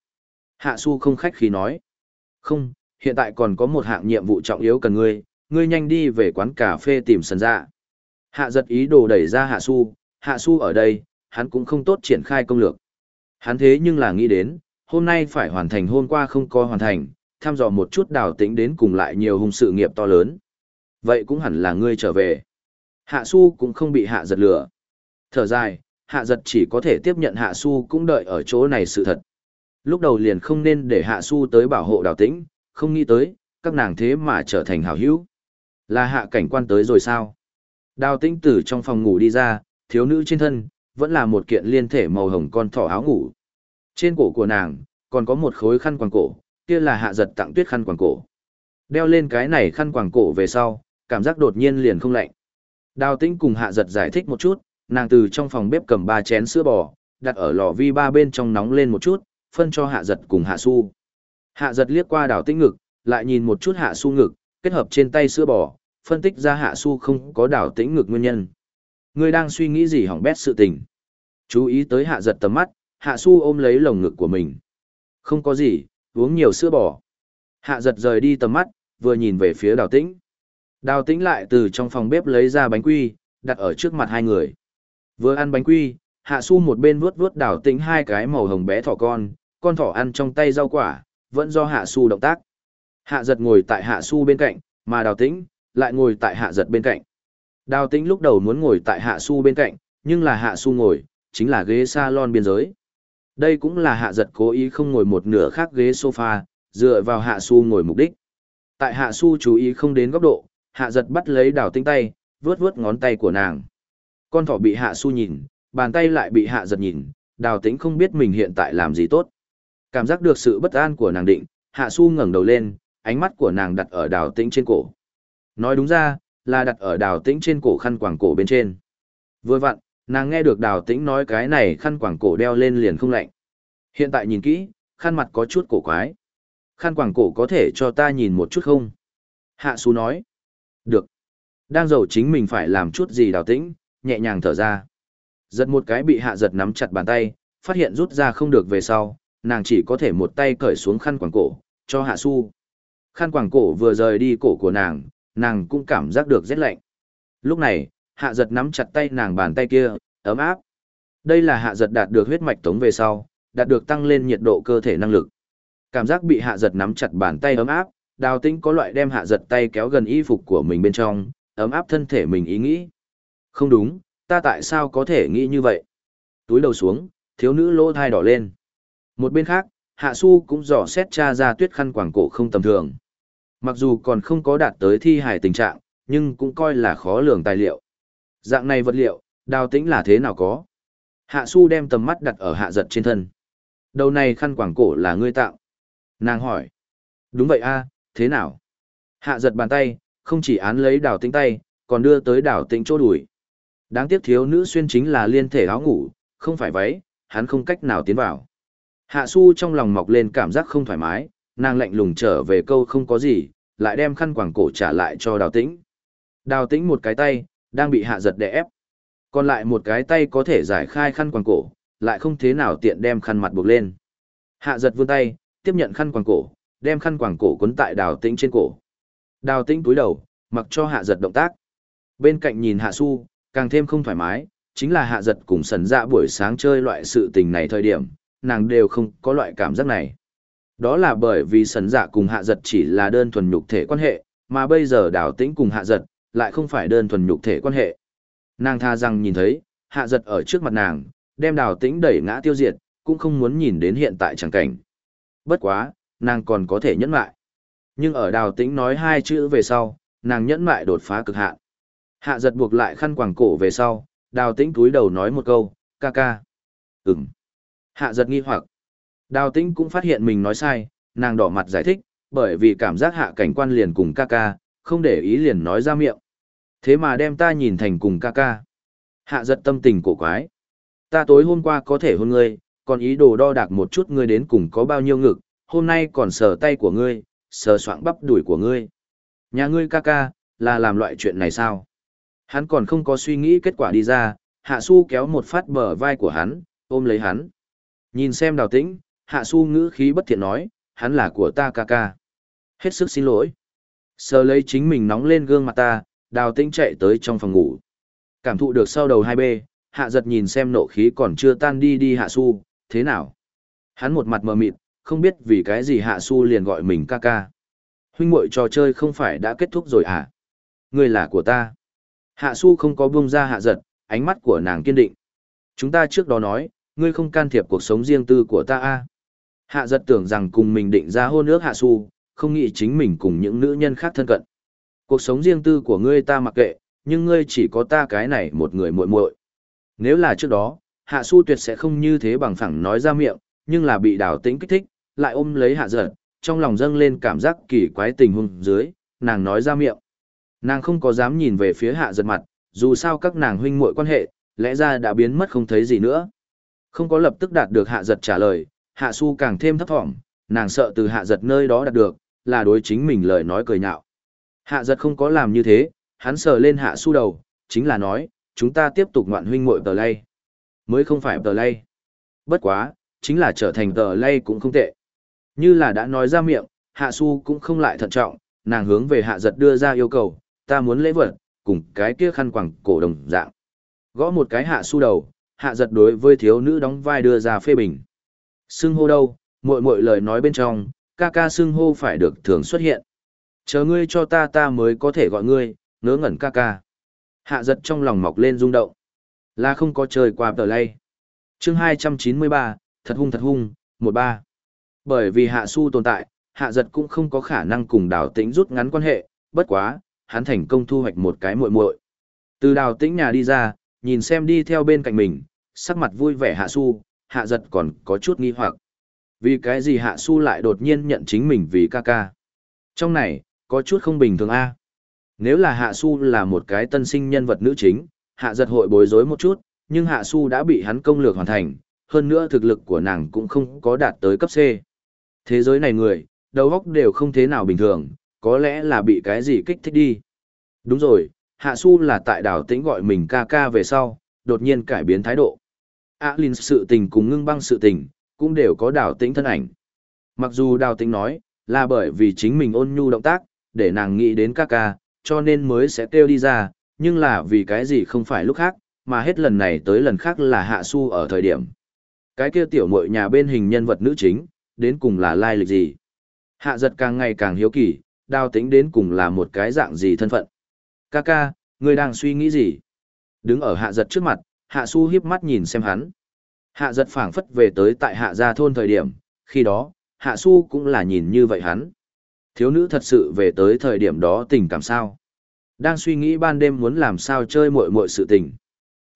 Hạ su không khách khí nói. Không, hiện tại còn có một hạng nhiệm vụ trọng yếu cần ngươi, ngươi nhanh đi về quán cà phê tìm sần dạ. Hạ giật ý đồ đẩy ra hạ su, hạ su ở đây, hắn cũng không tốt triển khai công lược. Hắn thế nhưng là nghĩ đến, hôm nay phải hoàn thành hôm qua không có hoàn thành, tham dò một chút đào tĩnh đến cùng lại nhiều hung sự nghiệp to lớn. Vậy cũng hẳn là ngươi trở về. Hạ su cũng không bị hạ giật lửa. Thở dài, hạ giật chỉ có thể tiếp nhận hạ su cũng đợi ở chỗ này sự thật. Lúc đầu liền không nên để hạ su tới bảo hộ đào tĩnh, không nghĩ tới, các nàng thế mà trở thành hảo hữu. Là hạ cảnh quan tới rồi sao? Đào tĩnh Tử trong phòng ngủ đi ra, thiếu nữ trên thân, vẫn là một kiện liên thể màu hồng con thỏ áo ngủ. Trên cổ của nàng, còn có một khối khăn quàng cổ, kia là hạ giật tặng tuyết khăn quàng cổ. Đeo lên cái này khăn quàng cổ về sau, cảm giác đột nhiên liền không lạnh. Đào tĩnh cùng hạ giật giải thích một chút, nàng từ trong phòng bếp cầm ba chén sữa bò, đặt ở lò vi ba bên trong nóng lên một chút, phân cho hạ giật cùng hạ su. Hạ giật liếc qua đào tĩnh ngực, lại nhìn một chút hạ su ngực, kết hợp trên tay sữa bò, phân tích ra hạ su không có đào tĩnh ngực nguyên nhân. Ngươi đang suy nghĩ gì hỏng bét sự tình? Chú ý tới hạ giật tầm mắt, hạ su ôm lấy lồng ngực của mình. Không có gì, uống nhiều sữa bò. Hạ giật rời đi tầm mắt, vừa nhìn về phía đào tĩnh. Đào tĩnh lại từ trong phòng bếp lấy ra bánh quy, đặt ở trước mặt hai người. Vừa ăn bánh quy, hạ su một bên vuốt vuốt đào tĩnh hai cái màu hồng bé thỏ con, con thỏ ăn trong tay rau quả, vẫn do hạ su động tác. Hạ giật ngồi tại hạ su bên cạnh, mà đào tĩnh, lại ngồi tại hạ giật bên cạnh. Đào tĩnh lúc đầu muốn ngồi tại hạ su bên cạnh, nhưng là hạ su ngồi, chính là ghế salon biên giới. Đây cũng là hạ giật cố ý không ngồi một nửa khác ghế sofa, dựa vào hạ su ngồi mục đích. Tại hạ su chú ý không đến góc độ, hạ giật bắt lấy đào Tĩnh tay, vướt vướt ngón tay của nàng. Con thỏ bị hạ su nhìn, bàn tay lại bị hạ giật nhìn, đào tĩnh không biết mình hiện tại làm gì tốt. Cảm giác được sự bất an của nàng định, hạ su ngẩng đầu lên, ánh mắt của nàng đặt ở đào tĩnh trên cổ. Nói đúng ra, là đặt ở đào tĩnh trên cổ khăn quàng cổ bên trên. Vừa vặn, nàng nghe được đào tĩnh nói cái này khăn quàng cổ đeo lên liền không lạnh. Hiện tại nhìn kỹ, khăn mặt có chút cổ quái. Khăn quàng cổ có thể cho ta nhìn một chút không? Hạ Su nói. Được. Đang giàu chính mình phải làm chút gì đào tĩnh, nhẹ nhàng thở ra. Giật một cái bị hạ giật nắm chặt bàn tay, phát hiện rút ra không được về sau, nàng chỉ có thể một tay cởi xuống khăn quàng cổ, cho hạ su. Khăn quàng cổ vừa rời đi cổ của nàng, nàng cũng cảm giác được rét lạnh. Lúc này, hạ giật nắm chặt tay nàng bàn tay kia, ấm áp. Đây là hạ giật đạt được huyết mạch tống về sau, đạt được tăng lên nhiệt độ cơ thể năng lực. Cảm giác bị hạ giật nắm chặt bàn tay ấm áp, đào tĩnh có loại đem hạ giật tay kéo gần y phục của mình bên trong, ấm áp thân thể mình ý nghĩ. Không đúng, ta tại sao có thể nghĩ như vậy? Túi đầu xuống, thiếu nữ lỗ thai đỏ lên. Một bên khác, hạ su cũng dò xét cha ra tuyết khăn quảng cổ không tầm thường. Mặc dù còn không có đạt tới thi hài tình trạng, nhưng cũng coi là khó lường tài liệu. Dạng này vật liệu, đào tĩnh là thế nào có? Hạ su đem tầm mắt đặt ở hạ giật trên thân. Đầu này khăn quảng cổ là ngươi tạo. Nàng hỏi. Đúng vậy a thế nào? Hạ giật bàn tay, không chỉ án lấy đào tĩnh tay, còn đưa tới đào tĩnh chỗ đùi. Đáng tiếc thiếu nữ xuyên chính là liên thể áo ngủ, không phải váy, hắn không cách nào tiến vào. Hạ su trong lòng mọc lên cảm giác không thoải mái, nàng lạnh lùng trở về câu không có gì, lại đem khăn quàng cổ trả lại cho đào tĩnh. Đào tĩnh một cái tay, đang bị hạ giật đè ép. Còn lại một cái tay có thể giải khai khăn quàng cổ, lại không thế nào tiện đem khăn mặt buộc lên. Hạ giật vươn tay, tiếp nhận khăn quàng cổ, đem khăn quàng cổ cuốn tại đào tĩnh trên cổ. Đào tĩnh túi đầu, mặc cho hạ giật động tác. Bên cạnh nhìn hạ su, càng thêm không thoải mái, chính là hạ giật cùng sần dạ buổi sáng chơi loại sự tình này thời điểm, nàng đều không có loại cảm giác này. Đó là bởi vì sần dạ cùng hạ giật chỉ là đơn thuần nhục thể quan hệ, mà bây giờ đào tĩnh cùng hạ giật, lại không phải đơn thuần nhục thể quan hệ. Nàng tha rằng nhìn thấy, hạ giật ở trước mặt nàng, đem đào tĩnh đẩy ngã tiêu diệt, cũng không muốn nhìn đến hiện tại chẳng cảnh. Bất quá, nàng còn có thể nhẫn mại. Nhưng ở đào tĩnh nói hai chữ về sau, nàng nhẫn mại đột phá cực hạn. Hạ giật buộc lại khăn quàng cổ về sau, đào tĩnh túi đầu nói một câu, ca ca. Ừm. Hạ giật nghi hoặc. Đào tĩnh cũng phát hiện mình nói sai, nàng đỏ mặt giải thích, bởi vì cảm giác hạ cảnh quan liền cùng ca ca, không để ý liền nói ra miệng. Thế mà đem ta nhìn thành cùng ca ca. Hạ giật tâm tình cổ quái. Ta tối hôm qua có thể hôn ngươi, còn ý đồ đo đạc một chút ngươi đến cùng có bao nhiêu ngực, hôm nay còn sờ tay của ngươi, sờ soạng bắp đùi của ngươi. Nhà ngươi ca ca, là làm loại chuyện này sao? Hắn còn không có suy nghĩ kết quả đi ra, hạ su kéo một phát bờ vai của hắn, ôm lấy hắn. Nhìn xem đào tĩnh, hạ su ngữ khí bất thiện nói, hắn là của ta ca ca. Hết sức xin lỗi. Sờ lấy chính mình nóng lên gương mặt ta, đào tĩnh chạy tới trong phòng ngủ. Cảm thụ được sau đầu hai b hạ giật nhìn xem nộ khí còn chưa tan đi đi hạ su, thế nào? Hắn một mặt mờ mịt, không biết vì cái gì hạ su liền gọi mình ca ca. Huynh muội trò chơi không phải đã kết thúc rồi à? Ngươi là của ta. Hạ su không có buông ra hạ giật, ánh mắt của nàng kiên định. Chúng ta trước đó nói, ngươi không can thiệp cuộc sống riêng tư của ta a à? Hạ giật tưởng rằng cùng mình định ra hôn ước hạ su, không nghĩ chính mình cùng những nữ nhân khác thân cận. Cuộc sống riêng tư của ngươi ta mặc kệ, nhưng ngươi chỉ có ta cái này một người muội muội. Nếu là trước đó, hạ su tuyệt sẽ không như thế bằng phẳng nói ra miệng, nhưng là bị đào tĩnh kích thích, lại ôm lấy hạ giật, trong lòng dâng lên cảm giác kỳ quái tình huống dưới, nàng nói ra miệng. Nàng không có dám nhìn về phía hạ giật mặt, dù sao các nàng huynh muội quan hệ, lẽ ra đã biến mất không thấy gì nữa. Không có lập tức đạt được hạ giật trả lời, hạ su càng thêm thấp thỏm, nàng sợ từ hạ giật nơi đó đạt được, là đối chính mình lời nói cười nhạo. Hạ giật không có làm như thế, hắn sờ lên hạ su đầu, chính là nói, chúng ta tiếp tục ngoạn huynh muội tờ lay. Mới không phải tờ lay. Bất quá, chính là trở thành tờ lay cũng không tệ. Như là đã nói ra miệng, hạ su cũng không lại thận trọng, nàng hướng về hạ giật đưa ra yêu cầu, ta muốn lễ vật, cùng cái kia khăn quẳng cổ đồng dạng. Gõ một cái hạ su đầu, hạ giật đối với thiếu nữ đóng vai đưa ra phê bình. Sưng hô đâu, muội muội lời nói bên trong, ca ca sưng hô phải được thường xuất hiện. Chờ ngươi cho ta ta mới có thể gọi ngươi, ngớ ngẩn ca ca. Hạ giật trong lòng mọc lên rung động. Là không có trời qua tờ lay. chương 293, thật hung thật hung, 13. Bởi vì hạ su tồn tại, hạ giật cũng không có khả năng cùng đào tĩnh rút ngắn quan hệ, bất quá, hắn thành công thu hoạch một cái muội muội. Từ đào tĩnh nhà đi ra, nhìn xem đi theo bên cạnh mình, sắc mặt vui vẻ hạ su, hạ giật còn có chút nghi hoặc. Vì cái gì hạ su lại đột nhiên nhận chính mình vì ca ca. Trong này, có chút không bình thường a Nếu là hạ su là một cái tân sinh nhân vật nữ chính, hạ giật hội bối rối một chút, nhưng hạ su đã bị hắn công lược hoàn thành, hơn nữa thực lực của nàng cũng không có đạt tới cấp C. Thế giới này người, đầu óc đều không thế nào bình thường, có lẽ là bị cái gì kích thích đi. Đúng rồi, Hạ Su là tại đảo tĩnh gọi mình ca ca về sau, đột nhiên cải biến thái độ. A Linh sự tình cùng ngưng băng sự tình, cũng đều có đào tĩnh thân ảnh. Mặc dù đào tĩnh nói, là bởi vì chính mình ôn nhu động tác, để nàng nghĩ đến ca ca, cho nên mới sẽ kêu đi ra, nhưng là vì cái gì không phải lúc khác, mà hết lần này tới lần khác là hạ su ở thời điểm. Cái kia tiểu muội nhà bên hình nhân vật nữ chính, đến cùng là lai lịch gì? Hạ giật càng ngày càng hiếu kỳ, đào tĩnh đến cùng là một cái dạng gì thân phận. Ca ca, ngươi đang suy nghĩ gì? Đứng ở hạ giật trước mặt, hạ su hiếp mắt nhìn xem hắn. Hạ giật phảng phất về tới tại hạ gia thôn thời điểm, khi đó, hạ su cũng là nhìn như vậy hắn. Thiếu nữ thật sự về tới thời điểm đó tình cảm sao? Đang suy nghĩ ban đêm muốn làm sao chơi muội muội sự tình.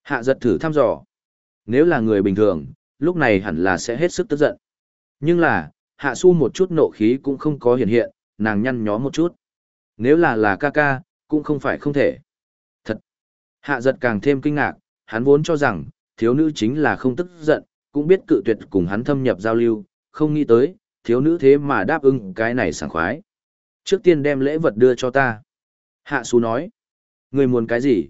Hạ giật thử thăm dò. Nếu là người bình thường, lúc này hẳn là sẽ hết sức tức giận. Nhưng là, hạ su một chút nộ khí cũng không có hiện hiện, nàng nhăn nhó một chút. Nếu là là ca ca, cũng không phải không thể. Thật. Hạ giật càng thêm kinh ngạc, hắn vốn cho rằng, thiếu nữ chính là không tức giận, cũng biết cự tuyệt cùng hắn thâm nhập giao lưu, không nghĩ tới, thiếu nữ thế mà đáp ứng cái này sảng khoái. Trước tiên đem lễ vật đưa cho ta. Hạ su nói. Người muốn cái gì?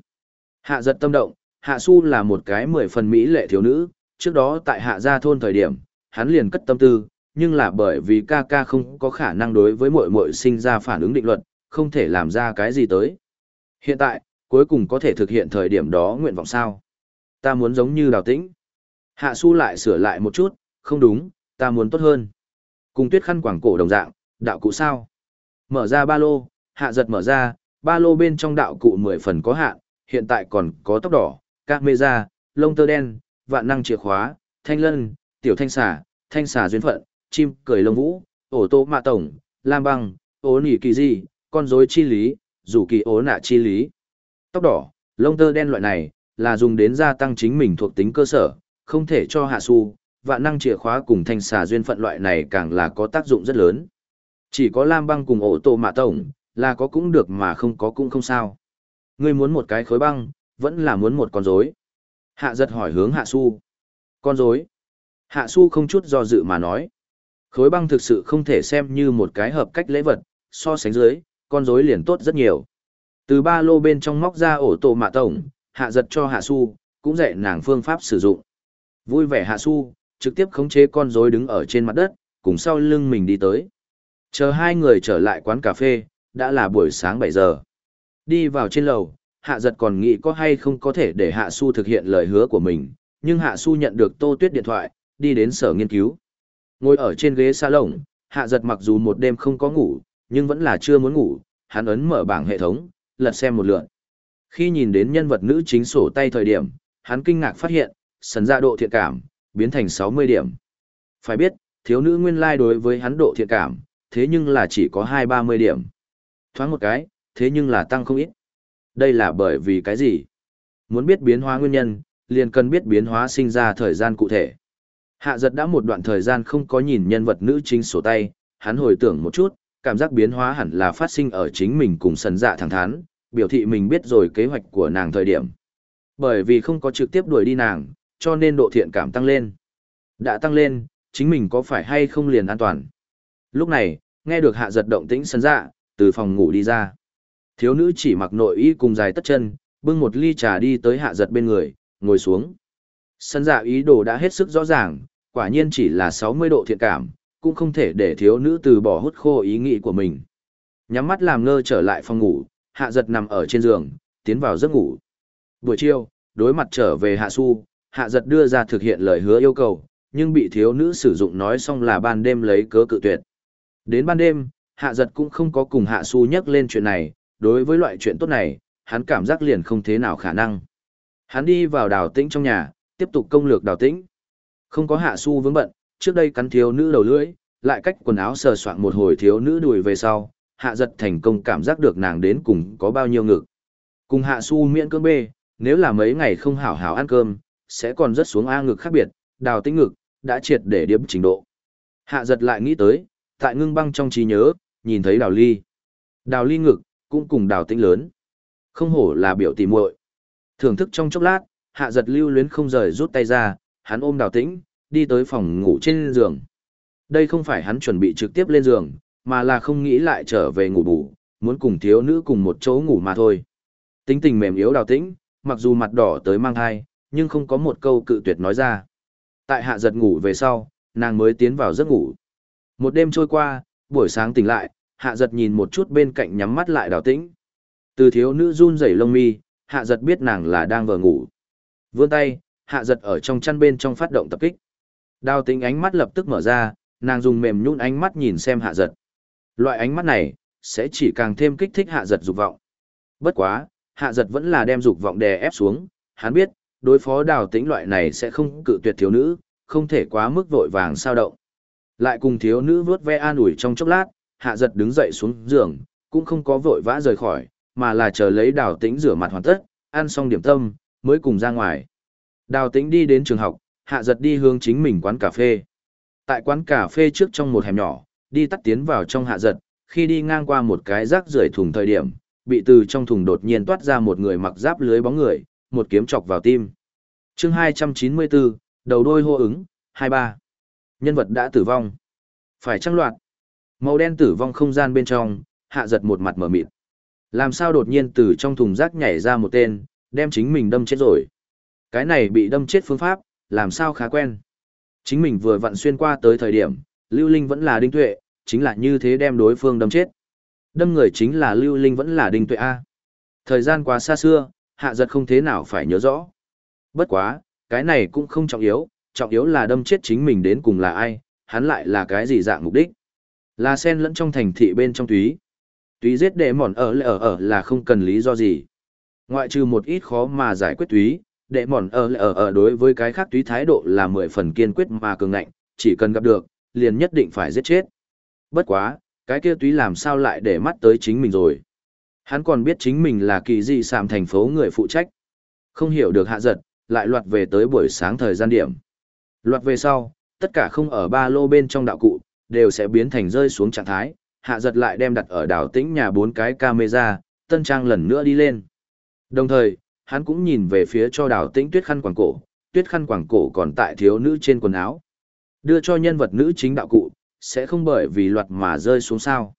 Hạ giật tâm động, Hạ su là một cái mười phần mỹ lệ thiếu nữ, trước đó tại hạ gia thôn thời điểm, hắn liền cất tâm tư, nhưng là bởi vì ca ca không có khả năng đối với mội mội sinh ra phản ứng định luật, không thể làm ra cái gì tới. Hiện tại, cuối cùng có thể thực hiện thời điểm đó nguyện vọng sao? Ta muốn giống như đào tĩnh. Hạ su lại sửa lại một chút, không đúng, ta muốn tốt hơn. Cùng tuyết khăn quảng cổ đồng dạng, đạo cụ sao? Mở ra ba lô, hạ giật mở ra, ba lô bên trong đạo cụ mười phần có hạn, hiện tại còn có tóc đỏ, camera, lông tơ đen, vạn năng chìa khóa, thanh lân, tiểu thanh xà, thanh xà duyên phận, chim cười lông vũ, ổ tô mạ tổng, lam băng, ố nỉ kỳ di, con rối chi lý, rủ kỳ ố nạ chi lý. Tóc đỏ, lông tơ đen loại này, là dùng đến gia tăng chính mình thuộc tính cơ sở, không thể cho hạ su, vạn năng chìa khóa cùng thanh xà duyên phận loại này càng là có tác dụng rất lớn. Chỉ có lam băng cùng ổ tổ mạ tổng, là có cũng được mà không có cũng không sao. Ngươi muốn một cái khối băng, vẫn là muốn một con rối. Hạ giật hỏi hướng hạ su. Con rối. Hạ su không chút do dự mà nói. Khối băng thực sự không thể xem như một cái hợp cách lễ vật, so sánh dưới, con rối liền tốt rất nhiều. Từ ba lô bên trong móc ra ổ tổ mạ tổng, hạ giật cho hạ su, cũng dạy nàng phương pháp sử dụng. Vui vẻ hạ su, trực tiếp khống chế con rối đứng ở trên mặt đất, cùng sau lưng mình đi tới. Chờ hai người trở lại quán cà phê, đã là buổi sáng 7 giờ. Đi vào trên lầu, hạ giật còn nghĩ có hay không có thể để hạ su thực hiện lời hứa của mình, nhưng hạ su nhận được tô tuyết điện thoại, đi đến sở nghiên cứu. Ngồi ở trên ghế salon, hạ giật mặc dù một đêm không có ngủ, nhưng vẫn là chưa muốn ngủ, hắn ấn mở bảng hệ thống, lật xem một lượt. Khi nhìn đến nhân vật nữ chính sổ tay thời điểm, hắn kinh ngạc phát hiện, sần ra độ thiện cảm, biến thành 60 điểm. Phải biết, thiếu nữ nguyên lai đối với hắn độ thiện cảm, thế nhưng là chỉ có 2-30 điểm. Thoáng một cái, thế nhưng là tăng không ít. Đây là bởi vì cái gì? Muốn biết biến hóa nguyên nhân, liền cần biết biến hóa sinh ra thời gian cụ thể. Hạ giật đã một đoạn thời gian không có nhìn nhân vật nữ chính sổ tay, hắn hồi tưởng một chút, cảm giác biến hóa hẳn là phát sinh ở chính mình cùng sần dạ thẳng thắn, biểu thị mình biết rồi kế hoạch của nàng thời điểm. Bởi vì không có trực tiếp đuổi đi nàng, cho nên độ thiện cảm tăng lên. Đã tăng lên, chính mình có phải hay không liền an toàn. Lúc này, nghe được hạ giật động tĩnh sân dạ, từ phòng ngủ đi ra. Thiếu nữ chỉ mặc nội y cùng dài tất chân, bưng một ly trà đi tới hạ giật bên người, ngồi xuống. Sân dạ ý đồ đã hết sức rõ ràng, quả nhiên chỉ là 60 độ thiện cảm, cũng không thể để thiếu nữ từ bỏ hút khô ý nghĩ của mình. Nhắm mắt làm ngơ trở lại phòng ngủ, hạ giật nằm ở trên giường, tiến vào giấc ngủ. Buổi chiều, đối mặt trở về hạ su, hạ giật đưa ra thực hiện lời hứa yêu cầu, nhưng bị thiếu nữ sử dụng nói xong là ban đêm lấy cớ cự tuyệt. Đến ban đêm, hạ giật cũng không có cùng hạ su nhắc lên chuyện này, đối với loại chuyện tốt này, hắn cảm giác liền không thế nào khả năng. Hắn đi vào đào tĩnh trong nhà, tiếp tục công lược đào tĩnh. Không có hạ su vướng bận, trước đây cắn thiếu nữ đầu lưỡi, lại cách quần áo sờ soạn một hồi thiếu nữ đùi về sau, hạ giật thành công cảm giác được nàng đến cùng có bao nhiêu ngực. Cùng hạ su miễn cưỡng bê, nếu là mấy ngày không hảo hảo ăn cơm, sẽ còn rất xuống A ngực khác biệt, đào tinh ngực, đã triệt để điếm trình độ. Hạ giật lại nghĩ tới, tại ngưng băng trong trí nhớ, nhìn thấy đào ly. Đào ly ngực, cũng cùng đào tinh lớn. Không hổ là biểu tỉ muội. Thưởng thức trong chốc lát, hạ giật lưu luyến không rời rút tay ra, hắn ôm đào tĩnh, đi tới phòng ngủ trên giường. Đây không phải hắn chuẩn bị trực tiếp lên giường, mà là không nghĩ lại trở về ngủ bù, muốn cùng thiếu nữ cùng một chỗ ngủ mà thôi. Tính tình mềm yếu đào tĩnh, mặc dù mặt đỏ tới mang thai, nhưng không có một câu cự tuyệt nói ra. Tại hạ giật ngủ về sau, nàng mới tiến vào giấc ngủ. Một đêm trôi qua, buổi sáng tỉnh lại, hạ giật nhìn một chút bên cạnh nhắm mắt lại đào tĩnh. Từ thiếu nữ run rẩy lông mi, hạ giật biết nàng là đang vờ ngủ. Vươn tay, hạ giật ở trong chăn bên trong phát động tập kích. Đào tĩnh ánh mắt lập tức mở ra, nàng dùng mềm nhún ánh mắt nhìn xem hạ giật. Loại ánh mắt này, sẽ chỉ càng thêm kích thích hạ giật dục vọng. Bất quá, hạ giật vẫn là đem dục vọng đè ép xuống, hắn biết, đối phó đào Tĩnh loại này sẽ không cự tuyệt thiếu nữ, không thể quá mức vội vàng sao động. Lại cùng thiếu nữ vớt ve an ủi trong chốc lát, hạ giật đứng dậy xuống giường, cũng không có vội vã rời khỏi, mà là chờ lấy đào tĩnh rửa mặt hoàn tất, ăn xong điểm tâm, mới cùng ra ngoài. Đào tĩnh đi đến trường học, hạ giật đi hướng chính mình quán cà phê. Tại quán cà phê trước trong một hẻm nhỏ, đi tắt tiến vào trong hạ giật, khi đi ngang qua một cái rác rưởi thùng thời điểm, bị từ trong thùng đột nhiên toát ra một người mặc giáp lưới bóng người, một kiếm chọc vào tim. chương 294, đầu đôi hô ứng, 23. Nhân vật đã tử vong. Phải trăng loạt. Màu đen tử vong không gian bên trong, hạ giật một mặt mở mịt. Làm sao đột nhiên từ trong thùng rác nhảy ra một tên, đem chính mình đâm chết rồi. Cái này bị đâm chết phương pháp, làm sao khá quen. Chính mình vừa vặn xuyên qua tới thời điểm, Lưu Linh vẫn là đinh tuệ, chính là như thế đem đối phương đâm chết. Đâm người chính là Lưu Linh vẫn là đinh tuệ A. Thời gian quá xa xưa, hạ giật không thế nào phải nhớ rõ. Bất quá, cái này cũng không trọng yếu, trọng yếu là đâm chết chính mình đến cùng là ai, hắn lại là cái gì dạng mục đích. Là sen lẫn trong thành thị bên trong túy. Túy giết đệ mòn ở lệ ở ở là không cần lý do gì. Ngoại trừ một ít khó mà giải quyết túy, đệ mòn ở lệ ở ở đối với cái khác túy thái độ là mười phần kiên quyết mà cường ngạnh, chỉ cần gặp được, liền nhất định phải giết chết. Bất quá, cái kia túy làm sao lại để mắt tới chính mình rồi. Hắn còn biết chính mình là kỳ dị sàm thành phố người phụ trách. Không hiểu được hạ giật, lại loạt về tới buổi sáng thời gian điểm. Loạt về sau, tất cả không ở ba lô bên trong đạo cụ, đều sẽ biến thành rơi xuống trạng thái, hạ giật lại đem đặt ở đảo tĩnh nhà bốn cái camera, tân trang lần nữa đi lên. Đồng thời, hắn cũng nhìn về phía cho đảo tĩnh tuyết khăn quàng cổ, tuyết khăn quàng cổ còn tại thiếu nữ trên quần áo. Đưa cho nhân vật nữ chính đạo cụ, sẽ không bởi vì loạt mà rơi xuống sao.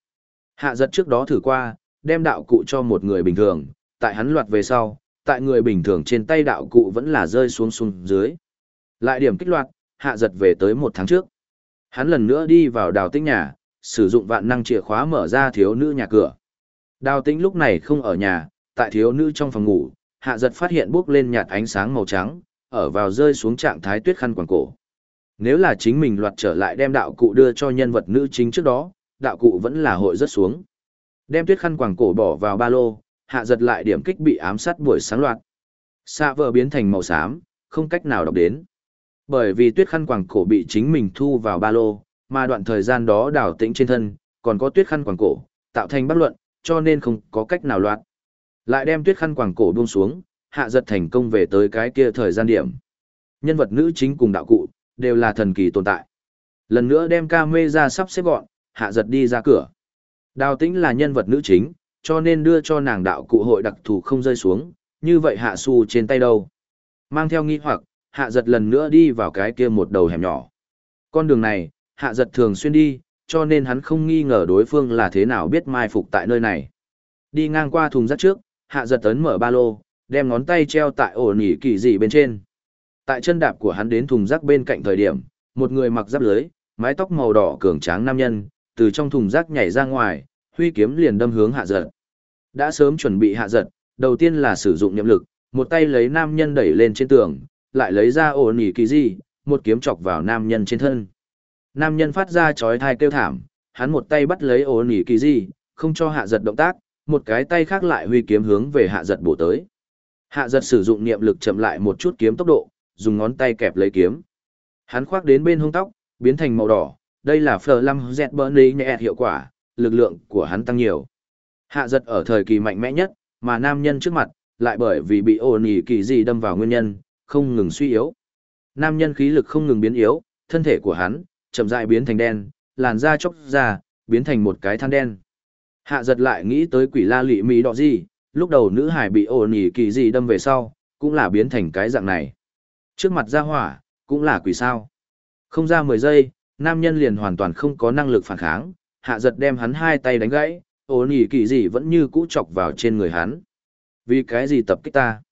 Hạ giật trước đó thử qua, đem đạo cụ cho một người bình thường, tại hắn loạt về sau, tại người bình thường trên tay đạo cụ vẫn là rơi xuống xuống dưới. Lại điểm kích loạt, hạ giật về tới một tháng trước. Hắn lần nữa đi vào đào tinh nhà, sử dụng vạn năng chìa khóa mở ra thiếu nữ nhà cửa. Đào tĩnh lúc này không ở nhà, tại thiếu nữ trong phòng ngủ, hạ giật phát hiện bước lên nhạt ánh sáng màu trắng, ở vào rơi xuống trạng thái tuyết khăn quàng cổ. Nếu là chính mình loạt trở lại đem đạo cụ đưa cho nhân vật nữ chính trước đó, đạo cụ vẫn là hội rất xuống. Đem tuyết khăn quàng cổ bỏ vào ba lô, hạ giật lại điểm kích bị ám sát buổi sáng loạt. Xạ vợ biến thành màu xám, không cách nào đọc đến. Bởi vì tuyết khăn quàng cổ bị chính mình thu vào ba lô, mà đoạn thời gian đó đảo tĩnh trên thân, còn có tuyết khăn quàng cổ, tạo thành bất luận, cho nên không có cách nào loạt. Lại đem tuyết khăn quàng cổ buông xuống, hạ giật thành công về tới cái kia thời gian điểm. Nhân vật nữ chính cùng đạo cụ, đều là thần kỳ tồn tại. Lần nữa đem ca mê ra sắp xếp gọn, hạ giật đi ra cửa. Đào tĩnh là nhân vật nữ chính, cho nên đưa cho nàng đạo cụ hội đặc thù không rơi xuống, như vậy hạ su trên tay đâu. Mang theo nghi hoặc, hạ giật lần nữa đi vào cái kia một đầu hẻm nhỏ. Con đường này, hạ giật thường xuyên đi, cho nên hắn không nghi ngờ đối phương là thế nào biết mai phục tại nơi này. Đi ngang qua thùng rác trước, hạ giật ấn mở ba lô, đem ngón tay treo tại ổ nỉ kỳ dị bên trên. Tại chân đạp của hắn đến thùng rác bên cạnh thời điểm, một người mặc giáp lưới, mái tóc màu đỏ cường tráng nam nhân, từ trong thùng rác nhảy ra ngoài, huy kiếm liền đâm hướng hạ giật. Đã sớm chuẩn bị hạ giật, đầu tiên là sử dụng niệm lực, một tay lấy nam nhân đẩy lên trên tường, lại lấy ra ổ nỉ kỳ dị, một kiếm chọc vào nam nhân trên thân. Nam nhân phát ra chói thai kêu thảm, hắn một tay bắt lấy ổ nỉ kỳ dị, không cho hạ giật động tác, một cái tay khác lại huy kiếm hướng về hạ giật bổ tới. Hạ giật sử dụng niệm lực chậm lại một chút kiếm tốc độ, dùng ngón tay kẹp lấy kiếm. Hắn khoác đến bên hông tóc, biến thành màu đỏ, đây là phờ lăm dẹt bỡn lý nhẹ hiệu quả, lực lượng của hắn tăng nhiều. Hạ giật ở thời kỳ mạnh mẽ nhất, mà nam nhân trước mặt, lại bởi vì bị ổn ỉ kỳ gì đâm vào nguyên nhân, không ngừng suy yếu. Nam nhân khí lực không ngừng biến yếu, thân thể của hắn, chậm rãi biến thành đen, làn da chốc ra, biến thành một cái than đen. Hạ giật lại nghĩ tới quỷ la lị mỹ đỏ gì, lúc đầu nữ hải bị ổn ỉ kỳ gì đâm về sau, cũng là biến thành cái dạng này. Trước mặt ra hỏa, cũng là quỷ sao. Không ra 10 giây, nam nhân liền hoàn toàn không có năng lực phản kháng, hạ giật đem hắn hai tay đánh gãy, ổn ỉ kỳ gì vẫn như cũ chọc vào trên người hắn. Vì cái gì tập kích ta?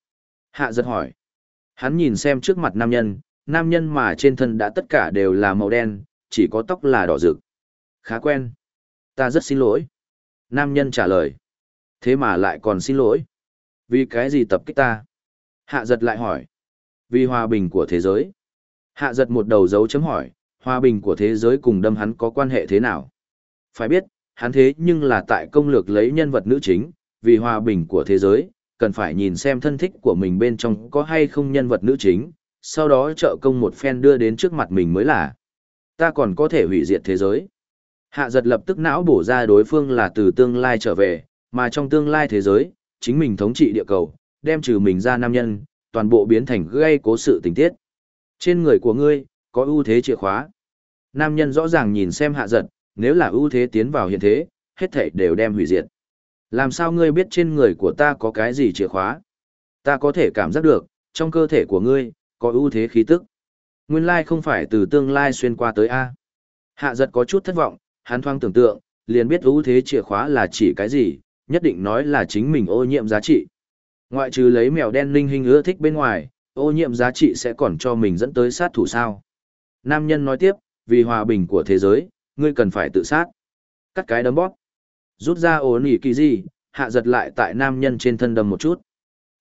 Hạ giật hỏi. Hắn nhìn xem trước mặt nam nhân, nam nhân mà trên thân đã tất cả đều là màu đen, chỉ có tóc là đỏ rực. Khá quen. Ta rất xin lỗi. Nam nhân trả lời. Thế mà lại còn xin lỗi. Vì cái gì tập kích ta? Hạ giật lại hỏi. Vì hòa bình của thế giới. Hạ giật một đầu dấu chấm hỏi, hòa bình của thế giới cùng đâm hắn có quan hệ thế nào? Phải biết, hắn thế nhưng là tại công lược lấy nhân vật nữ chính, vì hòa bình của thế giới, cần phải nhìn xem thân thích của mình bên trong có hay không nhân vật nữ chính, sau đó trợ công một phen đưa đến trước mặt mình mới là. Ta còn có thể hủy diệt thế giới. Hạ giật lập tức não bổ ra đối phương là từ tương lai trở về, mà trong tương lai thế giới, chính mình thống trị địa cầu, đem trừ mình ra nam nhân, toàn bộ biến thành gây cố sự tình tiết. Trên người của ngươi, có ưu thế chìa khóa. Nam nhân rõ ràng nhìn xem hạ giật, nếu là ưu thế tiến vào hiện thế, hết thảy đều đem hủy diệt. Làm sao ngươi biết trên người của ta có cái gì chìa khóa? Ta có thể cảm giác được, trong cơ thể của ngươi, có ưu thế khí tức. Nguyên lai không phải từ tương lai xuyên qua tới A. Hạ giật có chút thất vọng, hắn thoang tưởng tượng, liền biết ưu thế chìa khóa là chỉ cái gì, nhất định nói là chính mình ô nhiễm giá trị. Ngoại trừ lấy mèo đen linh hình ưa thích bên ngoài, ô nhiễm giá trị sẽ còn cho mình dẫn tới sát thủ sao. Nam nhân nói tiếp, vì hòa bình của thế giới, ngươi cần phải tự sát. Cắt cái đấm bóp. Rút ra ổ nỉ kỳ gì, hạ giật lại tại nam nhân trên thân đầm một chút.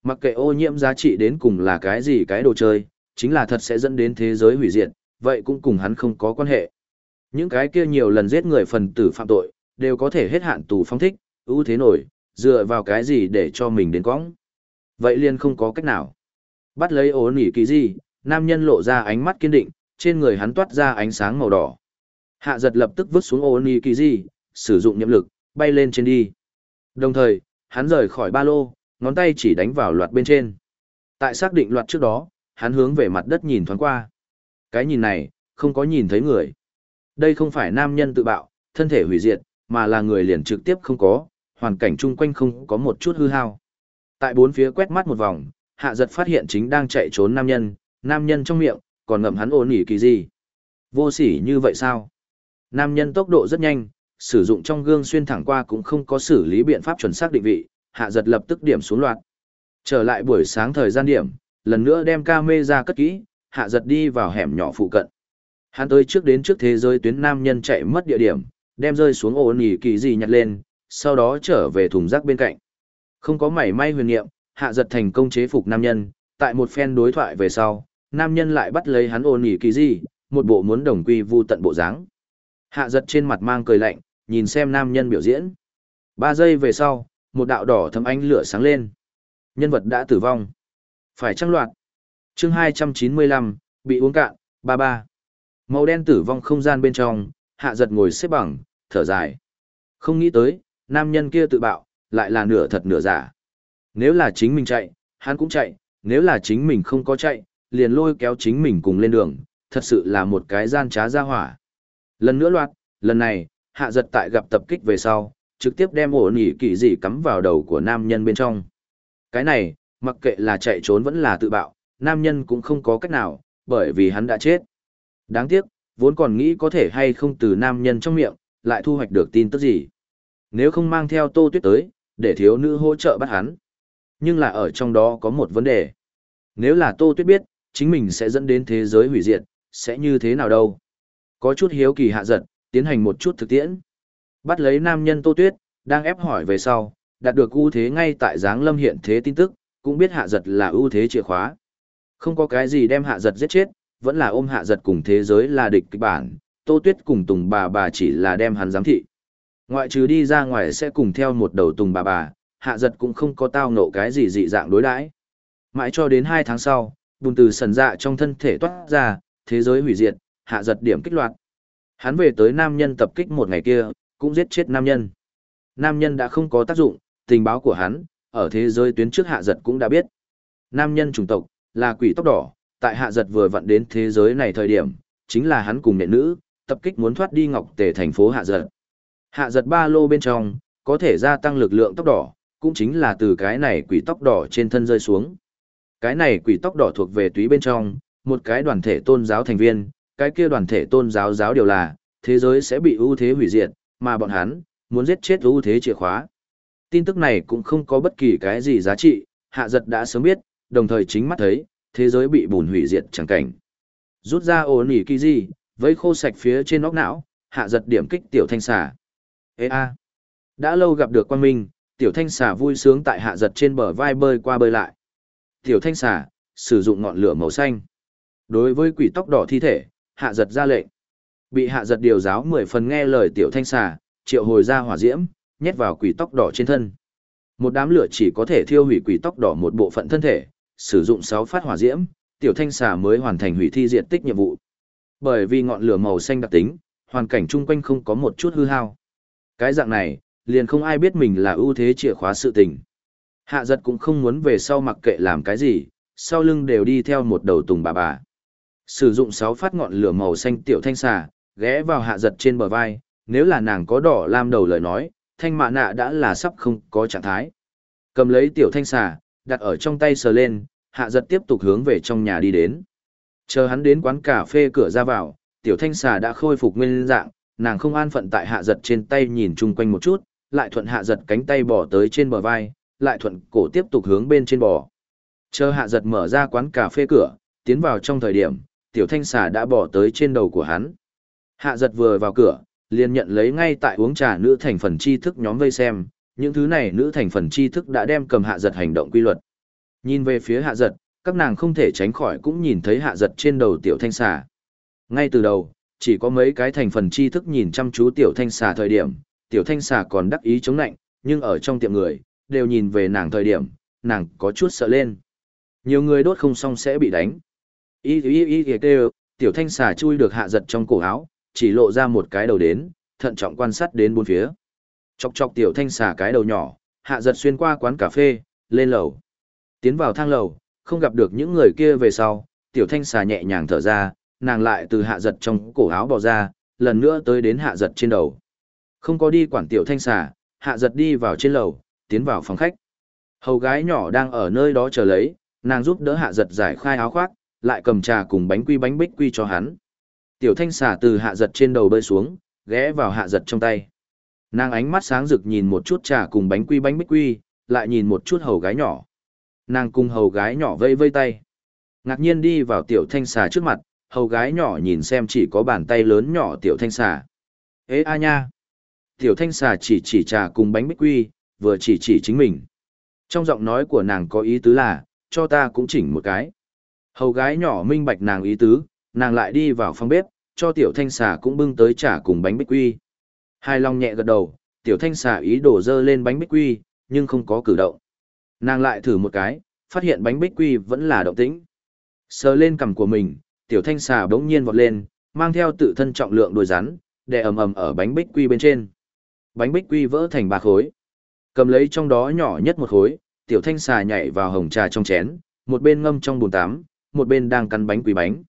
Mặc kệ ô nhiễm giá trị đến cùng là cái gì cái đồ chơi, chính là thật sẽ dẫn đến thế giới hủy diệt, vậy cũng cùng hắn không có quan hệ. Những cái kia nhiều lần giết người phần tử phạm tội, đều có thể hết hạn tù phong thích, ưu thế nổi, dựa vào cái gì để cho mình đến cõng. Vậy liền không có cách nào. Bắt lấy ố nỉ kỳ gì, nam nhân lộ ra ánh mắt kiên định, trên người hắn toát ra ánh sáng màu đỏ. Hạ giật lập tức vứt xuống ố nỉ kỳ gì, sử dụng nhiệm lực, bay lên trên đi. Đồng thời, hắn rời khỏi ba lô, ngón tay chỉ đánh vào loạt bên trên. Tại xác định loạt trước đó, hắn hướng về mặt đất nhìn thoáng qua. Cái nhìn này, không có nhìn thấy người. Đây không phải nam nhân tự bạo, thân thể hủy diệt, mà là người liền trực tiếp không có, hoàn cảnh chung quanh không có một chút hư hao. Tại bốn phía quét mắt một vòng, hạ giật phát hiện chính đang chạy trốn nam nhân, nam nhân trong miệng, còn ngậm hắn ồn ỉ kỳ gì. Vô sỉ như vậy sao? Nam nhân tốc độ rất nhanh, sử dụng trong gương xuyên thẳng qua cũng không có xử lý biện pháp chuẩn xác định vị, hạ giật lập tức điểm xuống loạt. Trở lại buổi sáng thời gian điểm, lần nữa đem ca mê ra cất kỹ, hạ giật đi vào hẻm nhỏ phụ cận. Hắn tới trước đến trước thế giới tuyến nam nhân chạy mất địa điểm, đem rơi xuống ồn ỉ kỳ gì nhặt lên, sau đó trở về thùng rác bên cạnh. Không có mảy may huyền niệm, hạ giật thành công chế phục nam nhân, tại một phen đối thoại về sau, nam nhân lại bắt lấy hắn ôn nỉ kỳ gì, một bộ muốn đồng quy vu tận bộ dáng. Hạ giật trên mặt mang cười lạnh, nhìn xem nam nhân biểu diễn. Ba giây về sau, một đạo đỏ thấm ánh lửa sáng lên. Nhân vật đã tử vong. Phải trăng loạt. chương 295, bị uống cạn, ba ba. Màu đen tử vong không gian bên trong, hạ giật ngồi xếp bằng, thở dài. Không nghĩ tới, nam nhân kia tự bạo, lại là nửa thật nửa giả. Nếu là chính mình chạy, hắn cũng chạy, nếu là chính mình không có chạy, liền lôi kéo chính mình cùng lên đường, thật sự là một cái gian trá ra hỏa. Lần nữa loạt, lần này, hạ giật tại gặp tập kích về sau, trực tiếp đem ổ nỉ kỳ dị cắm vào đầu của nam nhân bên trong. Cái này, mặc kệ là chạy trốn vẫn là tự bạo, nam nhân cũng không có cách nào, bởi vì hắn đã chết. Đáng tiếc, vốn còn nghĩ có thể hay không từ nam nhân trong miệng, lại thu hoạch được tin tức gì. Nếu không mang theo tô tuyết tới, để thiếu nữ hỗ trợ bắt hắn. Nhưng là ở trong đó có một vấn đề. Nếu là tô tuyết biết, chính mình sẽ dẫn đến thế giới hủy diệt, sẽ như thế nào đâu. Có chút hiếu kỳ hạ giật, tiến hành một chút thực tiễn. Bắt lấy nam nhân tô tuyết, đang ép hỏi về sau, đạt được ưu thế ngay tại dáng lâm hiện thế tin tức, cũng biết hạ giật là ưu thế chìa khóa. Không có cái gì đem hạ giật giết chết, vẫn là ôm hạ giật cùng thế giới là địch kịch bản, tô tuyết cùng tùng bà bà chỉ là đem hắn giám thị. Ngoại trừ đi ra ngoài sẽ cùng theo một đầu tùng bà bà, hạ giật cũng không có tao nộ cái gì dị dạng đối đãi Mãi cho đến hai tháng sau, bùn từ sần dạ trong thân thể toát ra, thế giới hủy diệt, hạ giật điểm kích loạt. Hắn về tới nam nhân tập kích một ngày kia, cũng giết chết nam nhân. Nam nhân đã không có tác dụng, tình báo của hắn, ở thế giới tuyến trước hạ giật cũng đã biết. Nam nhân chủng tộc, là quỷ tóc đỏ, tại hạ giật vừa vặn đến thế giới này thời điểm, chính là hắn cùng nệ nữ, tập kích muốn thoát đi ngọc tề thành phố hạ giật. Hạ giật ba lô bên trong, có thể gia tăng lực lượng tóc đỏ, cũng chính là từ cái này quỷ tóc đỏ trên thân rơi xuống. Cái này quỷ tóc đỏ thuộc về túy bên trong, một cái đoàn thể tôn giáo thành viên, cái kia đoàn thể tôn giáo giáo điều là, thế giới sẽ bị ưu thế hủy diệt, mà bọn hắn, muốn giết chết ưu thế chìa khóa. Tin tức này cũng không có bất kỳ cái gì giá trị, hạ giật đã sớm biết, đồng thời chính mắt thấy, thế giới bị bùn hủy diệt chẳng cảnh. Rút ra ổ nỉ kỳ gì, với khô sạch phía trên óc não, hạ giật điểm kích tiểu thanh xà. Ê a, đã lâu gặp được quan minh, Tiểu thanh xà vui sướng tại hạ giật trên bờ vai bơi qua bơi lại. Tiểu thanh xà, sử dụng ngọn lửa màu xanh. Đối với quỷ tóc đỏ thi thể, hạ giật ra lệnh. Bị hạ giật điều giáo mười phần nghe lời tiểu thanh xà, triệu hồi ra hỏa diễm, nhét vào quỷ tóc đỏ trên thân. Một đám lửa chỉ có thể thiêu hủy quỷ tóc đỏ một bộ phận thân thể, sử dụng sáu phát hỏa diễm, tiểu thanh xà mới hoàn thành hủy thi diện tích nhiệm vụ. Bởi vì ngọn lửa màu xanh đặc tính, hoàn cảnh chung quanh không có một chút hư hao. Cái dạng này, liền không ai biết mình là ưu thế chìa khóa sự tình. Hạ giật cũng không muốn về sau mặc kệ làm cái gì, sau lưng đều đi theo một đầu tùng bà bà. Sử dụng 6 phát ngọn lửa màu xanh tiểu thanh xà, ghé vào hạ giật trên bờ vai, nếu là nàng có đỏ lam đầu lời nói, thanh mạ nạ đã là sắp không có trạng thái. Cầm lấy tiểu thanh xà, đặt ở trong tay sờ lên, hạ giật tiếp tục hướng về trong nhà đi đến. Chờ hắn đến quán cà phê cửa ra vào, tiểu thanh xà đã khôi phục nguyên dạng, nàng không an phận tại hạ giật trên tay nhìn chung quanh một chút, lại thuận hạ giật cánh tay bỏ tới trên bờ vai, lại thuận cổ tiếp tục hướng bên trên bò. Chờ hạ giật mở ra quán cà phê cửa, tiến vào trong thời điểm, tiểu thanh xà đã bỏ tới trên đầu của hắn. Hạ giật vừa vào cửa, liền nhận lấy ngay tại uống trà nữ thành phần tri thức nhóm vây xem, những thứ này nữ thành phần tri thức đã đem cầm hạ giật hành động quy luật. Nhìn về phía hạ giật, các nàng không thể tránh khỏi cũng nhìn thấy hạ giật trên đầu tiểu thanh xà. Ngay từ đầu, chỉ có mấy cái thành phần tri thức nhìn chăm chú tiểu thanh xà thời điểm, tiểu thanh xà còn đắc ý chống nạnh, nhưng ở trong tiệm người, đều nhìn về nàng thời điểm, nàng có chút sợ lên. Nhiều người đốt không xong sẽ bị đánh. Y y y y kêu, tiểu thanh xà chui được hạ giật trong cổ áo, chỉ lộ ra một cái đầu đến, thận trọng quan sát đến bốn phía. Chọc chọc tiểu thanh xà cái đầu nhỏ, hạ giật xuyên qua quán cà phê, lên lầu. Tiến vào thang lầu, không gặp được những người kia về sau, tiểu thanh xà nhẹ nhàng thở ra, nàng lại từ hạ giật trong cổ áo bò ra, lần nữa tới đến hạ giật trên đầu. Không có đi quản tiểu thanh xà, hạ giật đi vào trên lầu, tiến vào phòng khách. Hầu gái nhỏ đang ở nơi đó chờ lấy, nàng giúp đỡ hạ giật giải khai áo khoác, lại cầm trà cùng bánh quy bánh bích quy cho hắn. Tiểu thanh xà từ hạ giật trên đầu bơi xuống, ghé vào hạ giật trong tay. Nàng ánh mắt sáng rực nhìn một chút trà cùng bánh quy bánh bích quy, lại nhìn một chút hầu gái nhỏ. Nàng cùng hầu gái nhỏ vây vây tay. Ngạc nhiên đi vào tiểu thanh xà trước mặt, hầu gái nhỏ nhìn xem chỉ có bàn tay lớn nhỏ tiểu thanh xà. Ê a nha! Tiểu thanh xà chỉ chỉ trà cùng bánh bích quy, vừa chỉ chỉ chính mình. Trong giọng nói của nàng có ý tứ là, cho ta cũng chỉnh một cái. Hầu gái nhỏ minh bạch nàng ý tứ, nàng lại đi vào phòng bếp, cho tiểu thanh xà cũng bưng tới trà cùng bánh bích quy. Hai lòng nhẹ gật đầu, tiểu thanh xà ý đổ dơ lên bánh bích quy, nhưng không có cử động. Nàng lại thử một cái, phát hiện bánh bích quy vẫn là động tĩnh. Sờ lên cằm của mình, tiểu thanh xà bỗng nhiên vọt lên, mang theo tự thân trọng lượng đuôi rắn, đè ầm ầm ở bánh bích quy bên trên. Bánh bích quy vỡ thành ba khối. Cầm lấy trong đó nhỏ nhất một khối, tiểu thanh xà nhảy vào hồng trà trong chén, một bên ngâm trong bồn tắm, một bên đang cắn bánh quy bánh.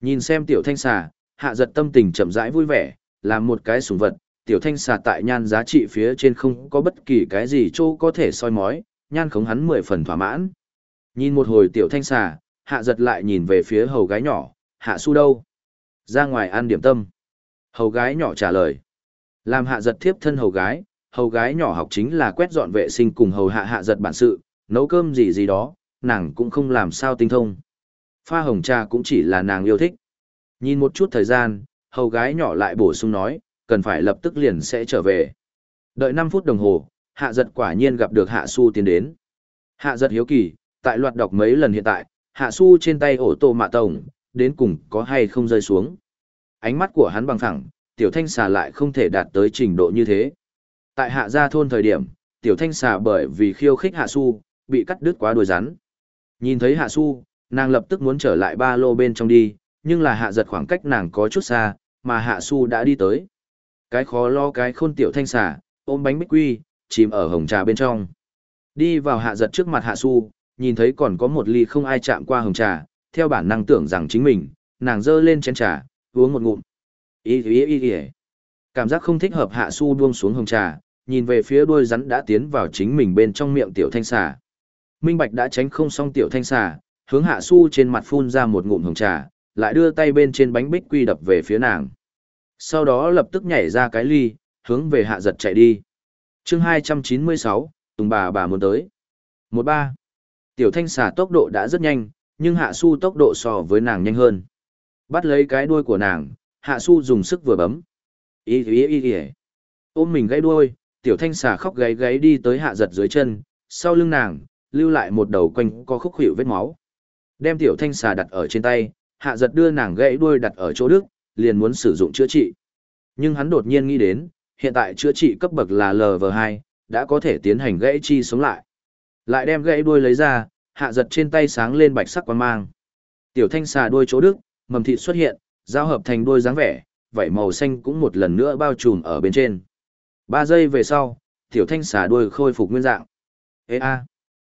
Nhìn xem tiểu thanh xà, hạ giật tâm tình chậm rãi vui vẻ, làm một cái sủng vật, tiểu thanh xà tại nhan giá trị phía trên không có bất kỳ cái gì chỗ có thể soi mói, nhan khống hắn mười phần thỏa mãn. Nhìn một hồi tiểu thanh xà, hạ giật lại nhìn về phía hầu gái nhỏ, hạ su đâu? Ra ngoài ăn điểm tâm. Hầu gái nhỏ trả lời. Làm hạ giật thiếp thân hầu gái, hầu gái nhỏ học chính là quét dọn vệ sinh cùng hầu hạ hạ giật bản sự, nấu cơm gì gì đó, nàng cũng không làm sao tinh thông. Pha hồng trà cũng chỉ là nàng yêu thích. Nhìn một chút thời gian, hầu gái nhỏ lại bổ sung nói, cần phải lập tức liền sẽ trở về. Đợi 5 phút đồng hồ, hạ giật quả nhiên gặp được hạ su tiến đến. Hạ giật hiếu kỳ, tại loạt đọc mấy lần hiện tại, hạ su trên tay ổ tô mạ tổng, đến cùng có hay không rơi xuống. Ánh mắt của hắn bằng thẳng, tiểu thanh xà lại không thể đạt tới trình độ như thế. Tại hạ gia thôn thời điểm, tiểu thanh xà bởi vì khiêu khích hạ su, bị cắt đứt quá đuôi rắn. Nhìn thấy hạ su, nàng lập tức muốn trở lại ba lô bên trong đi, nhưng là hạ giật khoảng cách nàng có chút xa, mà hạ su đã đi tới. Cái khó lo cái khôn tiểu thanh xà, ôm bánh bích quy, chìm ở hồng trà bên trong. Đi vào hạ giật trước mặt hạ su, nhìn thấy còn có một ly không ai chạm qua hồng trà, theo bản năng tưởng rằng chính mình, nàng dơ lên chén trà, uống một ngụm. Ý ý ý ý Cảm giác không thích hợp hạ su buông xuống hồng trà, nhìn về phía đuôi rắn đã tiến vào chính mình bên trong miệng tiểu thanh xà. Minh Bạch đã tránh không xong tiểu thanh xà, hướng hạ su trên mặt phun ra một ngụm hồng trà, lại đưa tay bên trên bánh bích quy đập về phía nàng. Sau đó lập tức nhảy ra cái ly, hướng về hạ giật chạy đi. chương 296, Tùng bà bà muốn tới. 13. Tiểu thanh xà tốc độ đã rất nhanh, nhưng hạ su tốc độ so với nàng nhanh hơn. Bắt lấy cái đuôi của nàng, hạ su dùng sức vừa bấm. Ý ý ý ý. Ôm mình gãy đuôi, tiểu thanh xà khóc gáy gáy đi tới hạ giật dưới chân, sau lưng nàng, lưu lại một đầu quanh có khúc hiệu vết máu. Đem tiểu thanh xà đặt ở trên tay, hạ giật đưa nàng gãy đuôi đặt ở chỗ đức, liền muốn sử dụng chữa trị. Nhưng hắn đột nhiên nghĩ đến, hiện tại chữa trị cấp bậc là LV2, đã có thể tiến hành gãy chi sống lại. Lại đem gãy đuôi lấy ra, hạ giật trên tay sáng lên bạch sắc quan mang. Tiểu thanh xà đuôi chỗ đức, mầm thịt xuất hiện, giao hợp thành đuôi dáng vẻ, vảy màu xanh cũng một lần nữa bao trùm ở bên trên. Ba giây về sau, tiểu thanh xà đuôi khôi phục nguyên dạng. Ê a.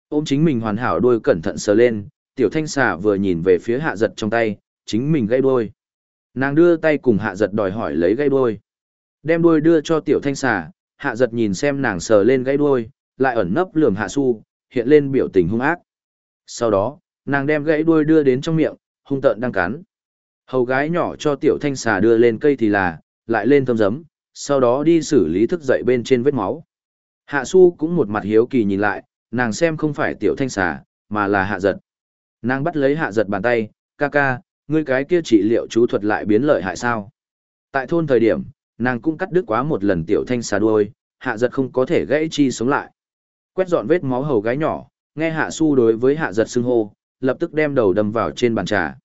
Ôm chính mình hoàn hảo đuôi cẩn thận sờ lên, tiểu thanh xà vừa nhìn về phía hạ giật trong tay, chính mình gây đuôi. Nàng đưa tay cùng hạ giật đòi hỏi lấy gây đuôi. Đem đuôi đưa cho tiểu thanh xà, hạ giật nhìn xem nàng sờ lên gây đuôi, lại ẩn nấp lườm hạ su, hiện lên biểu tình hung ác. Sau đó, nàng đem gãy đuôi đưa đến trong miệng, hung tợn đang cắn. Hầu gái nhỏ cho tiểu thanh xà đưa lên cây thì là, lại lên thơm giấm, sau đó đi xử lý thức dậy bên trên vết máu. Hạ su cũng một mặt hiếu kỳ nhìn lại, nàng xem không phải tiểu thanh xà, mà là hạ giật. Nàng bắt lấy hạ giật bàn tay, ca ca, ngươi cái kia trị liệu chú thuật lại biến lợi hại sao? Tại thôn thời điểm, nàng cũng cắt đứt quá một lần tiểu thanh xà đuôi, hạ giật không có thể gãy chi sống lại. Quét dọn vết máu hầu gái nhỏ, nghe hạ su đối với hạ giật xưng hô, lập tức đem đầu đâm vào trên bàn trà.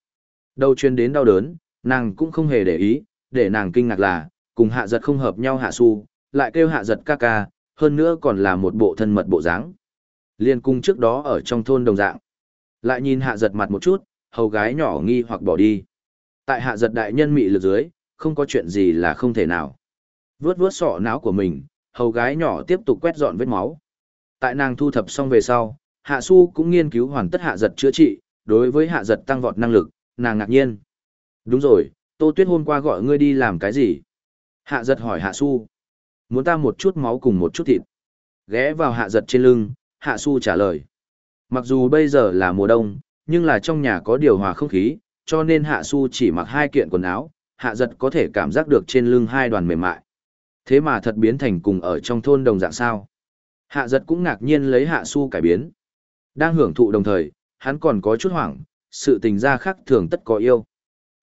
Đầu chuyên đến đau đớn, nàng cũng không hề để ý, để nàng kinh ngạc là, cùng hạ giật không hợp nhau hạ su, lại kêu hạ giật ca ca, hơn nữa còn là một bộ thân mật bộ dáng. Liên cung trước đó ở trong thôn đồng dạng. Lại nhìn hạ giật mặt một chút, hầu gái nhỏ nghi hoặc bỏ đi. Tại hạ giật đại nhân mị lực dưới, không có chuyện gì là không thể nào. Vướt vướt sọ não của mình, hầu gái nhỏ tiếp tục quét dọn vết máu. Tại nàng thu thập xong về sau, hạ su cũng nghiên cứu hoàn tất hạ giật chữa trị, đối với hạ giật tăng vọt năng lực, nàng ngạc nhiên. Đúng rồi, Tô Tuyết hôm qua gọi ngươi đi làm cái gì? Hạ giật hỏi hạ su. Muốn ta một chút máu cùng một chút thịt. Ghé vào hạ giật trên lưng, hạ su trả lời. Mặc dù bây giờ là mùa đông, nhưng là trong nhà có điều hòa không khí, cho nên hạ su chỉ mặc hai kiện quần áo, hạ giật có thể cảm giác được trên lưng hai đoàn mềm mại. Thế mà thật biến thành cùng ở trong thôn đồng dạng sao. Hạ giật cũng ngạc nhiên lấy hạ su cải biến. Đang hưởng thụ đồng thời, hắn còn có chút hoảng, sự tình gia khác thường tất có yêu.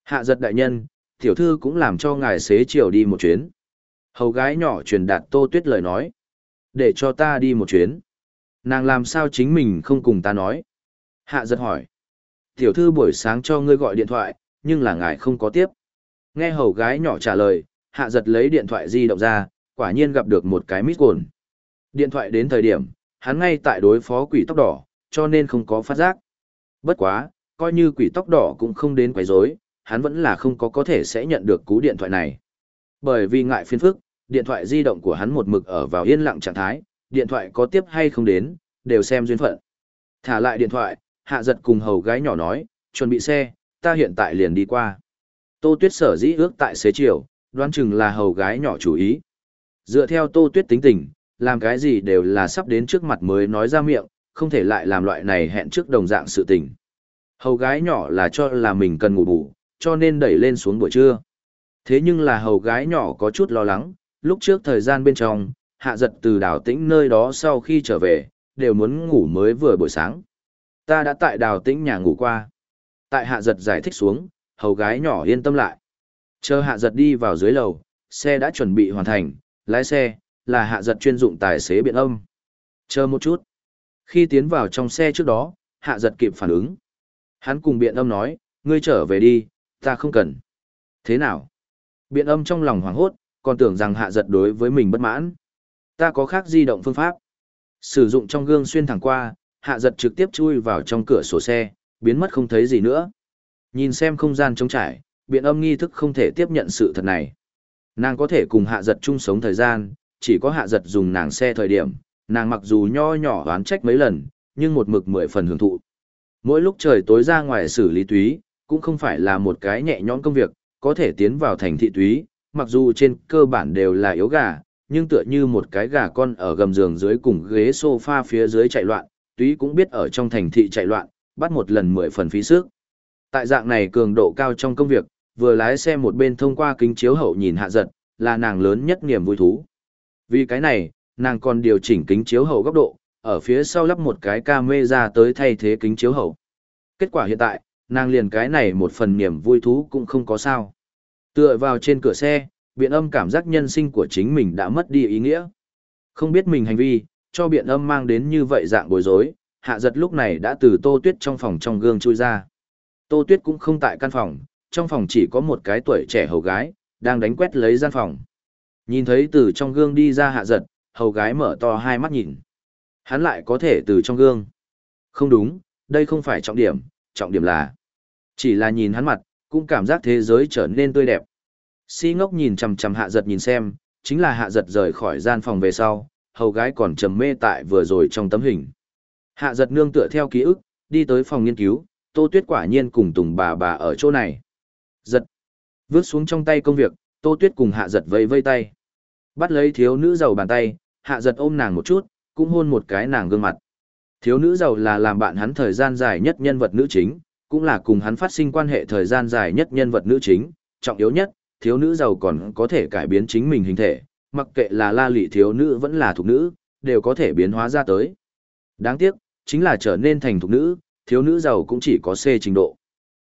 Hạ giật đại nhân, tiểu thư cũng làm cho ngài xế chiều đi một chuyến. Hầu gái nhỏ truyền đạt tô tuyết lời nói. Để cho ta đi một chuyến. Nàng làm sao chính mình không cùng ta nói. Hạ giật hỏi. Tiểu thư buổi sáng cho ngươi gọi điện thoại, nhưng là ngài không có tiếp. Nghe hầu gái nhỏ trả lời, hạ giật lấy điện thoại di động ra, quả nhiên gặp được một cái mít cồn. Điện thoại đến thời điểm, hắn ngay tại đối phó quỷ tóc đỏ, cho nên không có phát giác. Bất quá, coi như quỷ tóc đỏ cũng không đến quấy rối, hắn vẫn là không có có thể sẽ nhận được cú điện thoại này. Bởi vì ngại phiền phức, điện thoại di động của hắn một mực ở vào yên lặng trạng thái, điện thoại có tiếp hay không đến, đều xem duyên phận. Thả lại điện thoại, hạ giật cùng hầu gái nhỏ nói, chuẩn bị xe, ta hiện tại liền đi qua. Tô Tuyết sở dĩ ước tại xế chiều, đoán chừng là hầu gái nhỏ chủ ý. Dựa theo Tô Tuyết tính tình, làm cái gì đều là sắp đến trước mặt mới nói ra miệng, không thể lại làm loại này hẹn trước đồng dạng sự tình. Hầu gái nhỏ là cho là mình cần ngủ bù, cho nên đẩy lên xuống buổi trưa. Thế nhưng là hầu gái nhỏ có chút lo lắng, lúc trước thời gian bên trong, hạ giật từ đảo tĩnh nơi đó sau khi trở về, đều muốn ngủ mới vừa buổi sáng. Ta đã tại đào tĩnh nhà ngủ qua. Tại hạ giật giải thích xuống, hầu gái nhỏ yên tâm lại. Chờ hạ giật đi vào dưới lầu, xe đã chuẩn bị hoàn thành, lái xe, là hạ giật chuyên dụng tài xế biện âm. Chờ một chút. Khi tiến vào trong xe trước đó, hạ giật kịp phản ứng. Hắn cùng biện âm nói, ngươi trở về đi, ta không cần. Thế nào? Biện âm trong lòng hoảng hốt, còn tưởng rằng hạ giật đối với mình bất mãn. Ta có khác di động phương pháp. Sử dụng trong gương xuyên thẳng qua, hạ giật trực tiếp chui vào trong cửa sổ xe, biến mất không thấy gì nữa. Nhìn xem không gian trống trải, biện âm nghi thức không thể tiếp nhận sự thật này. Nàng có thể cùng hạ giật chung sống thời gian, chỉ có hạ giật dùng nàng xe thời điểm, nàng mặc dù nho nhỏ oán trách mấy lần, nhưng một mực mười phần hưởng thụ. Mỗi lúc trời tối ra ngoài xử lý túy, cũng không phải là một cái nhẹ nhõm công việc, có thể tiến vào thành thị túy, mặc dù trên cơ bản đều là yếu gà, nhưng tựa như một cái gà con ở gầm giường dưới cùng ghế sofa phía dưới chạy loạn, túy cũng biết ở trong thành thị chạy loạn, bắt một lần mười phần phí sức. Tại dạng này cường độ cao trong công việc, vừa lái xe một bên thông qua kính chiếu hậu nhìn hạ giật, là nàng lớn nhất niềm vui thú. Vì cái này, nàng còn điều chỉnh kính chiếu hậu góc độ, ở phía sau lắp một cái camera tới thay thế kính chiếu hậu. Kết quả hiện tại, nàng liền cái này một phần niềm vui thú cũng không có sao. Tựa vào trên cửa xe, biện âm cảm giác nhân sinh của chính mình đã mất đi ý nghĩa. Không biết mình hành vi, cho biện âm mang đến như vậy dạng bối rối, hạ giật lúc này đã từ tô tuyết trong phòng trong gương chui ra. Tô tuyết cũng không tại căn phòng, trong phòng chỉ có một cái tuổi trẻ hầu gái, đang đánh quét lấy gian phòng. Nhìn thấy từ trong gương đi ra hạ giật, hầu gái mở to hai mắt nhìn. Hắn lại có thể từ trong gương. Không đúng, đây không phải trọng điểm, trọng điểm là chỉ là nhìn hắn mặt, cũng cảm giác thế giới trở nên tươi đẹp. Si ngốc nhìn chằm chằm hạ giật nhìn xem, chính là hạ giật rời khỏi gian phòng về sau, hầu gái còn trầm mê tại vừa rồi trong tấm hình. Hạ giật nương tựa theo ký ức, đi tới phòng nghiên cứu, tô tuyết quả nhiên cùng tùng bà bà ở chỗ này. Giật. Vước xuống trong tay công việc, tô tuyết cùng hạ giật vây vây tay. Bắt lấy thiếu nữ giàu bàn tay, hạ giật ôm nàng một chút, cũng hôn một cái nàng gương mặt. Thiếu nữ giàu là làm bạn hắn thời gian dài nhất nhân vật nữ chính, cũng là cùng hắn phát sinh quan hệ thời gian dài nhất nhân vật nữ chính, trọng yếu nhất, thiếu nữ giàu còn có thể cải biến chính mình hình thể, mặc kệ là la lị thiếu nữ vẫn là thục nữ, đều có thể biến hóa ra tới. Đáng tiếc, chính là trở nên thành thục nữ, thiếu nữ giàu cũng chỉ có C trình độ.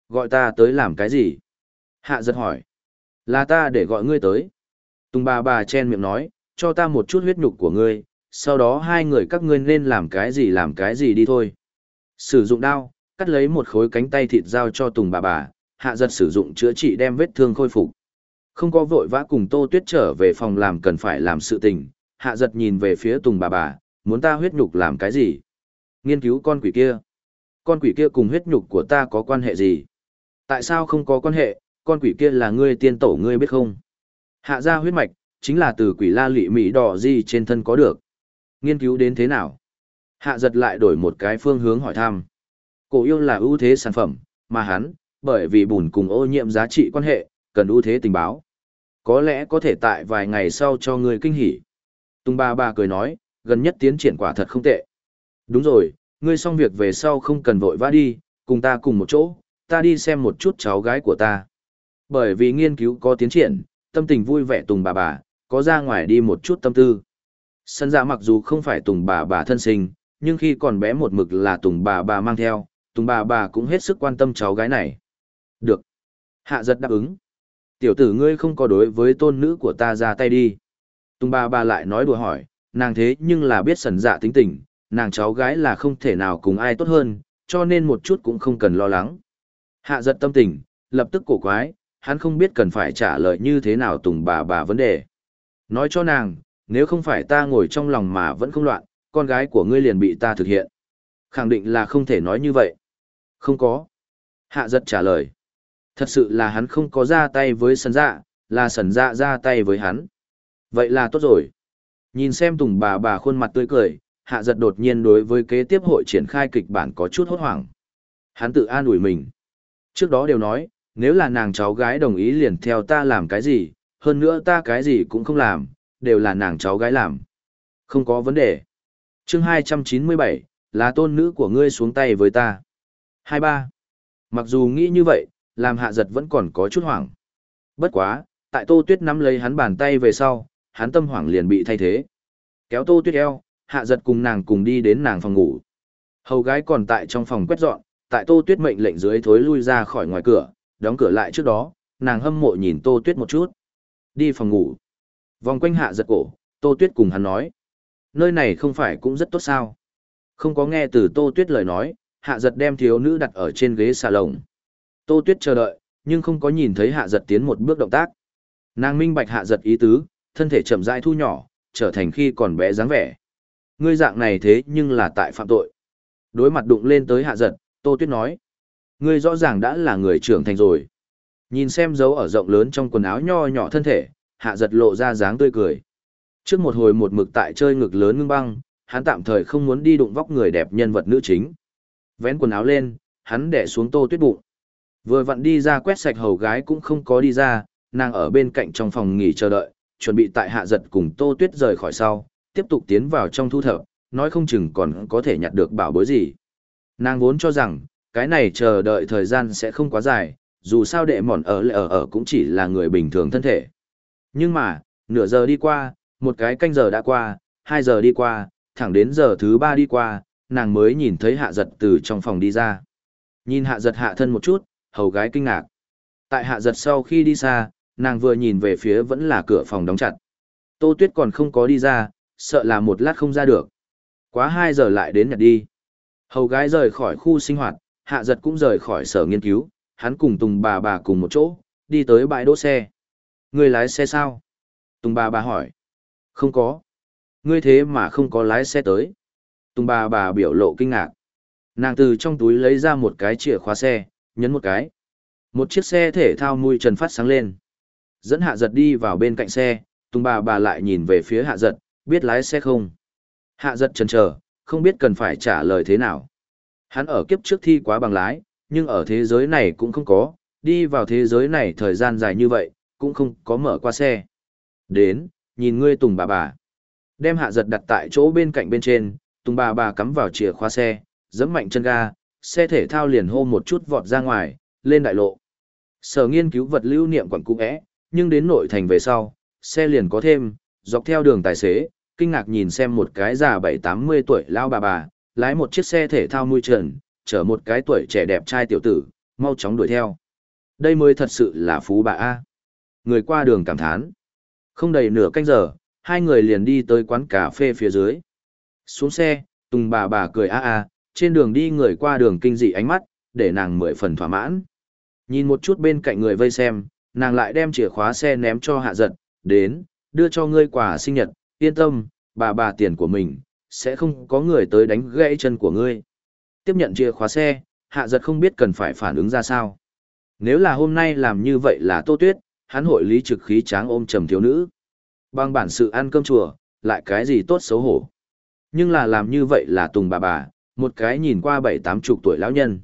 Gọi ta tới làm cái gì? Hạ giật hỏi. Là ta để gọi ngươi tới. Tùng bà bà chen miệng nói, cho ta một chút huyết nhục của ngươi, sau đó hai người các ngươi nên làm cái gì làm cái gì đi thôi. Sử dụng đao, cắt lấy một khối cánh tay thịt giao cho Tùng bà bà, hạ giật sử dụng chữa trị đem vết thương khôi phục. Không có vội vã cùng Tô Tuyết trở về phòng làm cần phải làm sự tình, hạ giật nhìn về phía Tùng bà bà, muốn ta huyết nhục làm cái gì? Nghiên cứu con quỷ kia. Con quỷ kia cùng huyết nhục của ta có quan hệ gì? Tại sao không có quan hệ, con quỷ kia là ngươi tiên tổ ngươi biết không? Hạ ra huyết mạch, chính là từ quỷ la lị mỹ đỏ gì trên thân có được. Nghiên cứu đến thế nào? Hạ giật lại đổi một cái phương hướng hỏi thăm. Cổ yêu là ưu thế sản phẩm, mà hắn, bởi vì bùn cùng ô nhiễm giá trị quan hệ, cần ưu thế tình báo. Có lẽ có thể tại vài ngày sau cho người kinh hỉ. Tung ba ba cười nói, gần nhất tiến triển quả thật không tệ. Đúng rồi, ngươi xong việc về sau không cần vội vã đi, cùng ta cùng một chỗ, ta đi xem một chút cháu gái của ta. Bởi vì nghiên cứu có tiến triển, tâm tình vui vẻ Tùng bà bà, có ra ngoài đi một chút tâm tư. Sân dạ mặc dù không phải Tùng bà bà thân sinh, nhưng khi còn bé một mực là Tùng bà bà mang theo, Tùng bà bà cũng hết sức quan tâm cháu gái này. Được. Hạ giật đáp ứng. Tiểu tử ngươi không có đối với tôn nữ của ta ra tay đi. Tùng bà bà lại nói đùa hỏi, nàng thế nhưng là biết sần dạ tính tình, nàng cháu gái là không thể nào cùng ai tốt hơn, cho nên một chút cũng không cần lo lắng. Hạ giật tâm tình, lập tức cổ quái, hắn không biết cần phải trả lời như thế nào tùng bà bà vấn đề. Nói cho nàng, nếu không phải ta ngồi trong lòng mà vẫn không loạn, con gái của ngươi liền bị ta thực hiện. Khẳng định là không thể nói như vậy. Không có. Hạ giật trả lời. Thật sự là hắn không có ra tay với sần dạ, là sần dạ ra tay với hắn. Vậy là tốt rồi. Nhìn xem tùng bà bà khuôn mặt tươi cười, hạ giật đột nhiên đối với kế tiếp hội triển khai kịch bản có chút hốt hoảng. Hắn tự an ủi mình. Trước đó đều nói, nếu là nàng cháu gái đồng ý liền theo ta làm cái gì, hơn nữa ta cái gì cũng không làm, đều là nàng cháu gái làm. Không có vấn đề. chương 297, là tôn nữ của ngươi xuống tay với ta. 23. Mặc dù nghĩ như vậy, làm hạ giật vẫn còn có chút hoảng. Bất quá, tại tô tuyết nắm lấy hắn bàn tay về sau, hắn tâm hoảng liền bị thay thế. Kéo tô tuyết eo, hạ giật cùng nàng cùng đi đến nàng phòng ngủ. Hầu gái còn tại trong phòng quét dọn, tại tô tuyết mệnh lệnh dưới thối lui ra khỏi ngoài cửa, đóng cửa lại trước đó, nàng hâm mộ nhìn tô tuyết một chút. Đi phòng ngủ. Vòng quanh hạ giật cổ, tô tuyết cùng hắn nói. Nơi này không phải cũng rất tốt sao. Không có nghe từ tô tuyết lời nói, hạ giật đem thiếu nữ đặt ở trên ghế xà lồng. Tô tuyết chờ đợi, nhưng không có nhìn thấy hạ giật tiến một bước động tác. Nàng minh bạch hạ giật ý tứ, thân thể chậm rãi thu nhỏ, trở thành khi còn bé dáng vẻ. Ngươi dạng này thế nhưng là tại phạm tội. Đối mặt đụng lên tới hạ giật, Tô Tuyết nói. Ngươi rõ ràng đã là người trưởng thành rồi. Nhìn xem dấu ở rộng lớn trong quần áo nho nhỏ thân thể, hạ giật lộ ra dáng tươi cười. Trước một hồi một mực tại chơi ngực lớn ngưng băng, hắn tạm thời không muốn đi đụng vóc người đẹp nhân vật nữ chính. Vén quần áo lên, hắn đẻ xuống Tô Tuyết bụng. Vừa vặn đi ra quét sạch hầu gái cũng không có đi ra, nàng ở bên cạnh trong phòng nghỉ chờ đợi, chuẩn bị tại hạ giật cùng Tô Tuyết rời khỏi sau, tiếp tục tiến vào trong thu thập, nói không chừng còn có thể nhặt được bảo bối gì. Nàng vốn cho rằng, cái này chờ đợi thời gian sẽ không quá dài, dù sao đệ mòn ở lệ ở ở cũng chỉ là người bình thường thân thể. Nhưng mà, nửa giờ đi qua, một cái canh giờ đã qua, hai giờ đi qua, thẳng đến giờ thứ ba đi qua, nàng mới nhìn thấy hạ giật từ trong phòng đi ra. Nhìn hạ giật hạ thân một chút, hầu gái kinh ngạc. Tại hạ giật sau khi đi xa, nàng vừa nhìn về phía vẫn là cửa phòng đóng chặt. Tô Tuyết còn không có đi ra, sợ là một lát không ra được. Quá hai giờ lại đến nhặt đi. Hầu gái rời khỏi khu sinh hoạt, hạ giật cũng rời khỏi sở nghiên cứu, hắn cùng Tùng bà bà cùng một chỗ, đi tới bãi đỗ xe. Người lái xe sao? Tùng bà bà hỏi. Không có. Ngươi thế mà không có lái xe tới. Tùng bà bà biểu lộ kinh ngạc. Nàng từ trong túi lấy ra một cái chìa khóa xe, nhấn một cái. Một chiếc xe thể thao mùi trần phát sáng lên. Dẫn hạ giật đi vào bên cạnh xe, Tùng bà bà lại nhìn về phía hạ giật, biết lái xe không? Hạ giật chần chờ, không biết cần phải trả lời thế nào. Hắn ở kiếp trước thi quá bằng lái, nhưng ở thế giới này cũng không có, đi vào thế giới này thời gian dài như vậy, cũng không có mở qua xe. Đến, nhìn ngươi Tùng bà bà. Đem hạ giật đặt tại chỗ bên cạnh bên trên, Tùng bà bà cắm vào chìa khóa xe, giẫm mạnh chân ga, xe thể thao liền hô một chút vọt ra ngoài, lên đại lộ. Sở nghiên cứu vật lưu niệm quẩn cung ẽ, nhưng đến nội thành về sau, xe liền có thêm, dọc theo đường tài xế, kinh ngạc nhìn xem một cái già bảy tám mươi tuổi lao bà bà, lái một chiếc xe thể thao mui trần, chở một cái tuổi trẻ đẹp trai tiểu tử, mau chóng đuổi theo. Đây mới thật sự là phú bà A. Người qua đường cảm thán. Không đầy nửa canh giờ, hai người liền đi tới quán cà phê phía dưới. Xuống xe, Tùng bà bà cười a a, trên đường đi người qua đường kinh dị ánh mắt, để nàng mười phần thỏa mãn. Nhìn một chút bên cạnh người vây xem, nàng lại đem chìa khóa xe ném cho hạ giật, đến, đưa cho ngươi quà sinh nhật, yên tâm, bà bà tiền của mình, sẽ không có người tới đánh gãy chân của ngươi. Tiếp nhận chìa khóa xe, hạ giật không biết cần phải phản ứng ra sao. Nếu là hôm nay làm như vậy là tô tuyết, hắn hội lý trực khí tráng ôm trầm thiếu nữ. Bằng bản sự ăn cơm chùa, lại cái gì tốt xấu hổ. Nhưng là làm như vậy là tùng bà bà, một cái nhìn qua bảy tám chục tuổi lão nhân.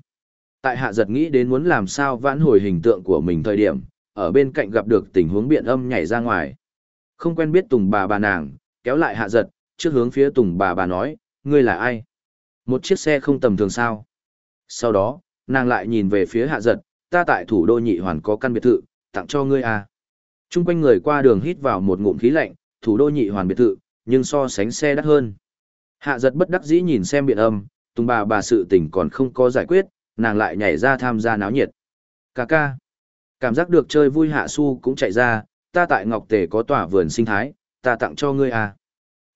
Tại hạ giật nghĩ đến muốn làm sao vãn hồi hình tượng của mình thời điểm, ở bên cạnh gặp được tình huống biện âm nhảy ra ngoài. Không quen biết tùng bà bà nàng, kéo lại hạ giật, trước hướng phía tùng bà bà nói, ngươi là ai? Một chiếc xe không tầm thường sao? Sau đó, nàng lại nhìn về phía hạ giật, ta tại thủ đô nhị hoàn có căn biệt thự, tặng cho ngươi à. Trung quanh người qua đường hít vào một ngụm khí lạnh, thủ đô nhị hoàn biệt thự, nhưng so sánh xe đắt hơn. Hạ giật bất đắc dĩ nhìn xem biện âm, tùng bà bà sự tình còn không có giải quyết, nàng lại nhảy ra tham gia náo nhiệt. Cà ca. Cảm giác được chơi vui hạ su cũng chạy ra, ta tại Ngọc Tề có tòa vườn sinh thái, ta tặng cho ngươi à.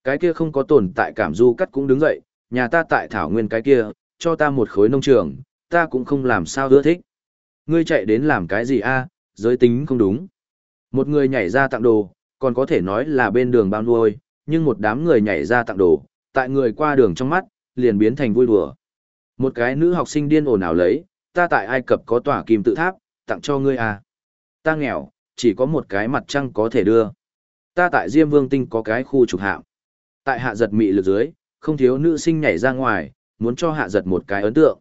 Cái kia không có tồn tại cảm du cắt cũng đứng dậy, nhà ta tại Thảo Nguyên cái kia, cho ta một khối nông trường, ta cũng không làm sao ưa thích. Ngươi chạy đến làm cái gì a? giới tính không đúng. Một người nhảy ra tặng đồ, còn có thể nói là bên đường bao nuôi, nhưng một đám người nhảy ra tặng đồ, tại người qua đường trong mắt, liền biến thành vui đùa. Một cái nữ học sinh điên ồn ào lấy, ta tại Ai Cập có tòa kim tự tháp, tặng cho ngươi à. Ta nghèo, chỉ có một cái mặt trăng có thể đưa. Ta tại Diêm Vương Tinh có cái khu trục hạm. Tại hạ giật mị lực dưới, không thiếu nữ sinh nhảy ra ngoài, muốn cho hạ giật một cái ấn tượng.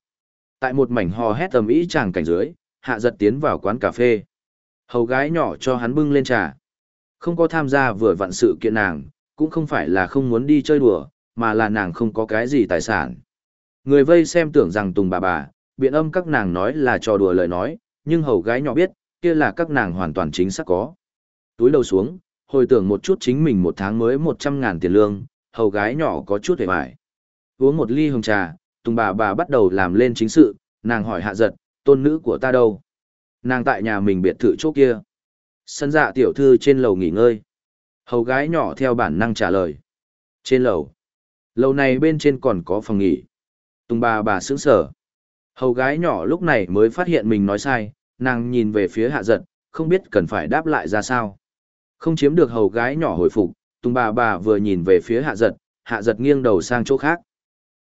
Tại một mảnh hò hét tầm ý chàng cảnh dưới, hạ giật tiến vào quán cà phê. Hầu gái nhỏ cho hắn bưng lên trà. Không có tham gia vừa vặn sự kiện nàng, cũng không phải là không muốn đi chơi đùa, mà là nàng không có cái gì tài sản. Người vây xem tưởng rằng Tùng bà bà, biện âm các nàng nói là trò đùa lời nói, nhưng hầu gái nhỏ biết, kia là các nàng hoàn toàn chính xác có. Túi đầu xuống, hồi tưởng một chút chính mình một tháng mới 100 ngàn tiền lương, hầu gái nhỏ có chút hề bại. Uống một ly hồng trà, Tùng bà bà bắt đầu làm lên chính sự, nàng hỏi hạ giật, tôn nữ của ta đâu? Nàng tại nhà mình biệt thự chỗ kia. Sân dạ tiểu thư trên lầu nghỉ ngơi. Hầu gái nhỏ theo bản năng trả lời. Trên lầu. Lầu này bên trên còn có phòng nghỉ. Tùng bà bà sững sở. Hầu gái nhỏ lúc này mới phát hiện mình nói sai, nàng nhìn về phía hạ giật, không biết cần phải đáp lại ra sao. Không chiếm được hầu gái nhỏ hồi phục, Tùng bà bà vừa nhìn về phía hạ giật, hạ giật nghiêng đầu sang chỗ khác.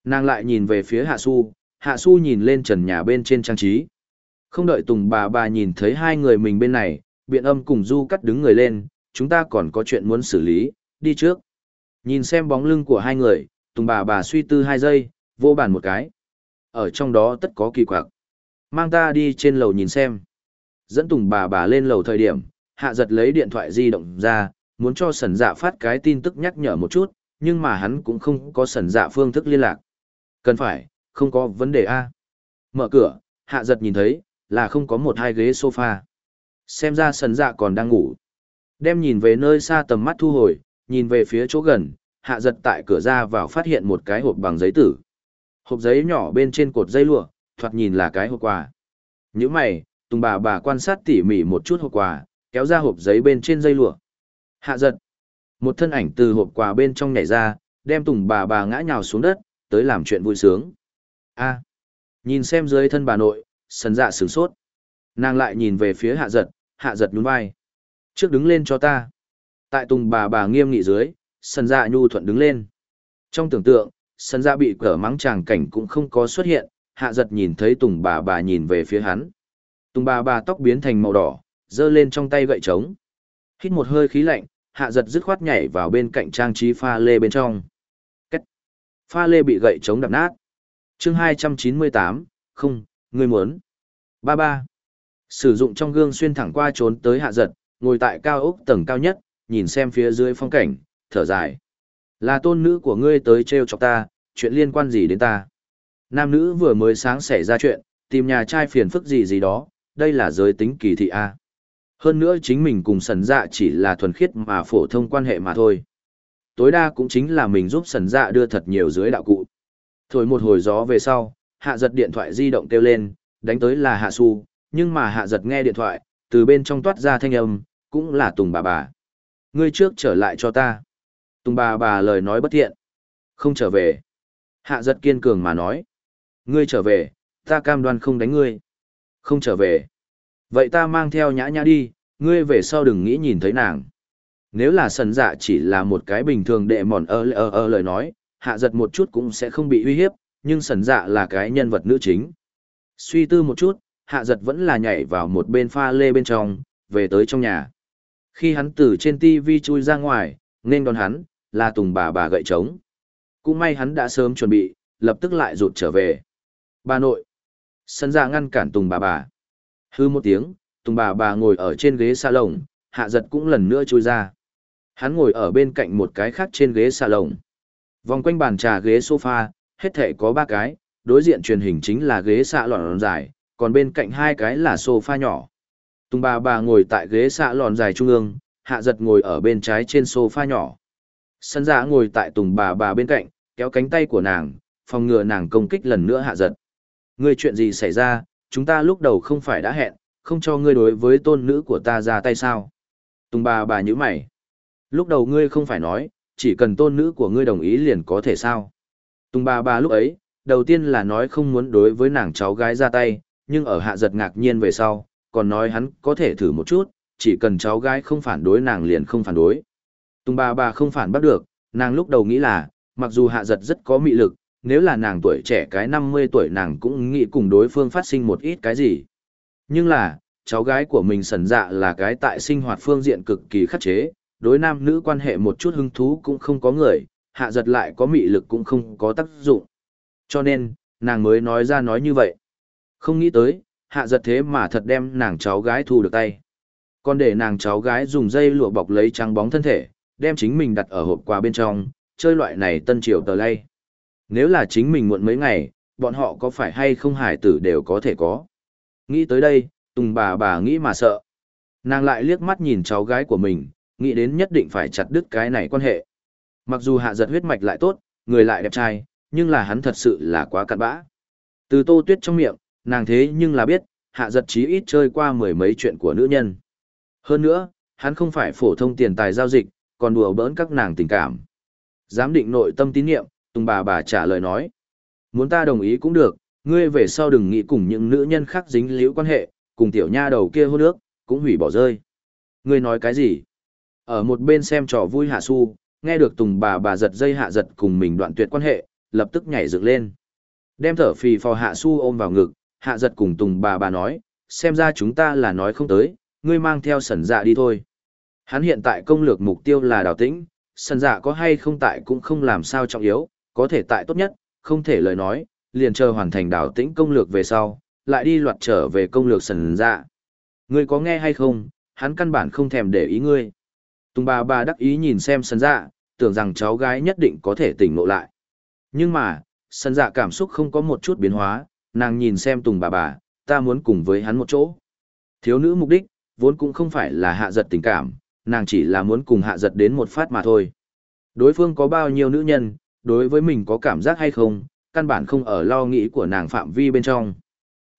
Nàng lại nhìn về phía hạ su, hạ su nhìn lên trần nhà bên trên trang trí. Không đợi Tùng bà bà nhìn thấy hai người mình bên này, biện âm cùng du cắt đứng người lên, chúng ta còn có chuyện muốn xử lý, đi trước. Nhìn xem bóng lưng của hai người, Tùng bà bà suy tư hai giây, vô bàn một cái. Ở trong đó tất có kỳ quặc. Mang ta đi trên lầu nhìn xem. Dẫn Tùng bà bà lên lầu thời điểm, hạ giật lấy điện thoại di động ra, muốn cho sần dạ phát cái tin tức nhắc nhở một chút, nhưng mà hắn cũng không có sần dạ phương thức liên lạc. Cần phải, không có vấn đề A. Mở cửa, hạ giật nhìn thấy, là không có một hai ghế sofa. Xem ra sần dạ còn đang ngủ. Đem nhìn về nơi xa tầm mắt thu hồi, nhìn về phía chỗ gần, hạ giật tại cửa ra vào phát hiện một cái hộp bằng giấy tử. Hộp giấy nhỏ bên trên cột dây lụa, thoạt nhìn là cái hộp quà. Như mày, Tùng bà bà quan sát tỉ mỉ một chút hộp quà, kéo ra hộp giấy bên trên dây lụa. Hạ giật. Một thân ảnh từ hộp quà bên trong nhảy ra, đem Tùng bà bà ngã nhào xuống đất, tới làm chuyện vui sướng. A. nhìn xem dưới thân bà nội, sần dạ sửng sốt. Nàng lại nhìn về phía hạ giật, hạ giật nhún vai. Trước đứng lên cho ta. Tại Tùng bà bà nghiêm nghị dưới, sần dạ nhu thuận đứng lên. Trong tưởng tượng, sần dạ bị cỡ mắng tràng cảnh cũng không có xuất hiện, hạ giật nhìn thấy Tùng bà bà nhìn về phía hắn. Tùng bà bà tóc biến thành màu đỏ, giơ lên trong tay gậy trống. Hít một hơi khí lạnh, hạ giật dứt khoát nhảy vào bên cạnh trang trí pha lê bên trong. Cách. Pha lê bị gậy trống đập nát. chương 298, không, ngươi muốn. Ba ba. Sử dụng trong gương xuyên thẳng qua trốn tới hạ giật, ngồi tại cao ốc tầng cao nhất, nhìn xem phía dưới phong cảnh, thở dài. Là tôn nữ của ngươi tới trêu chọc ta, chuyện liên quan gì đến ta? Nam nữ vừa mới sáng xảy ra chuyện, tìm nhà trai phiền phức gì gì đó, đây là giới tính kỳ thị A. Hơn nữa chính mình cùng sần dạ chỉ là thuần khiết mà phổ thông quan hệ mà thôi. Tối đa cũng chính là mình giúp sần dạ đưa thật nhiều dưới đạo cụ. Thổi một hồi gió về sau, hạ giật điện thoại di động kêu lên, đánh tới là hạ su, nhưng mà hạ giật nghe điện thoại, từ bên trong toát ra thanh âm, cũng là Tùng bà bà. Ngươi trước trở lại cho ta. Tùng bà bà lời nói bất thiện. Không trở về. Hạ giật kiên cường mà nói. Ngươi trở về, ta cam đoan không đánh ngươi. Không trở về. Vậy ta mang theo nhã nhã đi, ngươi về sau đừng nghĩ nhìn thấy nàng. Nếu là sần dạ chỉ là một cái bình thường đệ mòn ơ ơ ơ lời nói, hạ giật một chút cũng sẽ không bị uy hiếp, nhưng sần dạ là cái nhân vật nữ chính. Suy tư một chút, hạ giật vẫn là nhảy vào một bên pha lê bên trong, về tới trong nhà. Khi hắn từ trên tivi chui ra ngoài, nên đón hắn, là tùng bà bà gậy trống. Cũng may hắn đã sớm chuẩn bị, lập tức lại rụt trở về. Bà nội. Sân ra dạ ngăn cản tùng bà bà. Hư một tiếng, tùng bà bà ngồi ở trên ghế salon, hạ giật cũng lần nữa chui ra. Hắn ngồi ở bên cạnh một cái khác trên ghế salon. Vòng quanh bàn trà ghế sofa, hết thể có ba cái, đối diện truyền hình chính là ghế xạ lòn dài, còn bên cạnh hai cái là sofa nhỏ. Tùng bà bà ngồi tại ghế xạ lòn dài trung ương, hạ giật ngồi ở bên trái trên sofa nhỏ. Sân giả ngồi tại tùng bà bà bên cạnh, kéo cánh tay của nàng, phòng ngừa nàng công kích lần nữa hạ giật. Người chuyện gì xảy ra, chúng ta lúc đầu không phải đã hẹn, không cho ngươi đối với tôn nữ của ta ra tay sao? Tùng bà bà như mày. Lúc đầu ngươi không phải nói, chỉ cần tôn nữ của ngươi đồng ý liền có thể sao? Tùng bà bà lúc ấy, đầu tiên là nói không muốn đối với nàng cháu gái ra tay, nhưng ở hạ giật ngạc nhiên về sau, còn nói hắn có thể thử một chút, chỉ cần cháu gái không phản đối nàng liền không phản đối. Tùng bà bà không phản bắt được, nàng lúc đầu nghĩ là, mặc dù hạ giật rất có mị lực, nếu là nàng tuổi trẻ cái 50 tuổi nàng cũng nghĩ cùng đối phương phát sinh một ít cái gì. Nhưng là, cháu gái của mình sần dạ là cái tại sinh hoạt phương diện cực kỳ khắc chế, đối nam nữ quan hệ một chút hứng thú cũng không có người, hạ giật lại có mị lực cũng không có tác dụng. Cho nên, nàng mới nói ra nói như vậy. Không nghĩ tới, hạ giật thế mà thật đem nàng cháu gái thu được tay. Còn để nàng cháu gái dùng dây lụa bọc lấy trắng bóng thân thể, đem chính mình đặt ở hộp quà bên trong, chơi loại này tân triều tờ lay. Nếu là chính mình muộn mấy ngày, bọn họ có phải hay không hải tử đều có thể có. Nghĩ tới đây, Tùng bà bà nghĩ mà sợ. Nàng lại liếc mắt nhìn cháu gái của mình, nghĩ đến nhất định phải chặt đứt cái này quan hệ. Mặc dù hạ giật huyết mạch lại tốt, người lại đẹp trai, nhưng là hắn thật sự là quá cặn bã. Từ tô tuyết trong miệng, nàng thế nhưng là biết, hạ giật chí ít chơi qua mười mấy chuyện của nữ nhân. Hơn nữa, hắn không phải phổ thông tiền tài giao dịch, còn đùa bỡn các nàng tình cảm. Giám định nội tâm tín nhiệm, Tùng bà bà trả lời nói. Muốn ta đồng ý cũng được, ngươi về sau đừng nghĩ cùng những nữ nhân khác dính liễu quan hệ, cùng tiểu nha đầu kia hôn nước, cũng hủy bỏ rơi. Ngươi nói cái gì? Ở một bên xem trò vui hạ su, nghe được Tùng bà bà giật dây hạ giật cùng mình đoạn tuyệt quan hệ, lập tức nhảy dựng lên. Đem thở phì phò hạ su ôm vào ngực, hạ giật cùng Tùng bà bà nói, xem ra chúng ta là nói không tới, ngươi mang theo sẩn dạ đi thôi. Hắn hiện tại công lược mục tiêu là đào tĩnh, sẩn dạ có hay không tại cũng không làm sao trọng yếu, có thể tại tốt nhất, không thể lời nói, liền chờ hoàn thành đảo tĩnh công lược về sau, lại đi loạt trở về công lược sần dạ. Ngươi có nghe hay không, hắn căn bản không thèm để ý ngươi. Tùng bà bà đắc ý nhìn xem sần dạ, tưởng rằng cháu gái nhất định có thể tỉnh ngộ lại. Nhưng mà, sần dạ cảm xúc không có một chút biến hóa, nàng nhìn xem tùng bà bà, ta muốn cùng với hắn một chỗ. Thiếu nữ mục đích, vốn cũng không phải là hạ giật tình cảm, nàng chỉ là muốn cùng hạ giật đến một phát mà thôi. Đối phương có bao nhiêu nữ nhân, đối với mình có cảm giác hay không, căn bản không ở lo nghĩ của nàng phạm vi bên trong.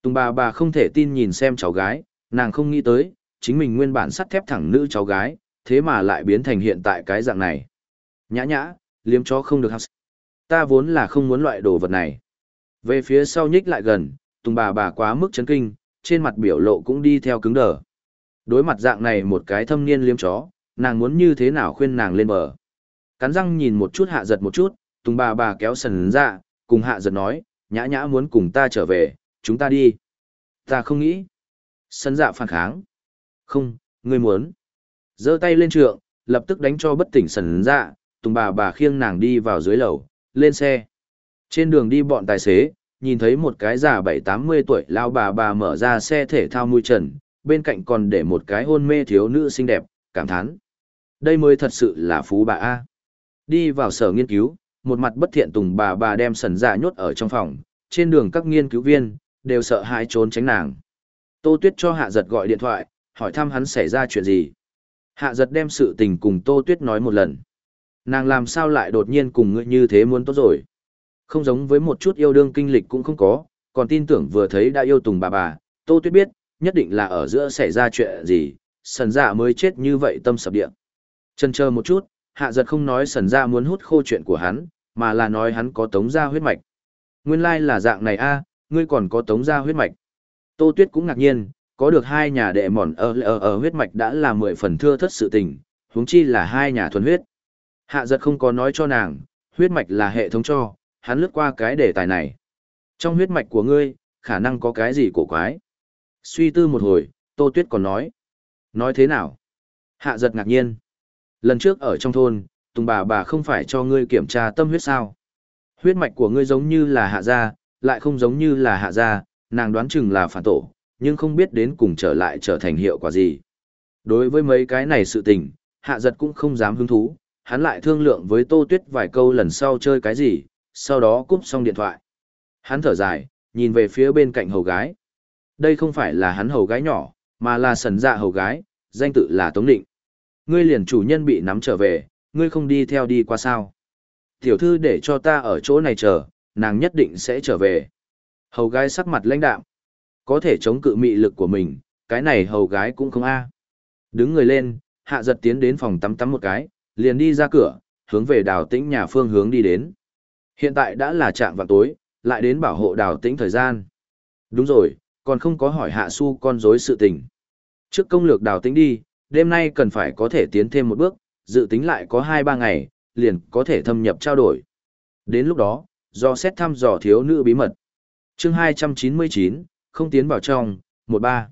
Tùng bà bà không thể tin nhìn xem cháu gái, nàng không nghĩ tới, chính mình nguyên bản sắt thép thẳng nữ cháu gái, thế mà lại biến thành hiện tại cái dạng này. Nhã nhã, liếm chó không được hắc. Ta vốn là không muốn loại đồ vật này. Về phía sau nhích lại gần, tùng bà bà quá mức chấn kinh, trên mặt biểu lộ cũng đi theo cứng đờ. Đối mặt dạng này một cái thâm niên liếm chó, nàng muốn như thế nào khuyên nàng lên bờ. Cắn răng nhìn một chút hạ giật một chút, tùng bà bà kéo sần ra, cùng hạ giật nói, nhã nhã muốn cùng ta trở về, chúng ta đi. Ta không nghĩ. Sân dạ phản kháng. Không, ngươi muốn. giơ tay lên trượng, lập tức đánh cho bất tỉnh sần dạ, tùng bà bà khiêng nàng đi vào dưới lầu, lên xe. Trên đường đi bọn tài xế, nhìn thấy một cái già bảy tám mươi tuổi lao bà bà mở ra xe thể thao mui trần, bên cạnh còn để một cái hôn mê thiếu nữ xinh đẹp, cảm thán. Đây mới thật sự là phú bà A. Đi vào sở nghiên cứu, một mặt bất thiện tùng bà bà đem sần dạ nhốt ở trong phòng, trên đường các nghiên cứu viên, đều sợ hãi trốn tránh nàng. Tô Tuyết cho Hạ Giật gọi điện thoại, hỏi thăm hắn xảy ra chuyện gì. Hạ Giật đem sự tình cùng Tô Tuyết nói một lần. Nàng làm sao lại đột nhiên cùng ngươi như thế muốn tốt rồi. Không giống với một chút yêu đương kinh lịch cũng không có, còn tin tưởng vừa thấy đã yêu tùng bà bà, Tô Tuyết biết, nhất định là ở giữa xảy ra chuyện gì, sần dạ mới chết như vậy tâm sập địa. Chân chờ một chút, hạ giật không nói sần ra muốn hút khô chuyện của hắn, mà là nói hắn có tống ra huyết mạch. Nguyên lai là dạng này a ngươi còn có tống ra huyết mạch. Tô Tuyết cũng ngạc nhiên, có được hai nhà đệ mòn ở, ở, ở huyết mạch đã là mười phần thưa thất sự tình, huống chi là hai nhà thuần huyết. Hạ giật không có nói cho nàng, huyết mạch là hệ thống cho, hắn lướt qua cái đề tài này. Trong huyết mạch của ngươi, khả năng có cái gì cổ quái. Suy tư một hồi, Tô Tuyết còn nói. Nói thế nào? Hạ giật ngạc nhiên. Lần trước ở trong thôn, Tùng bà bà không phải cho ngươi kiểm tra tâm huyết sao? Huyết mạch của ngươi giống như là hạ gia, lại không giống như là hạ gia, nàng đoán chừng là phản tổ, nhưng không biết đến cùng trở lại trở thành hiệu quả gì. Đối với mấy cái này sự tình, hạ giật cũng không dám hứng thú, hắn lại thương lượng với Tô Tuyết vài câu lần sau chơi cái gì, sau đó cúp xong điện thoại. Hắn thở dài, nhìn về phía bên cạnh hầu gái. Đây không phải là hắn hầu gái nhỏ, mà là sần dạ hầu gái, danh tự là Tống Định. Ngươi liền chủ nhân bị nắm trở về, ngươi không đi theo đi qua sao. Tiểu thư để cho ta ở chỗ này chờ, nàng nhất định sẽ trở về. Hầu gái sắc mặt lãnh đạm. Có thể chống cự mị lực của mình, cái này hầu gái cũng không a. Đứng người lên, hạ giật tiến đến phòng tắm tắm một cái, liền đi ra cửa, hướng về đào tĩnh nhà phương hướng đi đến. Hiện tại đã là trạng vào tối, lại đến bảo hộ đào tĩnh thời gian. Đúng rồi, còn không có hỏi hạ su con dối sự tình. Trước công lược đào tĩnh đi, đêm nay cần phải có thể tiến thêm một bước, dự tính lại có 2-3 ngày, liền có thể thâm nhập trao đổi. Đến lúc đó, do xét thăm dò thiếu nữ bí mật. chương 299, không tiến vào trong, 13.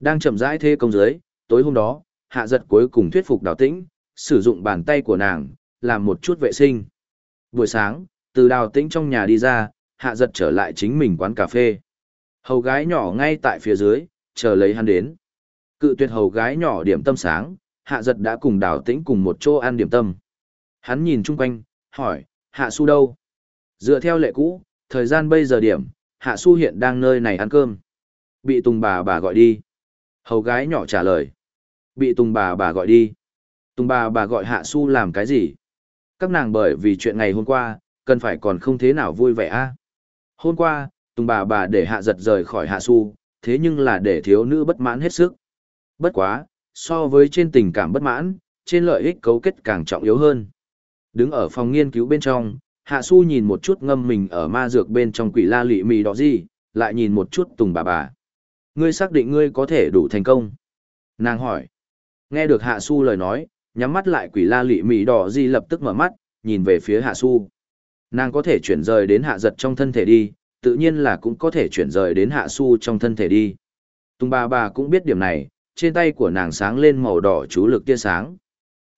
Đang chậm rãi thế công giới, tối hôm đó, hạ giật cuối cùng thuyết phục đào tĩnh, sử dụng bàn tay của nàng, làm một chút vệ sinh. Buổi sáng, từ đào tĩnh trong nhà đi ra, hạ giật trở lại chính mình quán cà phê. Hầu gái nhỏ ngay tại phía dưới, chờ lấy hắn đến. Cự tuyệt hầu gái nhỏ điểm tâm sáng, hạ giật đã cùng đào tĩnh cùng một chỗ ăn điểm tâm. Hắn nhìn chung quanh, hỏi, hạ su đâu? Dựa theo lệ cũ, thời gian bây giờ điểm, hạ su hiện đang nơi này ăn cơm. Bị tùng bà bà gọi đi. Hầu gái nhỏ trả lời. Bị tùng bà bà gọi đi. Tùng bà bà gọi hạ su làm cái gì? Các nàng bởi vì chuyện ngày hôm qua, cần phải còn không thế nào vui vẻ a Hôm qua, Tùng bà bà để hạ giật rời khỏi hạ su, thế nhưng là để thiếu nữ bất mãn hết sức. Bất quá, so với trên tình cảm bất mãn, trên lợi ích cấu kết càng trọng yếu hơn. Đứng ở phòng nghiên cứu bên trong, hạ su nhìn một chút ngâm mình ở ma dược bên trong quỷ la lị mì đó gì, lại nhìn một chút Tùng bà bà. Ngươi xác định ngươi có thể đủ thành công. Nàng hỏi. Nghe được hạ su lời nói, nhắm mắt lại quỷ la lị mì đỏ gì lập tức mở mắt, nhìn về phía hạ su. Nàng có thể chuyển rời đến hạ giật trong thân thể đi, tự nhiên là cũng có thể chuyển rời đến hạ su trong thân thể đi. Tùng bà bà cũng biết điểm này, trên tay của nàng sáng lên màu đỏ chú lực tia sáng.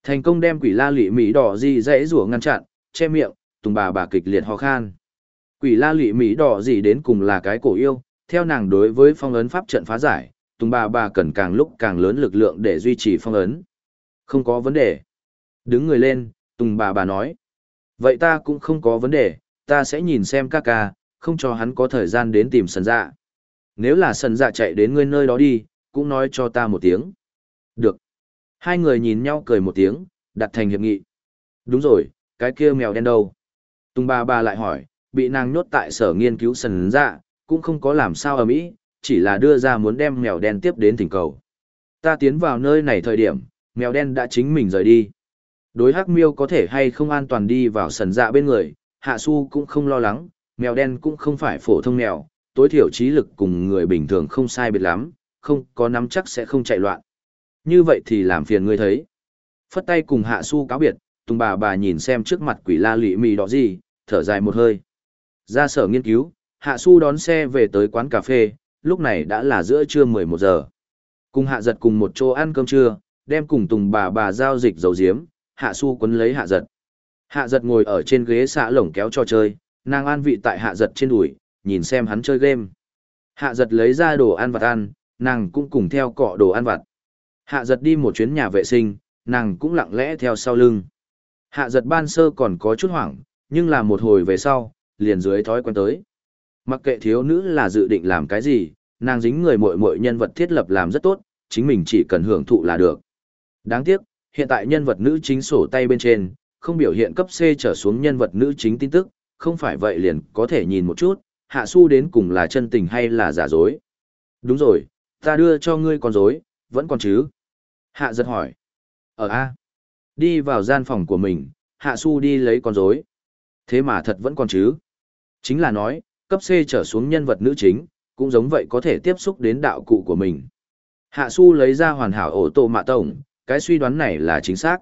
Thành công đem quỷ la lị mỹ đỏ gì dãy rủa ngăn chặn, che miệng, tùng bà bà kịch liệt ho khan. Quỷ la lị mỹ đỏ gì đến cùng là cái cổ yêu, theo nàng đối với phong ấn pháp trận phá giải, tùng bà bà cần càng lúc càng lớn lực lượng để duy trì phong ấn. Không có vấn đề. Đứng người lên, tùng bà bà nói. Vậy ta cũng không có vấn đề, ta sẽ nhìn xem ca ca, không cho hắn có thời gian đến tìm sần dạ. Nếu là sần dạ chạy đến ngươi nơi đó đi, cũng nói cho ta một tiếng. Được. Hai người nhìn nhau cười một tiếng, đặt thành hiệp nghị. Đúng rồi, cái kia mèo đen đâu? Tùng ba ba lại hỏi, bị nàng nhốt tại sở nghiên cứu sần dạ, cũng không có làm sao ở Mỹ, chỉ là đưa ra muốn đem mèo đen tiếp đến thỉnh cầu. Ta tiến vào nơi này thời điểm, mèo đen đã chính mình rời đi. Đối hắc miêu có thể hay không an toàn đi vào sần dạ bên người, hạ su cũng không lo lắng, mèo đen cũng không phải phổ thông mèo, tối thiểu trí lực cùng người bình thường không sai biệt lắm, không có nắm chắc sẽ không chạy loạn. Như vậy thì làm phiền ngươi thấy. Phất tay cùng hạ su cáo biệt, tùng bà bà nhìn xem trước mặt quỷ la lị mì đỏ gì, thở dài một hơi. Ra sở nghiên cứu, hạ su đón xe về tới quán cà phê, lúc này đã là giữa trưa 11 giờ. Cùng hạ giật cùng một chỗ ăn cơm trưa, đem cùng tùng bà bà giao dịch dầu diếm, hạ su quấn lấy hạ giật. Hạ giật ngồi ở trên ghế xạ lồng kéo cho chơi, nàng an vị tại hạ giật trên đùi, nhìn xem hắn chơi game. Hạ giật lấy ra đồ ăn vặt ăn, nàng cũng cùng theo cọ đồ ăn vặt. Hạ giật đi một chuyến nhà vệ sinh, nàng cũng lặng lẽ theo sau lưng. Hạ giật ban sơ còn có chút hoảng, nhưng là một hồi về sau, liền dưới thói quen tới. Mặc kệ thiếu nữ là dự định làm cái gì, nàng dính người muội muội nhân vật thiết lập làm rất tốt, chính mình chỉ cần hưởng thụ là được. Đáng tiếc, hiện tại nhân vật nữ chính sổ tay bên trên, không biểu hiện cấp C trở xuống nhân vật nữ chính tin tức, không phải vậy liền có thể nhìn một chút, hạ su đến cùng là chân tình hay là giả dối. Đúng rồi, ta đưa cho ngươi con dối, vẫn còn chứ. Hạ giật hỏi. Ở A. Đi vào gian phòng của mình, hạ su đi lấy con dối. Thế mà thật vẫn còn chứ. Chính là nói, cấp C trở xuống nhân vật nữ chính, cũng giống vậy có thể tiếp xúc đến đạo cụ của mình. Hạ su lấy ra hoàn hảo ổ tổ mạ tổng, cái suy đoán này là chính xác.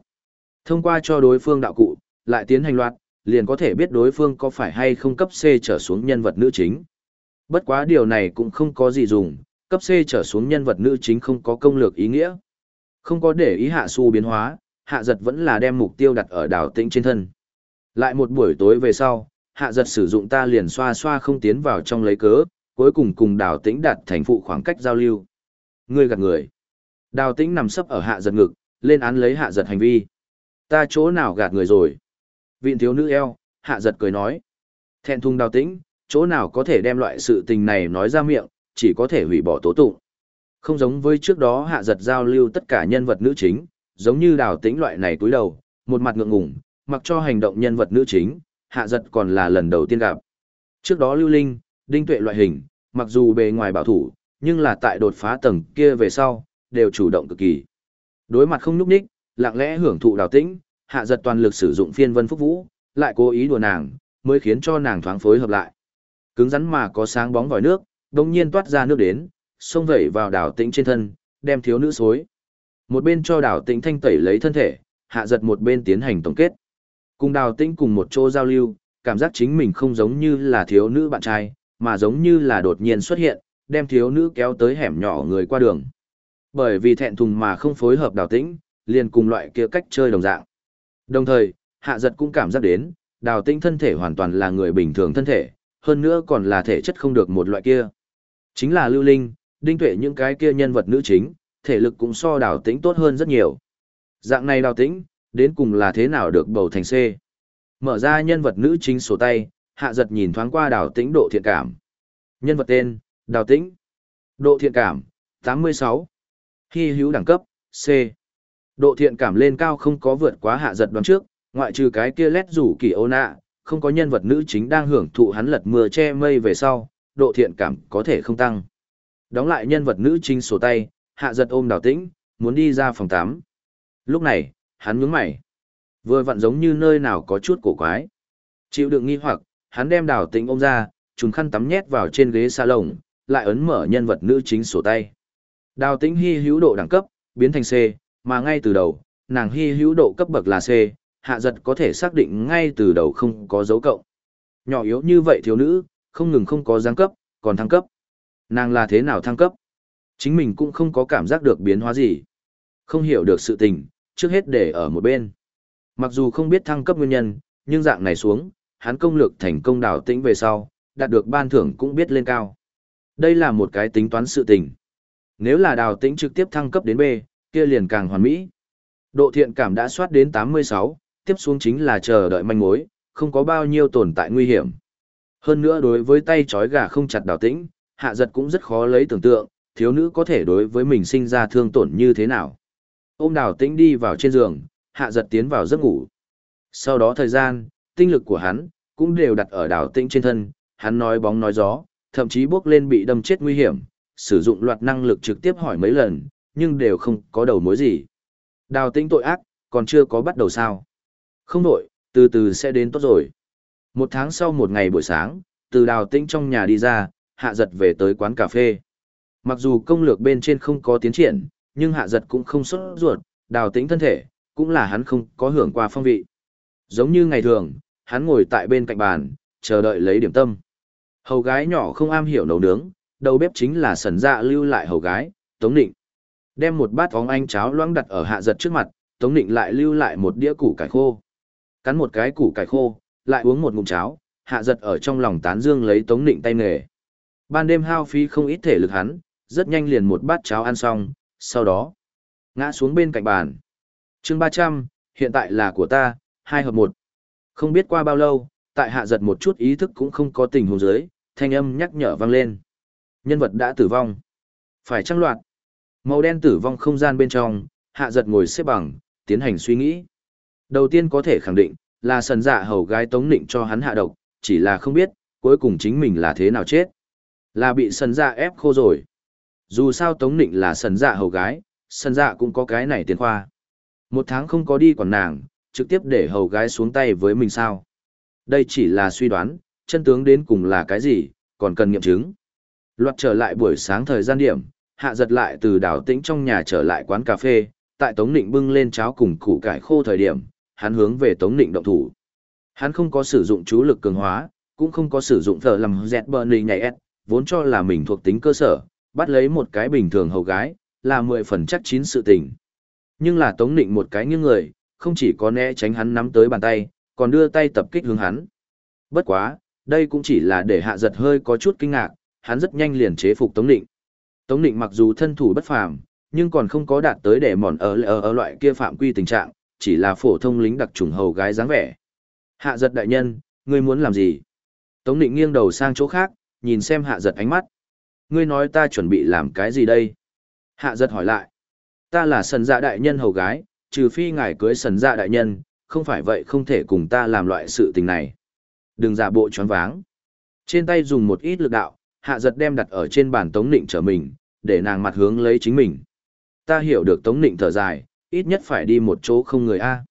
Thông qua cho đối phương đạo cụ, lại tiến hành loạt, liền có thể biết đối phương có phải hay không cấp C trở xuống nhân vật nữ chính. Bất quá điều này cũng không có gì dùng, cấp C trở xuống nhân vật nữ chính không có công lược ý nghĩa. Không có để ý hạ su biến hóa, hạ giật vẫn là đem mục tiêu đặt ở đảo tĩnh trên thân. Lại một buổi tối về sau, hạ giật sử dụng ta liền xoa xoa không tiến vào trong lấy cớ, cuối cùng cùng đào tĩnh đạt thành phụ khoảng cách giao lưu. Người gạt người. Đào tĩnh nằm sấp ở hạ giật ngực, lên án lấy hạ giật hành vi. Ta chỗ nào gạt người rồi? Vịn thiếu nữ eo, hạ giật cười nói. Thẹn thùng đào tĩnh, chỗ nào có thể đem loại sự tình này nói ra miệng, chỉ có thể hủy bỏ tố tụng. Không giống với trước đó hạ giật giao lưu tất cả nhân vật nữ chính, giống như đào tĩnh loại này túi đầu, một mặt ngượng ngùng, mặc cho hành động nhân vật nữ chính, hạ giật còn là lần đầu tiên gặp. Trước đó lưu linh, đinh tuệ loại hình, mặc dù bề ngoài bảo thủ, nhưng là tại đột phá tầng kia về sau, đều chủ động cực kỳ. Đối mặt không núp ních, lặng lẽ hưởng thụ đào tĩnh, hạ giật toàn lực sử dụng phiên vân phúc vũ, lại cố ý đùa nàng, mới khiến cho nàng thoáng phối hợp lại. Cứng rắn mà có sáng bóng vòi nước, đồng nhiên toát ra nước đến, xông vẩy vào đào tĩnh trên thân, đem thiếu nữ xối. Một bên cho đào tĩnh thanh tẩy lấy thân thể, hạ giật một bên tiến hành tổng kết. Cùng đào tĩnh cùng một chỗ giao lưu, cảm giác chính mình không giống như là thiếu nữ bạn trai, mà giống như là đột nhiên xuất hiện, đem thiếu nữ kéo tới hẻm nhỏ người qua đường. Bởi vì thẹn thùng mà không phối hợp đào tĩnh, liền cùng loại kia cách chơi đồng dạng. Đồng thời, hạ giật cũng cảm giác đến, đào tĩnh thân thể hoàn toàn là người bình thường thân thể, hơn nữa còn là thể chất không được một loại kia. Chính là lưu linh, đinh tuệ những cái kia nhân vật nữ chính, thể lực cũng so đào tĩnh tốt hơn rất nhiều. Dạng này đào tĩnh, đến cùng là thế nào được bầu thành C. Mở ra nhân vật nữ chính sổ tay, hạ giật nhìn thoáng qua đào tĩnh độ thiện cảm. Nhân vật tên, đào tĩnh. Độ thiện cảm, 86. Hy hữu đẳng cấp, C. Độ thiện cảm lên cao không có vượt quá hạ giật đoán trước, ngoại trừ cái kia lét rủ kỳ ô nạ, không có nhân vật nữ chính đang hưởng thụ hắn lật mưa che mây về sau, độ thiện cảm có thể không tăng. Đóng lại nhân vật nữ chính sổ tay, hạ giật ôm đào tĩnh, muốn đi ra phòng 8. Lúc này, hắn nhướng mày. Vừa vặn giống như nơi nào có chút cổ quái. Chịu đựng nghi hoặc, hắn đem đào tĩnh ôm ra, trùng khăn tắm nhét vào trên ghế salon, lại ấn mở nhân vật nữ chính sổ tay. Đào tĩnh hy hữu độ đẳng cấp, biến thành C, mà ngay từ đầu, nàng hy hữu độ cấp bậc là C, hạ giật có thể xác định ngay từ đầu không có dấu cộng. Nhỏ yếu như vậy thiếu nữ, không ngừng không có giáng cấp, còn thăng cấp. Nàng là thế nào thăng cấp? Chính mình cũng không có cảm giác được biến hóa gì. Không hiểu được sự tình, trước hết để ở một bên. Mặc dù không biết thăng cấp nguyên nhân, nhưng dạng này xuống, hắn công lược thành công đào tĩnh về sau, đạt được ban thưởng cũng biết lên cao. Đây là một cái tính toán sự tình. Nếu là đào tĩnh trực tiếp thăng cấp đến B, kia liền càng hoàn mỹ. Độ thiện cảm đã soát đến 86, tiếp xuống chính là chờ đợi manh mối, không có bao nhiêu tồn tại nguy hiểm. Hơn nữa đối với tay trói gà không chặt đào tĩnh, hạ giật cũng rất khó lấy tưởng tượng, thiếu nữ có thể đối với mình sinh ra thương tổn như thế nào. Ôm đào tĩnh đi vào trên giường, hạ giật tiến vào giấc ngủ. Sau đó thời gian, tinh lực của hắn, cũng đều đặt ở đào tĩnh trên thân, hắn nói bóng nói gió, thậm chí bước lên bị đâm chết nguy hiểm, sử dụng loạt năng lực trực tiếp hỏi mấy lần, nhưng đều không có đầu mối gì. Đào tĩnh tội ác, còn chưa có bắt đầu sao. Không đổi, từ từ sẽ đến tốt rồi. Một tháng sau một ngày buổi sáng, từ đào tĩnh trong nhà đi ra, hạ giật về tới quán cà phê. Mặc dù công lược bên trên không có tiến triển, nhưng hạ giật cũng không xuất ruột, đào tĩnh thân thể, cũng là hắn không có hưởng qua phong vị. Giống như ngày thường, hắn ngồi tại bên cạnh bàn, chờ đợi lấy điểm tâm. Hầu gái nhỏ không am hiểu nấu nướng, đầu bếp chính là sần dạ lưu lại hầu gái, Tống Định. Đem một bát vóng anh cháo loãng đặt ở hạ giật trước mặt, Tống Định lại lưu lại một đĩa củ cải khô. Cắn một cái củ cải khô, lại uống một ngụm cháo, hạ giật ở trong lòng tán dương lấy Tống Định tay nghề. Ban đêm hao phí không ít thể lực hắn, rất nhanh liền một bát cháo ăn xong, sau đó ngã xuống bên cạnh bàn. chương ba trăm hiện tại là của ta, hai hợp một. Không biết qua bao lâu, tại hạ giật một chút ý thức cũng không có tình huống dưới, thanh âm nhắc nhở vang lên. Nhân vật đã tử vong. Phải trăng loạt. Màu đen tử vong không gian bên trong, hạ giật ngồi xếp bằng, tiến hành suy nghĩ. Đầu tiên có thể khẳng định, là sần dạ hầu gái tống nịnh cho hắn hạ độc, chỉ là không biết, cuối cùng chính mình là thế nào chết. Là bị sần dạ ép khô rồi. Dù sao tống nịnh là sần dạ hầu gái, sần dạ cũng có cái này tiền khoa. Một tháng không có đi còn nàng, trực tiếp để hầu gái xuống tay với mình sao. Đây chỉ là suy đoán, chân tướng đến cùng là cái gì, còn cần nghiệm chứng. Loạt trở lại buổi sáng thời gian điểm, hạ giật lại từ đảo tĩnh trong nhà trở lại quán cà phê, tại Tống Nịnh bưng lên cháo cùng củ cải khô thời điểm, hắn hướng về Tống Nịnh động thủ. Hắn không có sử dụng chú lực cường hóa, cũng không có sử dụng thờ làm dẹt bờ nì nhảy ép, vốn cho là mình thuộc tính cơ sở, bắt lấy một cái bình thường hầu gái, là mười phần chắc chín sự tình. Nhưng là Tống Nịnh một cái nghiêng người, không chỉ có né tránh hắn nắm tới bàn tay, còn đưa tay tập kích hướng hắn. Bất quá, đây cũng chỉ là để hạ giật hơi có chút kinh ngạc, hắn rất nhanh liền chế phục Tống Nịnh. Tống Nịnh mặc dù thân thủ bất phàm, nhưng còn không có đạt tới để mòn ở, ở ở loại kia phạm quy tình trạng, chỉ là phổ thông lính đặc trùng hầu gái dáng vẻ. Hạ giật đại nhân, ngươi muốn làm gì? Tống Định nghiêng đầu sang chỗ khác, nhìn xem hạ giật ánh mắt. Ngươi nói ta chuẩn bị làm cái gì đây? Hạ giật hỏi lại. Ta là sần dạ đại nhân hầu gái, trừ phi ngài cưới sần dạ đại nhân, không phải vậy không thể cùng ta làm loại sự tình này. Đừng giả bộ choáng váng. Trên tay dùng một ít lực đạo, hạ giật đem đặt ở trên bàn tống nịnh trở mình, để nàng mặt hướng lấy chính mình. Ta hiểu được tống nịnh thở dài, ít nhất phải đi một chỗ không người A.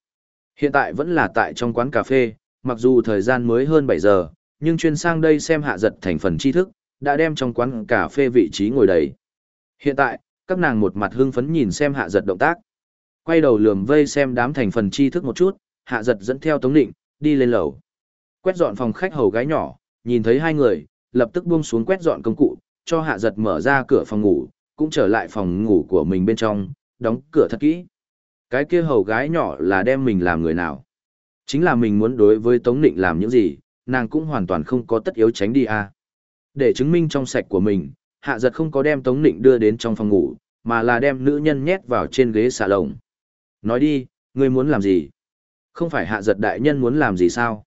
Hiện tại vẫn là tại trong quán cà phê, mặc dù thời gian mới hơn 7 giờ, nhưng chuyên sang đây xem hạ giật thành phần tri thức, đã đem trong quán cà phê vị trí ngồi đầy. Hiện tại, các nàng một mặt hưng phấn nhìn xem hạ giật động tác. Quay đầu lườm vây xem đám thành phần tri thức một chút, hạ giật dẫn theo tống định, đi lên lầu. Quét dọn phòng khách hầu gái nhỏ, nhìn thấy hai người, lập tức buông xuống quét dọn công cụ, cho hạ giật mở ra cửa phòng ngủ, cũng trở lại phòng ngủ của mình bên trong, đóng cửa thật kỹ. Cái kia hầu gái nhỏ là đem mình làm người nào? Chính là mình muốn đối với Tống Nịnh làm những gì, nàng cũng hoàn toàn không có tất yếu tránh đi à. Để chứng minh trong sạch của mình, hạ giật không có đem Tống Nịnh đưa đến trong phòng ngủ, mà là đem nữ nhân nhét vào trên ghế xà lồng. Nói đi, ngươi muốn làm gì? Không phải hạ giật đại nhân muốn làm gì sao?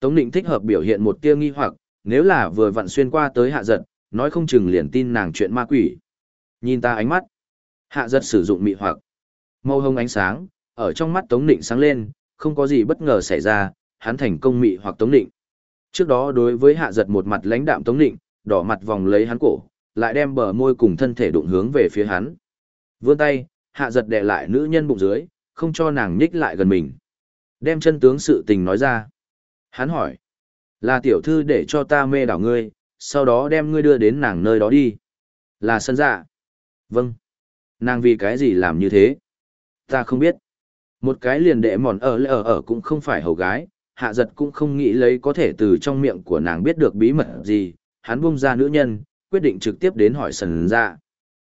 Tống Nịnh thích hợp biểu hiện một tia nghi hoặc, nếu là vừa vặn xuyên qua tới hạ giật, nói không chừng liền tin nàng chuyện ma quỷ. Nhìn ta ánh mắt. Hạ giật sử dụng mị hoặc. Màu hồng ánh sáng, ở trong mắt Tống Nịnh sáng lên, không có gì bất ngờ xảy ra, hắn thành công mị hoặc Tống Nịnh. Trước đó đối với hạ giật một mặt lãnh đạm Tống Nịnh, đỏ mặt vòng lấy hắn cổ, lại đem bờ môi cùng thân thể đụng hướng về phía hắn. Vươn tay, hạ giật đè lại nữ nhân bụng dưới, không cho nàng nhích lại gần mình. Đem chân tướng sự tình nói ra. Hắn hỏi, là tiểu thư để cho ta mê đảo ngươi, sau đó đem ngươi đưa đến nàng nơi đó đi. Là sân dạ. Vâng. Nàng vì cái gì làm như thế? Ta không biết. Một cái liền đệ mòn ở ở ở cũng không phải hầu gái, hạ giật cũng không nghĩ lấy có thể từ trong miệng của nàng biết được bí mật gì. Hắn buông ra nữ nhân, quyết định trực tiếp đến hỏi sần dạ.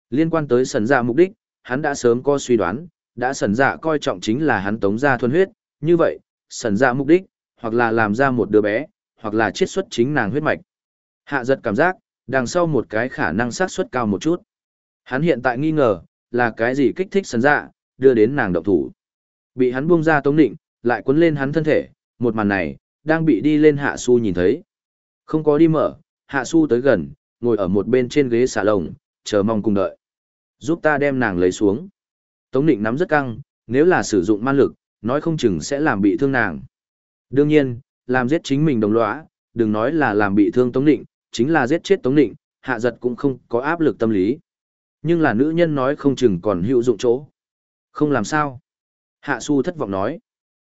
Liên quan tới sần dạ mục đích, hắn đã sớm có suy đoán, đã sần dạ coi trọng chính là hắn tống ra thuần huyết, như vậy, sần dạ mục đích, hoặc là làm ra một đứa bé, hoặc là chiết xuất chính nàng huyết mạch. Hạ giật cảm giác, đằng sau một cái khả năng xác suất cao một chút. Hắn hiện tại nghi ngờ, là cái gì kích thích sần dạ, đưa đến nàng động thủ. Bị hắn buông ra tống định, lại quấn lên hắn thân thể, một màn này, đang bị đi lên hạ su nhìn thấy. Không có đi mở, hạ su tới gần, ngồi ở một bên trên ghế xà lồng, chờ mong cùng đợi. Giúp ta đem nàng lấy xuống. Tống định nắm rất căng, nếu là sử dụng man lực, nói không chừng sẽ làm bị thương nàng. Đương nhiên, làm giết chính mình đồng lõa, đừng nói là làm bị thương Tống Định, chính là giết chết Tống Định, hạ giật cũng không có áp lực tâm lý. Nhưng là nữ nhân nói không chừng còn hữu dụng chỗ. Không làm sao. Hạ su thất vọng nói.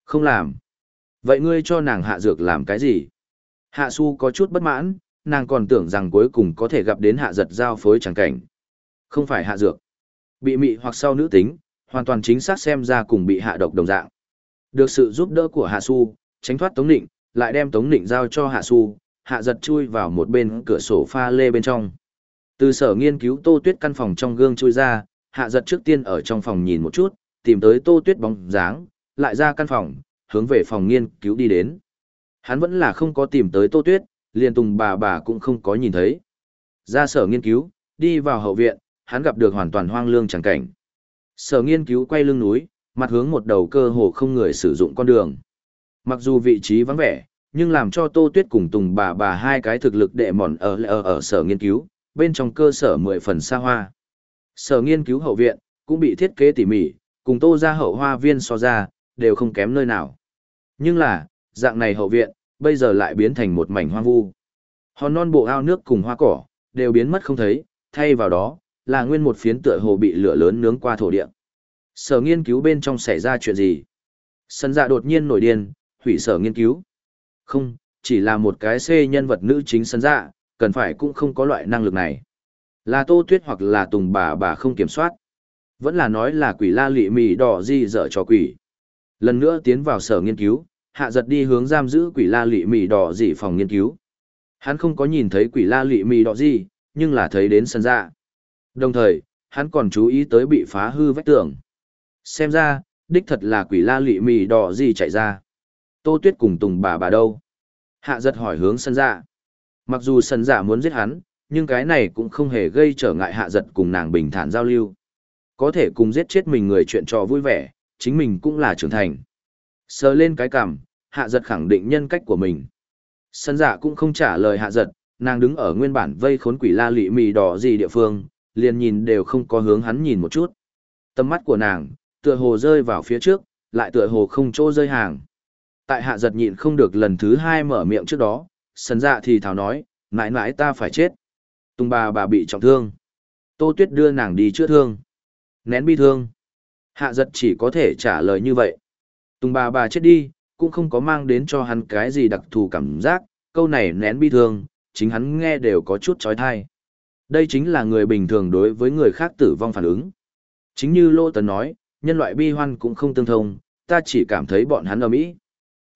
Không làm. Vậy ngươi cho nàng hạ dược làm cái gì? Hạ su có chút bất mãn, nàng còn tưởng rằng cuối cùng có thể gặp đến hạ giật giao phối chẳng cảnh. Không phải hạ dược. Bị mị hoặc sau nữ tính, hoàn toàn chính xác xem ra cùng bị hạ độc đồng dạng. Được sự giúp đỡ của hạ su, tránh thoát tống định, lại đem tống định giao cho hạ su, hạ giật chui vào một bên cửa sổ pha lê bên trong. Từ sở nghiên cứu tô tuyết căn phòng trong gương chui ra, hạ giật trước tiên ở trong phòng nhìn một chút, tìm tới tô tuyết bóng dáng, lại ra căn phòng, hướng về phòng nghiên cứu đi đến. Hắn vẫn là không có tìm tới tô tuyết, liền tùng bà bà cũng không có nhìn thấy. Ra sở nghiên cứu, đi vào hậu viện, hắn gặp được hoàn toàn hoang lương chẳng cảnh. Sở nghiên cứu quay lưng núi, mặt hướng một đầu cơ hồ không người sử dụng con đường. Mặc dù vị trí vắng vẻ, nhưng làm cho Tô Tuyết cùng Tùng bà bà hai cái thực lực đệ mòn ở ở ở sở nghiên cứu, bên trong cơ sở mười phần xa hoa. Sở nghiên cứu hậu viện, cũng bị thiết kế tỉ mỉ, cùng Tô ra hậu hoa viên so ra, đều không kém nơi nào. Nhưng là, dạng này hậu viện, bây giờ lại biến thành một mảnh hoang vu. Hòn non bộ ao nước cùng hoa cỏ, đều biến mất không thấy, thay vào đó, là nguyên một phiến tựa hồ bị lửa lớn nướng qua thổ địa. Sở nghiên cứu bên trong xảy ra chuyện gì? Sân dạ đột nhiên nổi điên, hủy sở nghiên cứu. Không, chỉ là một cái C nhân vật nữ chính sân dạ, cần phải cũng không có loại năng lực này. Là tô tuyết hoặc là tùng bà bà không kiểm soát. Vẫn là nói là quỷ la lị mì đỏ di dở cho quỷ. Lần nữa tiến vào sở nghiên cứu, hạ giật đi hướng giam giữ quỷ la lị mì đỏ dị phòng nghiên cứu. Hắn không có nhìn thấy quỷ la lị mì đỏ Di, nhưng là thấy đến sân dạ. Đồng thời, hắn còn chú ý tới bị phá hư vách tường. Xem ra, đích thật là quỷ la lị mì đỏ gì chạy ra. Tô Tuyết cùng Tùng bà bà đâu? Hạ giật hỏi hướng sân dạ. Mặc dù sân dạ muốn giết hắn, nhưng cái này cũng không hề gây trở ngại hạ giật cùng nàng bình thản giao lưu. Có thể cùng giết chết mình người chuyện trò vui vẻ, chính mình cũng là trưởng thành. Sờ lên cái cằm, hạ giật khẳng định nhân cách của mình. Sân giả cũng không trả lời hạ giật, nàng đứng ở nguyên bản vây khốn quỷ la lị mì đỏ gì địa phương, liền nhìn đều không có hướng hắn nhìn một chút. Tầm mắt của nàng, tựa hồ rơi vào phía trước, lại tựa hồ không chỗ rơi hàng. Tại hạ giật nhịn không được lần thứ hai mở miệng trước đó, sân dạ thì thảo nói, mãi mãi ta phải chết. Tùng bà bà bị trọng thương. Tô Tuyết đưa nàng đi chữa thương. Nén bi thương. Hạ giật chỉ có thể trả lời như vậy. Tùng bà bà chết đi, cũng không có mang đến cho hắn cái gì đặc thù cảm giác, câu này nén bi thương, chính hắn nghe đều có chút trói thai. Đây chính là người bình thường đối với người khác tử vong phản ứng. Chính như Lô Tấn nói, nhân loại bi hoan cũng không tương thông, ta chỉ cảm thấy bọn hắn ở mỹ.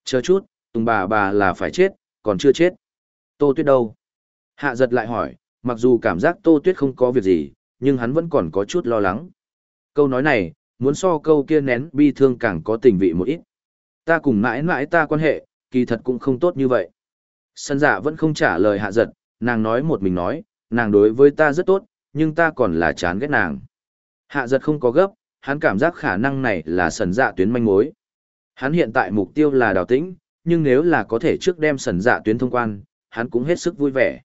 Chờ chút, Tùng bà bà là phải chết, còn chưa chết. Tô Tuyết đâu? Hạ giật lại hỏi, mặc dù cảm giác Tô Tuyết không có việc gì, nhưng hắn vẫn còn có chút lo lắng. Câu nói này, muốn so câu kia nén bi thương càng có tình vị một ít. Ta cùng mãi mãi ta quan hệ, kỳ thật cũng không tốt như vậy. Sân dạ vẫn không trả lời hạ giật, nàng nói một mình nói, nàng đối với ta rất tốt, nhưng ta còn là chán ghét nàng. Hạ giật không có gấp, hắn cảm giác khả năng này là sần dạ tuyến manh mối. Hắn hiện tại mục tiêu là đào tĩnh, nhưng nếu là có thể trước đem sần dạ tuyến thông quan, hắn cũng hết sức vui vẻ.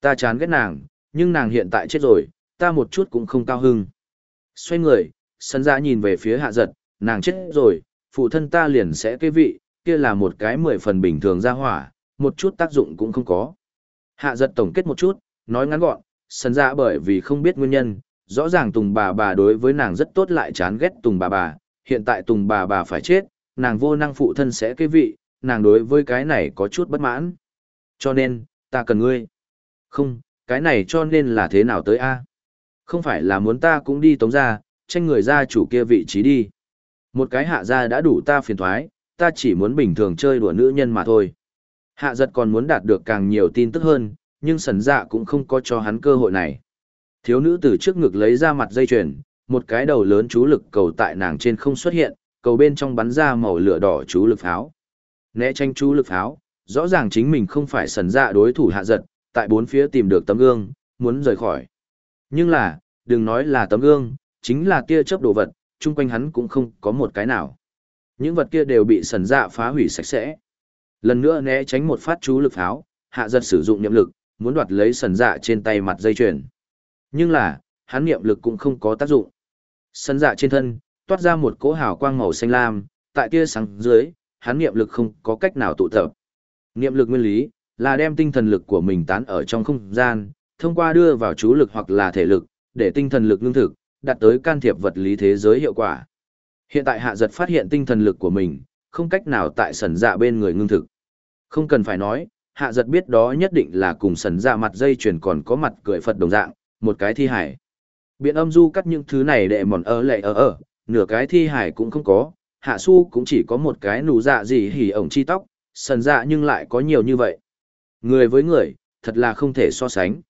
Ta chán ghét nàng, nhưng nàng hiện tại chết rồi, ta một chút cũng không cao hưng. Xoay người, sân ra nhìn về phía hạ giật, nàng chết rồi, phụ thân ta liền sẽ kế vị, kia là một cái mười phần bình thường ra hỏa, một chút tác dụng cũng không có. Hạ giật tổng kết một chút, nói ngắn gọn, sân ra bởi vì không biết nguyên nhân, rõ ràng Tùng bà bà đối với nàng rất tốt lại chán ghét Tùng bà bà, hiện tại Tùng bà bà phải chết, nàng vô năng phụ thân sẽ kế vị, nàng đối với cái này có chút bất mãn. Cho nên, ta cần ngươi. Không, cái này cho nên là thế nào tới a? Không phải là muốn ta cũng đi tống ra, tranh người ra chủ kia vị trí đi. Một cái hạ gia đã đủ ta phiền thoái, ta chỉ muốn bình thường chơi đùa nữ nhân mà thôi. Hạ giật còn muốn đạt được càng nhiều tin tức hơn, nhưng sần dạ cũng không có cho hắn cơ hội này. Thiếu nữ từ trước ngực lấy ra mặt dây chuyền, một cái đầu lớn chú lực cầu tại nàng trên không xuất hiện, cầu bên trong bắn ra màu lửa đỏ chú lực pháo. Né tranh chú lực pháo, rõ ràng chính mình không phải sần dạ đối thủ hạ giật, tại bốn phía tìm được tấm gương, muốn rời khỏi. Nhưng là, đừng nói là tấm gương, chính là tia chớp đồ vật, chung quanh hắn cũng không có một cái nào. Những vật kia đều bị sần dạ phá hủy sạch sẽ. Lần nữa né tránh một phát chú lực pháo, hạ giật sử dụng niệm lực, muốn đoạt lấy sần dạ trên tay mặt dây chuyền. Nhưng là, hắn niệm lực cũng không có tác dụng. Sần dạ trên thân, toát ra một cỗ hào quang màu xanh lam, tại kia sáng dưới, hắn niệm lực không có cách nào tụ tập. Niệm lực nguyên lý là đem tinh thần lực của mình tán ở trong không gian, thông qua đưa vào chú lực hoặc là thể lực, để tinh thần lực lương thực, đạt tới can thiệp vật lý thế giới hiệu quả. Hiện tại hạ giật phát hiện tinh thần lực của mình, không cách nào tại sần dạ bên người ngưng thực. Không cần phải nói, hạ giật biết đó nhất định là cùng sần dạ mặt dây chuyền còn có mặt cười Phật đồng dạng, một cái thi hải. Biện âm du cắt những thứ này để mòn ơ lệ ở ở, nửa cái thi hải cũng không có, hạ su cũng chỉ có một cái nụ dạ gì hỉ ổng chi tóc, sần dạ nhưng lại có nhiều như vậy. Người với người, thật là không thể so sánh.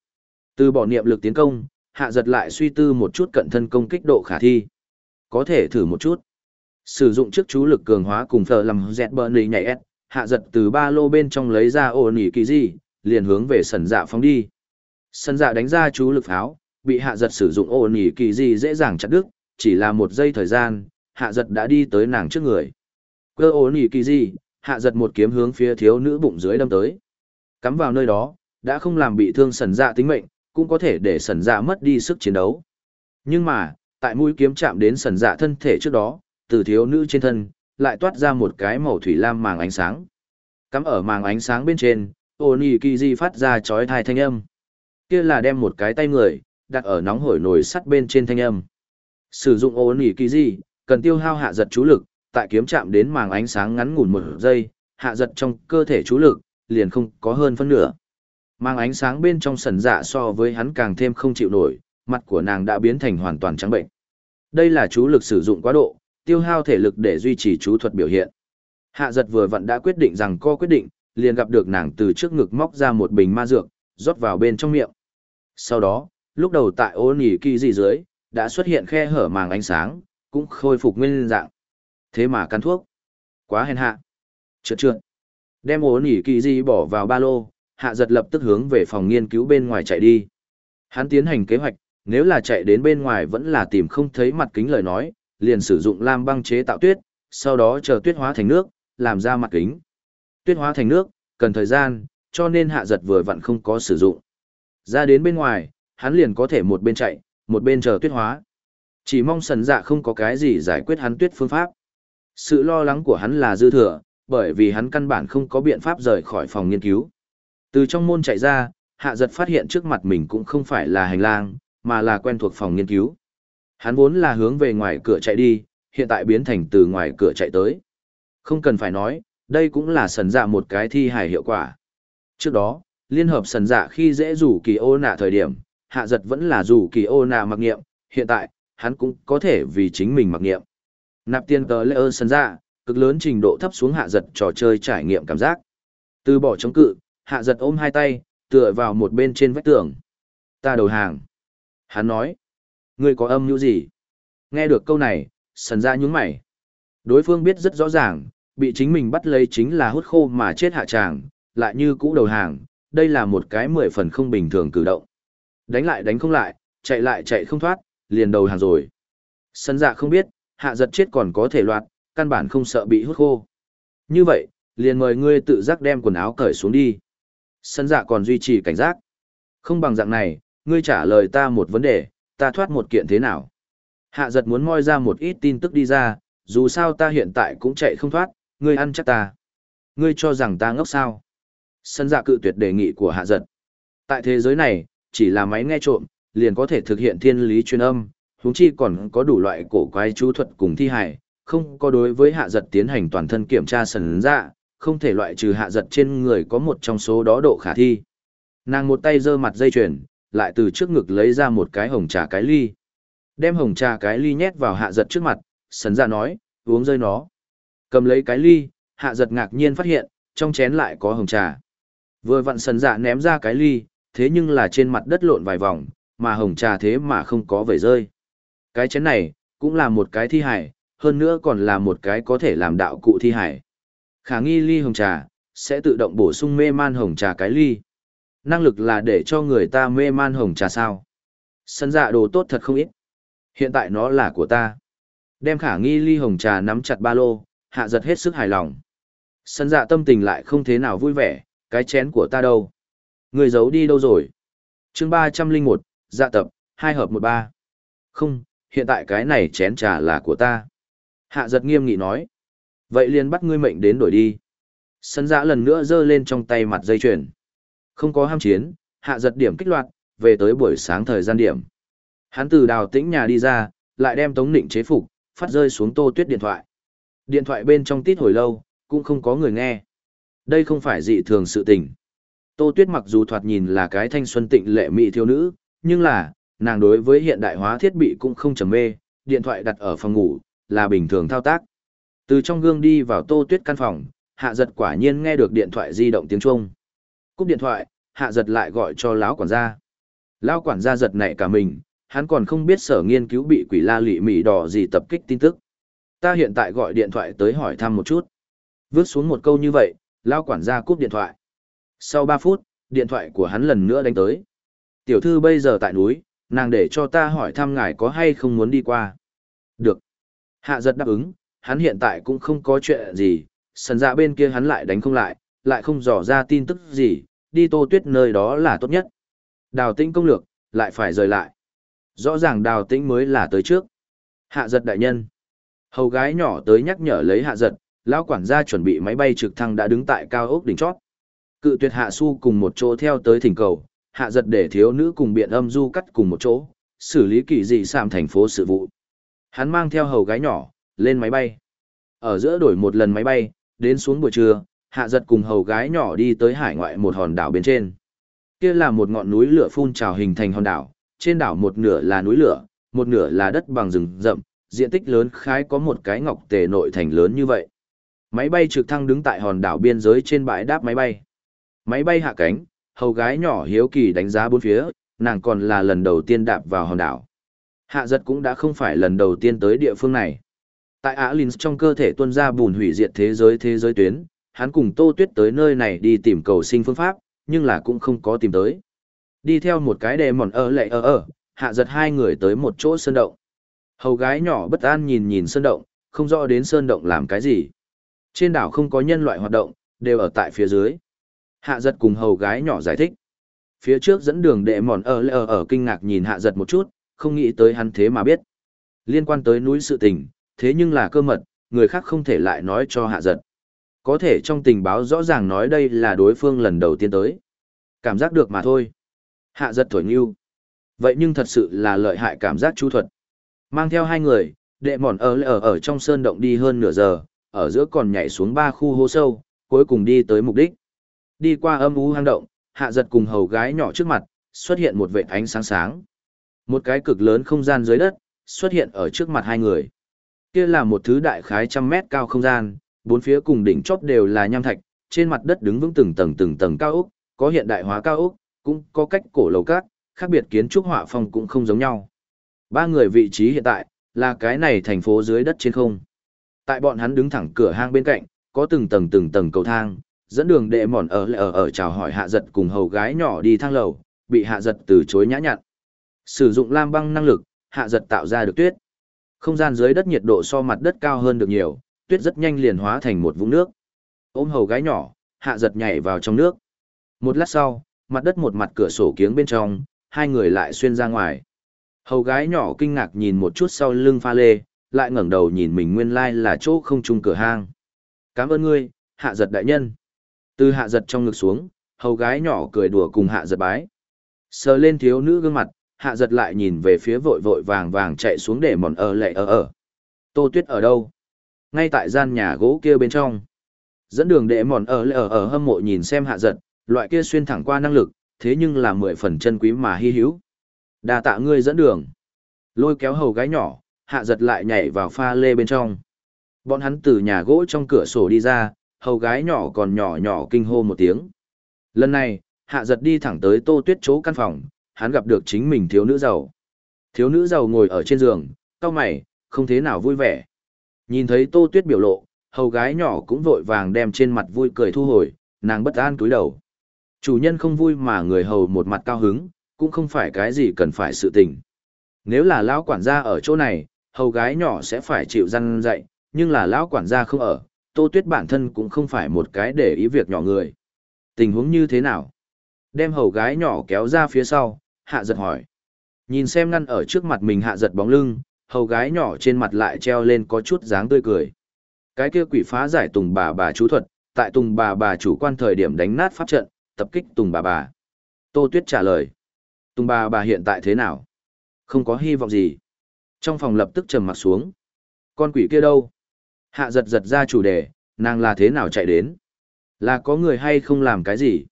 Từ bỏ niệm lực tiến công, hạ giật lại suy tư một chút cận thân công kích độ khả thi. Có thể thử một chút. Sử dụng trước chú lực cường hóa cùng phở làm dẹt bờ nì nhảy ép, hạ giật từ ba lô bên trong lấy ra ổ nỉ kỳ gì, liền hướng về sần dạ phóng đi. Sần dạ đánh ra chú lực pháo, bị hạ giật sử dụng ổ nỉ kỳ gì dễ dàng chặt đứt, chỉ là một giây thời gian, hạ giật đã đi tới nàng trước người. Cơ ổ nỉ kỳ gì, hạ giật một kiếm hướng phía thiếu nữ bụng dưới đâm tới. Cắm vào nơi đó, đã không làm bị thương sần dạ tính mệnh, cũng có thể để sần dạ mất đi sức chiến đấu. Nhưng mà, tại mũi kiếm chạm đến sần dạ thân thể trước đó, từ thiếu nữ trên thân, lại toát ra một cái màu thủy lam màng ánh sáng. Cắm ở màng ánh sáng bên trên, Oni Kiji phát ra chói thai thanh âm. Kia là đem một cái tay người, đặt ở nóng hổi nồi sắt bên trên thanh âm. Sử dụng Oni Kiji, cần tiêu hao hạ giật chú lực, tại kiếm chạm đến màng ánh sáng ngắn ngủn một giây, hạ giật trong cơ thể chú lực, liền không có hơn phân nửa. Mang ánh sáng bên trong sần dạ so với hắn càng thêm không chịu nổi, mặt của nàng đã biến thành hoàn toàn trắng bệnh. Đây là chú lực sử dụng quá độ, tiêu hao thể lực để duy trì chú thuật biểu hiện. Hạ giật vừa vặn đã quyết định rằng co quyết định, liền gặp được nàng từ trước ngực móc ra một bình ma dược, rót vào bên trong miệng. Sau đó, lúc đầu tại ô nỉ kỳ gì dưới, đã xuất hiện khe hở màng ánh sáng, cũng khôi phục nguyên dạng. Thế mà cắn thuốc. Quá hèn hạ. Trượt trượt. Đem ố nỉ kỳ di bỏ vào ba lô, hạ giật lập tức hướng về phòng nghiên cứu bên ngoài chạy đi. Hắn tiến hành kế hoạch, nếu là chạy đến bên ngoài vẫn là tìm không thấy mặt kính lời nói, liền sử dụng lam băng chế tạo tuyết, sau đó chờ tuyết hóa thành nước, làm ra mặt kính. Tuyết hóa thành nước, cần thời gian, cho nên hạ giật vừa vặn không có sử dụng. Ra đến bên ngoài, hắn liền có thể một bên chạy, một bên chờ tuyết hóa. Chỉ mong sần dạ không có cái gì giải quyết hắn tuyết phương pháp. Sự lo lắng của hắn là dư thừa, bởi vì hắn căn bản không có biện pháp rời khỏi phòng nghiên cứu. Từ trong môn chạy ra, hạ giật phát hiện trước mặt mình cũng không phải là hành lang, mà là quen thuộc phòng nghiên cứu. Hắn vốn là hướng về ngoài cửa chạy đi, hiện tại biến thành từ ngoài cửa chạy tới. Không cần phải nói, đây cũng là sần dạ một cái thi hài hiệu quả. Trước đó, liên hợp sần dạ khi dễ rủ kỳ ô nạ thời điểm, hạ giật vẫn là rủ kỳ ô nạ mặc nghiệm, hiện tại, hắn cũng có thể vì chính mình mặc nghiệm. Nạp tiền tờ lệ ơn sần dạ, cực lớn trình độ thấp xuống hạ giật trò chơi trải nghiệm cảm giác. Từ bỏ chống cự, hạ giật ôm hai tay, tựa vào một bên trên vách tường. Ta đầu hàng. Hắn nói. Ngươi có âm như gì? Nghe được câu này, sần ra nhúng mày. Đối phương biết rất rõ ràng, bị chính mình bắt lấy chính là hút khô mà chết hạ tràng, lại như cũ đầu hàng, đây là một cái mười phần không bình thường cử động. Đánh lại đánh không lại, chạy lại chạy không thoát, liền đầu hàng rồi. Sân dạ không biết, hạ giật chết còn có thể loạt, căn bản không sợ bị hút khô. Như vậy, liền mời ngươi tự giác đem quần áo cởi xuống đi. Sân dạ còn duy trì cảnh giác. Không bằng dạng này, ngươi trả lời ta một vấn đề, ta thoát một kiện thế nào? Hạ giật muốn moi ra một ít tin tức đi ra, dù sao ta hiện tại cũng chạy không thoát, ngươi ăn chắc ta. Ngươi cho rằng ta ngốc sao? Sân dạ cự tuyệt đề nghị của hạ giật. Tại thế giới này, chỉ là máy nghe trộm, liền có thể thực hiện thiên lý truyền âm, huống chi còn có đủ loại cổ quái chú thuật cùng thi hải, không có đối với hạ giật tiến hành toàn thân kiểm tra sần dạ, không thể loại trừ hạ giật trên người có một trong số đó độ khả thi. Nàng một tay giơ mặt dây chuyền, lại từ trước ngực lấy ra một cái hồng trà cái ly. Đem hồng trà cái ly nhét vào hạ giật trước mặt, sần dạ nói, uống rơi nó. Cầm lấy cái ly, hạ giật ngạc nhiên phát hiện, trong chén lại có hồng trà. Vừa vặn sần dạ ném ra cái ly, thế nhưng là trên mặt đất lộn vài vòng, mà hồng trà thế mà không có vẩy rơi. Cái chén này, cũng là một cái thi hải, hơn nữa còn là một cái có thể làm đạo cụ thi hải. Khả nghi ly hồng trà, sẽ tự động bổ sung mê man hồng trà cái ly. Năng lực là để cho người ta mê man hồng trà sao. Sân dạ đồ tốt thật không ít. Hiện tại nó là của ta. Đem khả nghi ly hồng trà nắm chặt ba lô, hạ giật hết sức hài lòng. Sân dạ tâm tình lại không thế nào vui vẻ, cái chén của ta đâu. Người giấu đi đâu rồi? chương ba trăm linh một dạ tập, hai hợp một ba. Không, hiện tại cái này chén trà là của ta. Hạ giật nghiêm nghị nói. Vậy liền bắt ngươi mệnh đến đổi đi. Sân giã lần nữa giơ lên trong tay mặt dây chuyền. Không có ham chiến, hạ giật điểm kích loạt, về tới buổi sáng thời gian điểm. Hắn từ đào tĩnh nhà đi ra, lại đem tống nịnh chế phục, phát rơi xuống tô tuyết điện thoại. Điện thoại bên trong tít hồi lâu, cũng không có người nghe. Đây không phải dị thường sự tình. Tô tuyết mặc dù thoạt nhìn là cái thanh xuân tịnh lệ mỹ thiếu nữ, nhưng là, nàng đối với hiện đại hóa thiết bị cũng không trầm mê, điện thoại đặt ở phòng ngủ, là bình thường thao tác. Từ trong gương đi vào tô tuyết căn phòng, hạ giật quả nhiên nghe được điện thoại di động tiếng chuông. Cúp điện thoại, hạ giật lại gọi cho lão quản gia. Lão quản gia giật nảy cả mình, hắn còn không biết sở nghiên cứu bị quỷ la lị mị đỏ gì tập kích tin tức. Ta hiện tại gọi điện thoại tới hỏi thăm một chút. Vước xuống một câu như vậy, lão quản gia cúp điện thoại. Sau 3 phút, điện thoại của hắn lần nữa đánh tới. Tiểu thư bây giờ tại núi, nàng để cho ta hỏi thăm ngài có hay không muốn đi qua. Hạ giật đáp ứng, hắn hiện tại cũng không có chuyện gì, sần dạ bên kia hắn lại đánh không lại, lại không dò ra tin tức gì, đi tô tuyết nơi đó là tốt nhất. Đào tĩnh công lược, lại phải rời lại. Rõ ràng đào tĩnh mới là tới trước. Hạ giật đại nhân. Hầu gái nhỏ tới nhắc nhở lấy hạ giật, lão quản gia chuẩn bị máy bay trực thăng đã đứng tại cao ốc đỉnh chót. Cự tuyệt hạ su cùng một chỗ theo tới thỉnh cầu, hạ giật để thiếu nữ cùng biện âm du cắt cùng một chỗ, xử lý kỳ dị sạm thành phố sự vụ. Hắn mang theo hầu gái nhỏ, lên máy bay. Ở giữa đổi một lần máy bay, đến xuống buổi trưa, hạ giật cùng hầu gái nhỏ đi tới hải ngoại một hòn đảo bên trên. Kia là một ngọn núi lửa phun trào hình thành hòn đảo, trên đảo một nửa là núi lửa, một nửa là đất bằng rừng rậm, diện tích lớn khái có một cái ngọc tề nội thành lớn như vậy. Máy bay trực thăng đứng tại hòn đảo biên giới trên bãi đáp máy bay. Máy bay hạ cánh, hầu gái nhỏ hiếu kỳ đánh giá bốn phía, nàng còn là lần đầu tiên đạp vào hòn đảo. Hạ giật cũng đã không phải lần đầu tiên tới địa phương này. Tại Á Linh trong cơ thể tuân ra bùn hủy diệt thế giới thế giới tuyến, hắn cùng Tô Tuyết tới nơi này đi tìm cầu sinh phương pháp, nhưng là cũng không có tìm tới. Đi theo một cái đề mòn ở lệ ở ở, hạ giật hai người tới một chỗ sơn động. Hầu gái nhỏ bất an nhìn nhìn sơn động, không rõ đến sơn động làm cái gì. Trên đảo không có nhân loại hoạt động, đều ở tại phía dưới. Hạ giật cùng hầu gái nhỏ giải thích. Phía trước dẫn đường đệ mòn ở lệ ở ở kinh ngạc nhìn hạ giật một chút, không nghĩ tới hắn thế mà biết. Liên quan tới núi sự tình, thế nhưng là cơ mật, người khác không thể lại nói cho hạ giật. Có thể trong tình báo rõ ràng nói đây là đối phương lần đầu tiên tới. Cảm giác được mà thôi. Hạ giật thổi nghiêu. Vậy nhưng thật sự là lợi hại cảm giác chú thuật. Mang theo hai người, đệ mòn ở ở ở trong sơn động đi hơn nửa giờ, ở giữa còn nhảy xuống ba khu hố sâu, cuối cùng đi tới mục đích. Đi qua âm u hang động, hạ giật cùng hầu gái nhỏ trước mặt, xuất hiện một vệt ánh sáng sáng. Một cái cực lớn không gian dưới đất, xuất hiện ở trước mặt hai người. Kia là một thứ đại khái trăm mét cao không gian, bốn phía cùng đỉnh chóp đều là nham thạch, trên mặt đất đứng vững từng tầng từng tầng cao ốc, có hiện đại hóa cao ốc, cũng có cách cổ lầu cát, khác biệt kiến trúc họa phong cũng không giống nhau. Ba người vị trí hiện tại, là cái này thành phố dưới đất trên không. Tại bọn hắn đứng thẳng cửa hang bên cạnh, có từng tầng từng tầng cầu thang, dẫn đường đệ mòn ở lại ở ở chào hỏi hạ giật cùng hầu gái nhỏ đi thang lầu, bị hạ giật từ chối nhã nhặn. Sử dụng lam băng năng lực, hạ giật tạo ra được tuyết. Không gian dưới đất nhiệt độ so mặt đất cao hơn được nhiều, tuyết rất nhanh liền hóa thành một vũng nước. Ôm hầu gái nhỏ, hạ giật nhảy vào trong nước. Một lát sau, mặt đất một mặt cửa sổ kiếng bên trong, hai người lại xuyên ra ngoài. Hầu gái nhỏ kinh ngạc nhìn một chút sau lưng pha lê, lại ngẩng đầu nhìn mình nguyên lai là chỗ không chung cửa hang. Cảm ơn ngươi, hạ giật đại nhân. Từ hạ giật trong ngực xuống, hầu gái nhỏ cười đùa cùng hạ giật bái. Sờ lên thiếu nữ gương mặt, hạ giật lại nhìn về phía vội vội vàng vàng chạy xuống để mòn ở lệ ở ở. Tô tuyết ở đâu? Ngay tại gian nhà gỗ kia bên trong. Dẫn đường để mòn ở lệ ở ở hâm mộ nhìn xem hạ giật, loại kia xuyên thẳng qua năng lực, thế nhưng là mười phần chân quý mà hy hữu. Đa tạ ngươi dẫn đường. Lôi kéo hầu gái nhỏ, hạ giật lại nhảy vào pha lê bên trong. Bọn hắn từ nhà gỗ trong cửa sổ đi ra, hầu gái nhỏ còn nhỏ nhỏ kinh hô một tiếng. Lần này, hạ giật đi thẳng tới tô tuyết chỗ căn phòng, hắn gặp được chính mình thiếu nữ giàu. Thiếu nữ giàu ngồi ở trên giường, cau mày, không thế nào vui vẻ. Nhìn thấy tô tuyết biểu lộ, hầu gái nhỏ cũng vội vàng đem trên mặt vui cười thu hồi, nàng bất an cúi đầu. Chủ nhân không vui mà người hầu một mặt cao hứng, cũng không phải cái gì cần phải sự tình. Nếu là lão quản gia ở chỗ này, hầu gái nhỏ sẽ phải chịu răn dạy, nhưng là lão quản gia không ở, Tô Tuyết bản thân cũng không phải một cái để ý việc nhỏ người. Tình huống như thế nào? Đem hầu gái nhỏ kéo ra phía sau, hạ giật hỏi. Nhìn xem ngăn ở trước mặt mình hạ giật bóng lưng, hầu gái nhỏ trên mặt lại treo lên có chút dáng tươi cười. Cái kia quỷ phá giải tùng bà bà chú thuật, tại tùng bà bà chủ quan thời điểm đánh nát pháp trận, tập kích tùng bà bà. Tô Tuyết trả lời. Tùng bà bà hiện tại thế nào? Không có hy vọng gì. Trong phòng lập tức trầm mặt xuống. Con quỷ kia đâu? Hạ giật giật ra chủ đề, nàng là thế nào chạy đến? Là có người hay không làm cái gì?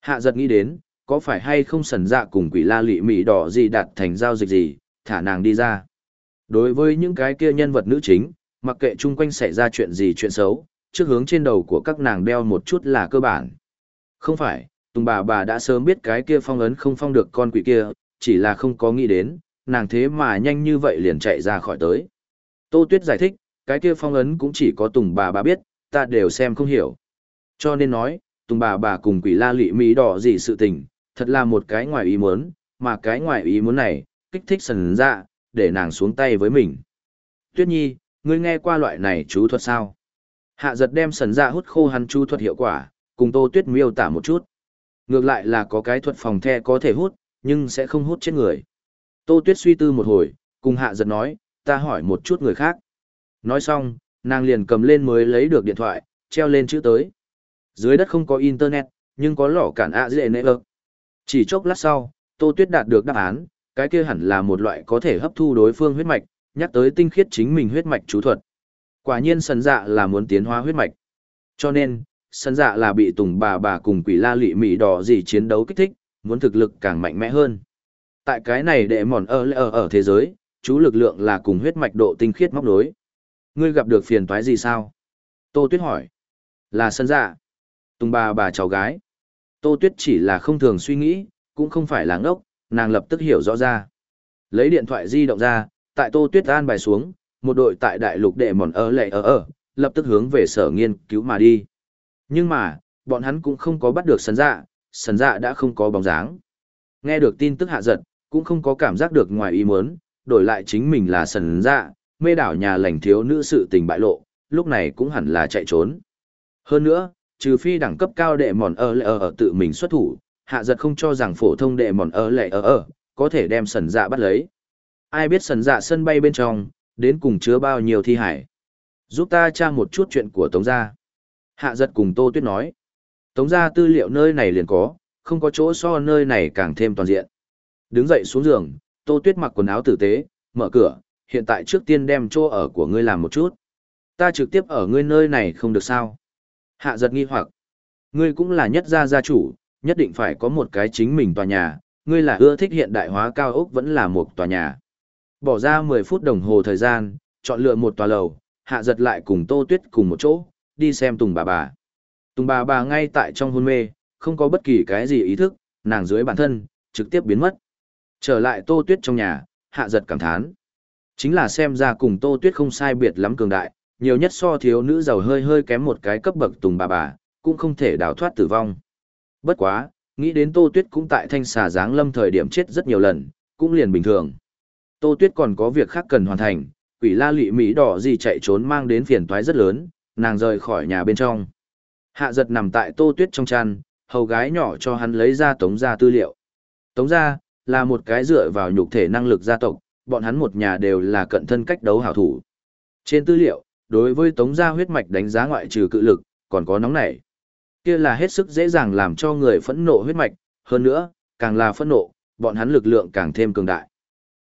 Hạ giật nghĩ đến, có phải hay không sần dạ cùng quỷ la lị mị đỏ gì đạt thành giao dịch gì, thả nàng đi ra. Đối với những cái kia nhân vật nữ chính, mặc kệ chung quanh xảy ra chuyện gì chuyện xấu, trước hướng trên đầu của các nàng đeo một chút là cơ bản. Không phải, Tùng bà bà đã sớm biết cái kia phong ấn không phong được con quỷ kia, chỉ là không có nghĩ đến, nàng thế mà nhanh như vậy liền chạy ra khỏi tới. Tô Tuyết giải thích, cái kia phong ấn cũng chỉ có Tùng bà bà biết, ta đều xem không hiểu. Cho nên nói, Tùng bà bà cùng quỷ la lị mỹ đỏ gì sự tình, thật là một cái ngoài ý muốn, mà cái ngoài ý muốn này, kích thích sần dạ, để nàng xuống tay với mình. Tuyết nhi, ngươi nghe qua loại này chú thuật sao? Hạ giật đem sần dạ hút khô hắn chú thuật hiệu quả, cùng tô tuyết miêu tả một chút. Ngược lại là có cái thuật phòng the có thể hút, nhưng sẽ không hút chết người. Tô tuyết suy tư một hồi, cùng hạ giật nói, ta hỏi một chút người khác. Nói xong, nàng liền cầm lên mới lấy được điện thoại, treo lên chữ tới. Dưới đất không có internet, nhưng có lỏ cản ạ dễ nệ ơ. Chỉ chốc lát sau, Tô Tuyết đạt được đáp án, cái kia hẳn là một loại có thể hấp thu đối phương huyết mạch, nhắc tới tinh khiết chính mình huyết mạch chú thuật. Quả nhiên sần dạ là muốn tiến hóa huyết mạch. Cho nên, sần dạ là bị tùng bà bà cùng quỷ la lị mị đỏ gì chiến đấu kích thích, muốn thực lực càng mạnh mẽ hơn. Tại cái này đệ mòn ở ở ở thế giới, chú lực lượng là cùng huyết mạch độ tinh khiết móc đối. Ngươi gặp được phiền toái gì sao? Tô Tuyết hỏi. Là sân dạ. Tùng bà bà cháu gái. Tô Tuyết chỉ là không thường suy nghĩ, cũng không phải là ngốc, nàng lập tức hiểu rõ ra. Lấy điện thoại di động ra, tại Tô Tuyết an bài xuống, một đội tại đại lục đệ mòn ở lệ ở ở, lập tức hướng về sở nghiên cứu mà đi. Nhưng mà, bọn hắn cũng không có bắt được sần dạ, sần dạ đã không có bóng dáng. Nghe được tin tức hạ giật, cũng không có cảm giác được ngoài ý muốn, đổi lại chính mình là sần dạ, mê đảo nhà lành thiếu nữ sự tình bại lộ, lúc này cũng hẳn là chạy trốn. Hơn nữa, trừ phi đẳng cấp cao đệ mòn ở lệ ở, ở tự mình xuất thủ, hạ giật không cho rằng phổ thông đệ mòn ở lệ ở ở, có thể đem sần dạ bắt lấy. Ai biết sần dạ sân bay bên trong, đến cùng chứa bao nhiêu thi hải. Giúp ta tra một chút chuyện của Tống Gia. Hạ giật cùng Tô Tuyết nói. Tống Gia tư liệu nơi này liền có, không có chỗ so nơi này càng thêm toàn diện. Đứng dậy xuống giường, Tô Tuyết mặc quần áo tử tế, mở cửa, hiện tại trước tiên đem chỗ ở của ngươi làm một chút. Ta trực tiếp ở ngươi nơi này không được sao. Hạ giật nghi hoặc. Ngươi cũng là nhất gia gia chủ, nhất định phải có một cái chính mình tòa nhà, ngươi là ưa thích hiện đại hóa cao ốc vẫn là một tòa nhà. Bỏ ra 10 phút đồng hồ thời gian, chọn lựa một tòa lầu, hạ giật lại cùng Tô Tuyết cùng một chỗ, đi xem Tùng bà bà. Tùng bà bà ngay tại trong hôn mê, không có bất kỳ cái gì ý thức, nàng dưới bản thân, trực tiếp biến mất. Trở lại Tô Tuyết trong nhà, hạ giật cảm thán. Chính là xem ra cùng Tô Tuyết không sai biệt lắm cường đại, nhiều nhất so thiếu nữ giàu hơi hơi kém một cái cấp bậc Tùng bà bà, cũng không thể đào thoát tử vong. Bất quá, nghĩ đến Tô Tuyết cũng tại thanh xà giáng lâm thời điểm chết rất nhiều lần, cũng liền bình thường. Tô Tuyết còn có việc khác cần hoàn thành, quỷ la lị Mỹ đỏ gì chạy trốn mang đến phiền toái rất lớn, nàng rời khỏi nhà bên trong. Hạ giật nằm tại Tô Tuyết trong chăn, hầu gái nhỏ cho hắn lấy ra tống gia tư liệu. Tống gia, là một cái dựa vào nhục thể năng lực gia tộc, bọn hắn một nhà đều là cận thân cách đấu hảo thủ. Trên tư liệu, đối với tống gia huyết mạch đánh giá ngoại trừ cự lực, còn có nóng nảy kia là hết sức dễ dàng làm cho người phẫn nộ huyết mạch, hơn nữa, càng là phẫn nộ, bọn hắn lực lượng càng thêm cường đại.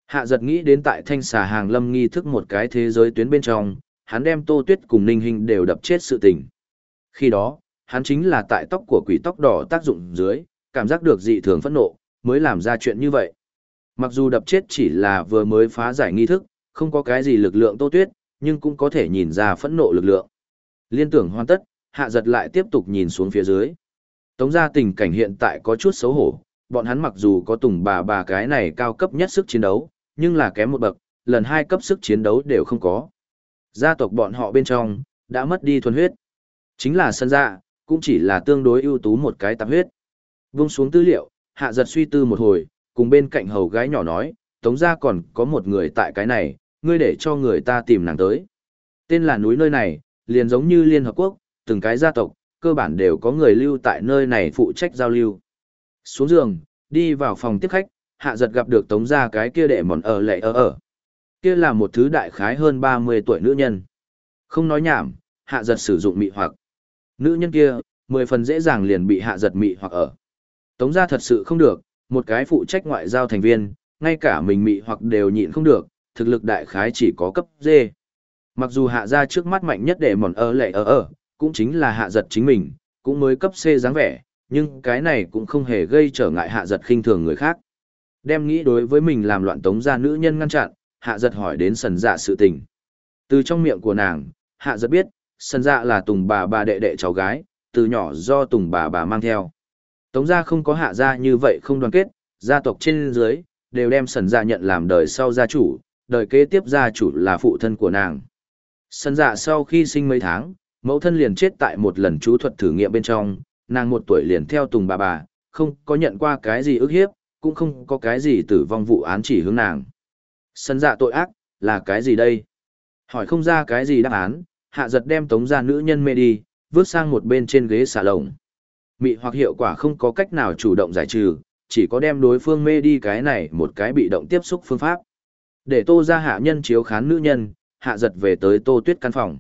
Hạ giật nghĩ đến tại thanh xà hàng lâm nghi thức một cái thế giới tuyến bên trong, hắn đem tô tuyết cùng ninh hình đều đập chết sự tình. Khi đó, hắn chính là tại tóc của quỷ tóc đỏ tác dụng dưới, cảm giác được dị thường phẫn nộ, mới làm ra chuyện như vậy. Mặc dù đập chết chỉ là vừa mới phá giải nghi thức, không có cái gì lực lượng tô tuyết, nhưng cũng có thể nhìn ra phẫn nộ lực lượng. Liên tưởng hoàn tất, hạ giật lại tiếp tục nhìn xuống phía dưới. Tống gia tình cảnh hiện tại có chút xấu hổ, bọn hắn mặc dù có tùng bà bà cái này cao cấp nhất sức chiến đấu, nhưng là kém một bậc, lần hai cấp sức chiến đấu đều không có. Gia tộc bọn họ bên trong, đã mất đi thuần huyết. Chính là sân gia, cũng chỉ là tương đối ưu tú một cái tạp huyết. Vung xuống tư liệu, hạ giật suy tư một hồi, cùng bên cạnh hầu gái nhỏ nói, tống gia còn có một người tại cái này, ngươi để cho người ta tìm nàng tới. Tên là núi nơi này, liền giống như Liên Hợp Quốc, từng cái gia tộc, cơ bản đều có người lưu tại nơi này phụ trách giao lưu. Xuống giường, đi vào phòng tiếp khách, hạ giật gặp được tống gia cái kia đệ mòn ở lệ ở ở. Kia là một thứ đại khái hơn 30 tuổi nữ nhân. Không nói nhảm, hạ giật sử dụng mị hoặc. Nữ nhân kia, 10 phần dễ dàng liền bị hạ giật mị hoặc ở. Tống gia thật sự không được, một cái phụ trách ngoại giao thành viên, ngay cả mình mị hoặc đều nhịn không được, thực lực đại khái chỉ có cấp D. Mặc dù hạ gia trước mắt mạnh nhất để mòn ở lệ ở ở, cũng chính là hạ giật chính mình, cũng mới cấp C dáng vẻ, nhưng cái này cũng không hề gây trở ngại hạ giật khinh thường người khác. Đem nghĩ đối với mình làm loạn tống gia nữ nhân ngăn chặn, hạ giật hỏi đến sần dạ sự tình. Từ trong miệng của nàng, hạ giật biết, sần dạ là tùng bà bà đệ đệ cháu gái, từ nhỏ do tùng bà bà mang theo. Tống gia không có hạ gia như vậy không đoàn kết, gia tộc trên dưới, đều đem sần dạ nhận làm đời sau gia chủ, đời kế tiếp gia chủ là phụ thân của nàng. sân dạ sau khi sinh mấy tháng, mẫu thân liền chết tại một lần chú thuật thử nghiệm bên trong, nàng một tuổi liền theo tùng bà bà, không có nhận qua cái gì ức hiếp, cũng không có cái gì tử vong vụ án chỉ hướng nàng. Sân dạ tội ác, là cái gì đây? Hỏi không ra cái gì đáp án, hạ giật đem tống ra nữ nhân mê đi, vứt sang một bên trên ghế xà lồng. Mị hoặc hiệu quả không có cách nào chủ động giải trừ, chỉ có đem đối phương mê đi cái này một cái bị động tiếp xúc phương pháp. Để tô ra hạ nhân chiếu khán nữ nhân, hạ giật về tới tô tuyết căn phòng.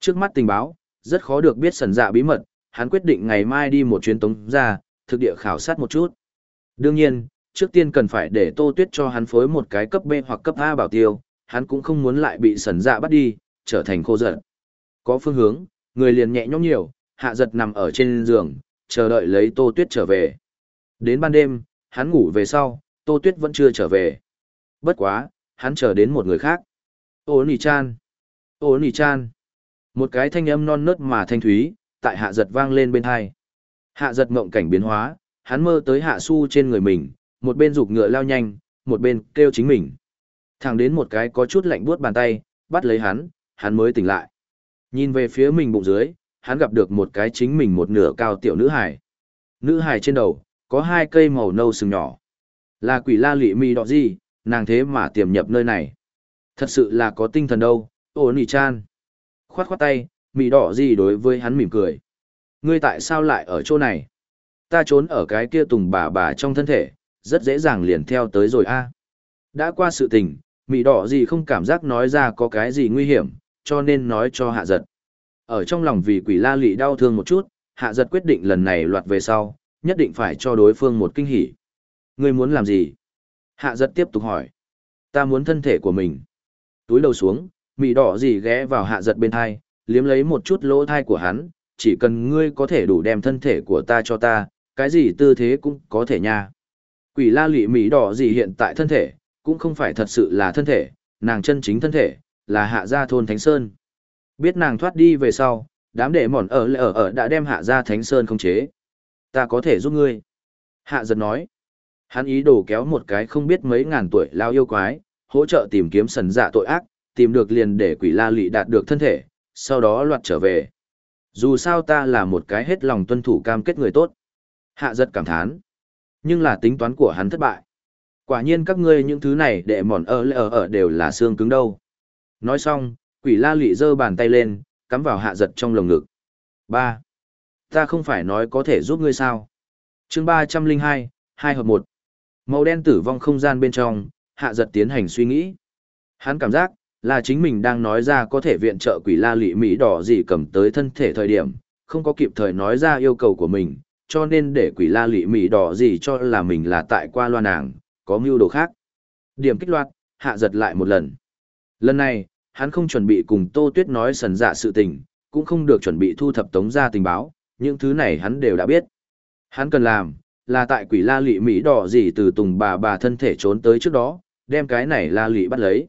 Trước mắt tình báo, rất khó được biết sần dạ bí mật, hắn quyết định ngày mai đi một chuyến tống ra, thực địa khảo sát một chút. Đương nhiên, trước tiên cần phải để Tô Tuyết cho hắn phối một cái cấp B hoặc cấp A bảo tiêu, hắn cũng không muốn lại bị sần dạ bắt đi, trở thành khô giật. Có phương hướng, người liền nhẹ nhõm nhiều, hạ giật nằm ở trên giường, chờ đợi lấy Tô Tuyết trở về. Đến ban đêm, hắn ngủ về sau, Tô Tuyết vẫn chưa trở về. Bất quá, hắn chờ đến một người khác. Ô Nì Chan! Ô Nì Chan! Một cái thanh âm non nớt mà thanh thúy, tại hạ giật vang lên bên hai. Hạ giật mộng cảnh biến hóa, hắn mơ tới hạ su trên người mình, một bên rụt ngựa lao nhanh, một bên kêu chính mình. Thẳng đến một cái có chút lạnh buốt bàn tay, bắt lấy hắn, hắn mới tỉnh lại. Nhìn về phía mình bụng dưới, hắn gặp được một cái chính mình một nửa cao tiểu nữ hài. Nữ hài trên đầu, có hai cây màu nâu sừng nhỏ. Là quỷ la lị mi đỏ gì, nàng thế mà tiềm nhập nơi này. Thật sự là có tinh thần đâu, ô nì chan. Khoát khoát tay, mì đỏ gì đối với hắn mỉm cười. Ngươi tại sao lại ở chỗ này? Ta trốn ở cái kia tùng bà bà trong thân thể, rất dễ dàng liền theo tới rồi a. Đã qua sự tình, mì đỏ gì không cảm giác nói ra có cái gì nguy hiểm, cho nên nói cho hạ giật. Ở trong lòng vì quỷ la lị đau thương một chút, hạ giật quyết định lần này loạt về sau, nhất định phải cho đối phương một kinh hỉ. Ngươi muốn làm gì? Hạ giật tiếp tục hỏi. Ta muốn thân thể của mình. Túi đầu xuống, mị đỏ gì ghé vào hạ giật bên thai, liếm lấy một chút lỗ thai của hắn, chỉ cần ngươi có thể đủ đem thân thể của ta cho ta, cái gì tư thế cũng có thể nha. Quỷ la lị mị đỏ gì hiện tại thân thể, cũng không phải thật sự là thân thể, nàng chân chính thân thể, là hạ gia thôn Thánh Sơn. Biết nàng thoát đi về sau, đám đệ mòn ở lệ ở ở đã đem hạ gia Thánh Sơn không chế. Ta có thể giúp ngươi. Hạ giật nói. Hắn ý đồ kéo một cái không biết mấy ngàn tuổi lao yêu quái, hỗ trợ tìm kiếm sần dạ tội ác, tìm được liền để quỷ la lị đạt được thân thể, sau đó loạt trở về. Dù sao ta là một cái hết lòng tuân thủ cam kết người tốt. Hạ giật cảm thán. Nhưng là tính toán của hắn thất bại. Quả nhiên các ngươi những thứ này để mòn ở ở ở đều là xương cứng đâu. Nói xong, quỷ la lị giơ bàn tay lên, cắm vào hạ giật trong lồng ngực. ba Ta không phải nói có thể giúp ngươi sao. chương ba trăm linh hai hai hợp một Màu đen tử vong không gian bên trong, hạ giật tiến hành suy nghĩ. Hắn cảm giác, là chính mình đang nói ra có thể viện trợ quỷ la lị mỹ đỏ gì cầm tới thân thể thời điểm, không có kịp thời nói ra yêu cầu của mình, cho nên để quỷ la lị mỹ đỏ gì cho là mình là tại qua loa nàng, có mưu đồ khác. Điểm kích loạt, hạ giật lại một lần. Lần này, hắn không chuẩn bị cùng Tô Tuyết nói sần dạ sự tình, cũng không được chuẩn bị thu thập tống ra tình báo, những thứ này hắn đều đã biết. Hắn cần làm, là tại quỷ la lị mỹ đỏ gì từ tùng bà bà thân thể trốn tới trước đó, đem cái này la lị bắt lấy.